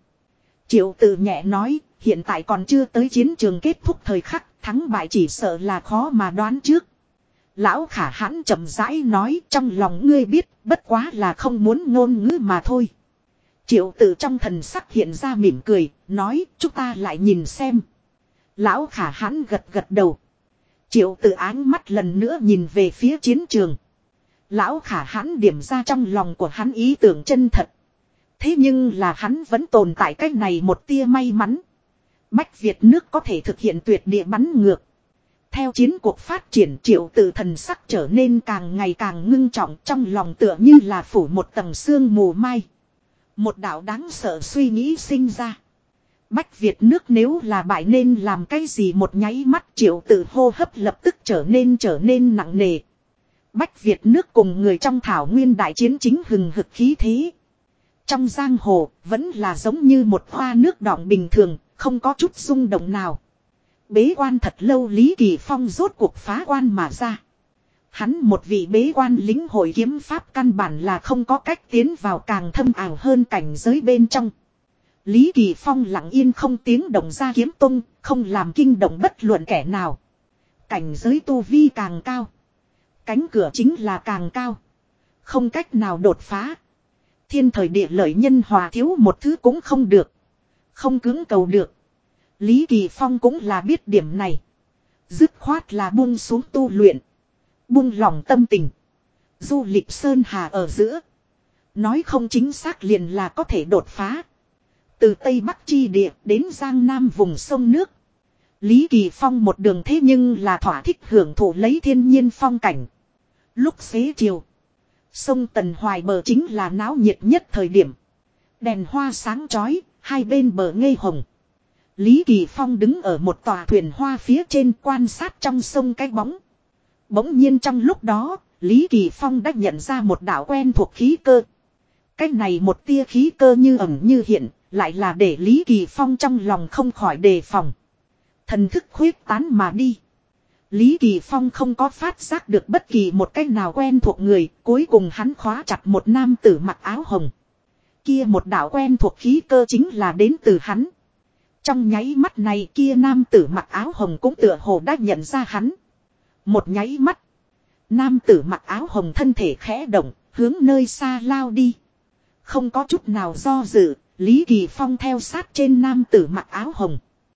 Triệu tự nhẹ nói, hiện tại còn chưa tới chiến trường kết thúc thời khắc, thắng bại chỉ sợ là khó mà đoán trước. Lão khả hãn chậm rãi nói trong lòng ngươi biết, bất quá là không muốn ngôn ngữ mà thôi. Triệu tự trong thần sắc hiện ra mỉm cười, nói chúng ta lại nhìn xem. Lão khả hãn gật gật đầu. Triệu tự áng mắt lần nữa nhìn về phía chiến trường. Lão khả hãn điểm ra trong lòng của hắn ý tưởng chân thật. Thế nhưng là hắn vẫn tồn tại cách này một tia may mắn. Bách Việt nước có thể thực hiện tuyệt địa bắn ngược. Theo chiến cuộc phát triển, triệu tự thần sắc trở nên càng ngày càng ngưng trọng trong lòng tựa như là phủ một tầng sương mù mai. Một đạo đáng sợ suy nghĩ sinh ra. Bách Việt nước nếu là bại nên làm cái gì một nháy mắt triệu Tử hô hấp lập tức trở nên trở nên nặng nề. Bách Việt nước cùng người trong thảo nguyên đại chiến chính hừng hực khí thế. Trong giang hồ vẫn là giống như một hoa nước đọng bình thường, không có chút rung động nào. Bế quan thật lâu Lý Kỳ Phong rốt cuộc phá quan mà ra. Hắn một vị bế quan lính hội kiếm pháp căn bản là không có cách tiến vào càng thâm ảo hơn cảnh giới bên trong. Lý Kỳ Phong lặng yên không tiếng động ra kiếm tung, không làm kinh động bất luận kẻ nào. Cảnh giới tu vi càng cao. Cánh cửa chính là càng cao. Không cách nào đột phá. Thiên thời địa lợi nhân hòa thiếu một thứ cũng không được. Không cứng cầu được. Lý Kỳ Phong cũng là biết điểm này. Dứt khoát là buông xuống tu luyện. Buông lòng tâm tình. Du lịch Sơn Hà ở giữa. Nói không chính xác liền là có thể đột phá. Từ Tây Bắc chi địa đến Giang Nam vùng sông nước. Lý Kỳ Phong một đường thế nhưng là thỏa thích hưởng thụ lấy thiên nhiên phong cảnh. Lúc xế chiều. Sông Tần Hoài bờ chính là náo nhiệt nhất thời điểm. Đèn hoa sáng chói, hai bên bờ ngây hồng. Lý Kỳ Phong đứng ở một tòa thuyền hoa phía trên quan sát trong sông cái bóng. Bỗng nhiên trong lúc đó, Lý Kỳ Phong đã nhận ra một đạo quen thuộc khí cơ. Cái này một tia khí cơ như ẩm như hiện, lại là để Lý Kỳ Phong trong lòng không khỏi đề phòng. Thần thức khuyết tán mà đi. Lý Kỳ Phong không có phát giác được bất kỳ một cách nào quen thuộc người, cuối cùng hắn khóa chặt một nam tử mặc áo hồng. Kia một đạo quen thuộc khí cơ chính là đến từ hắn. Trong nháy mắt này kia nam tử mặc áo hồng cũng tựa hồ đã nhận ra hắn. Một nháy mắt. Nam tử mặc áo hồng thân thể khẽ động, hướng nơi xa lao đi. Không có chút nào do dự, Lý Kỳ Phong theo sát trên nam tử mặc áo hồng.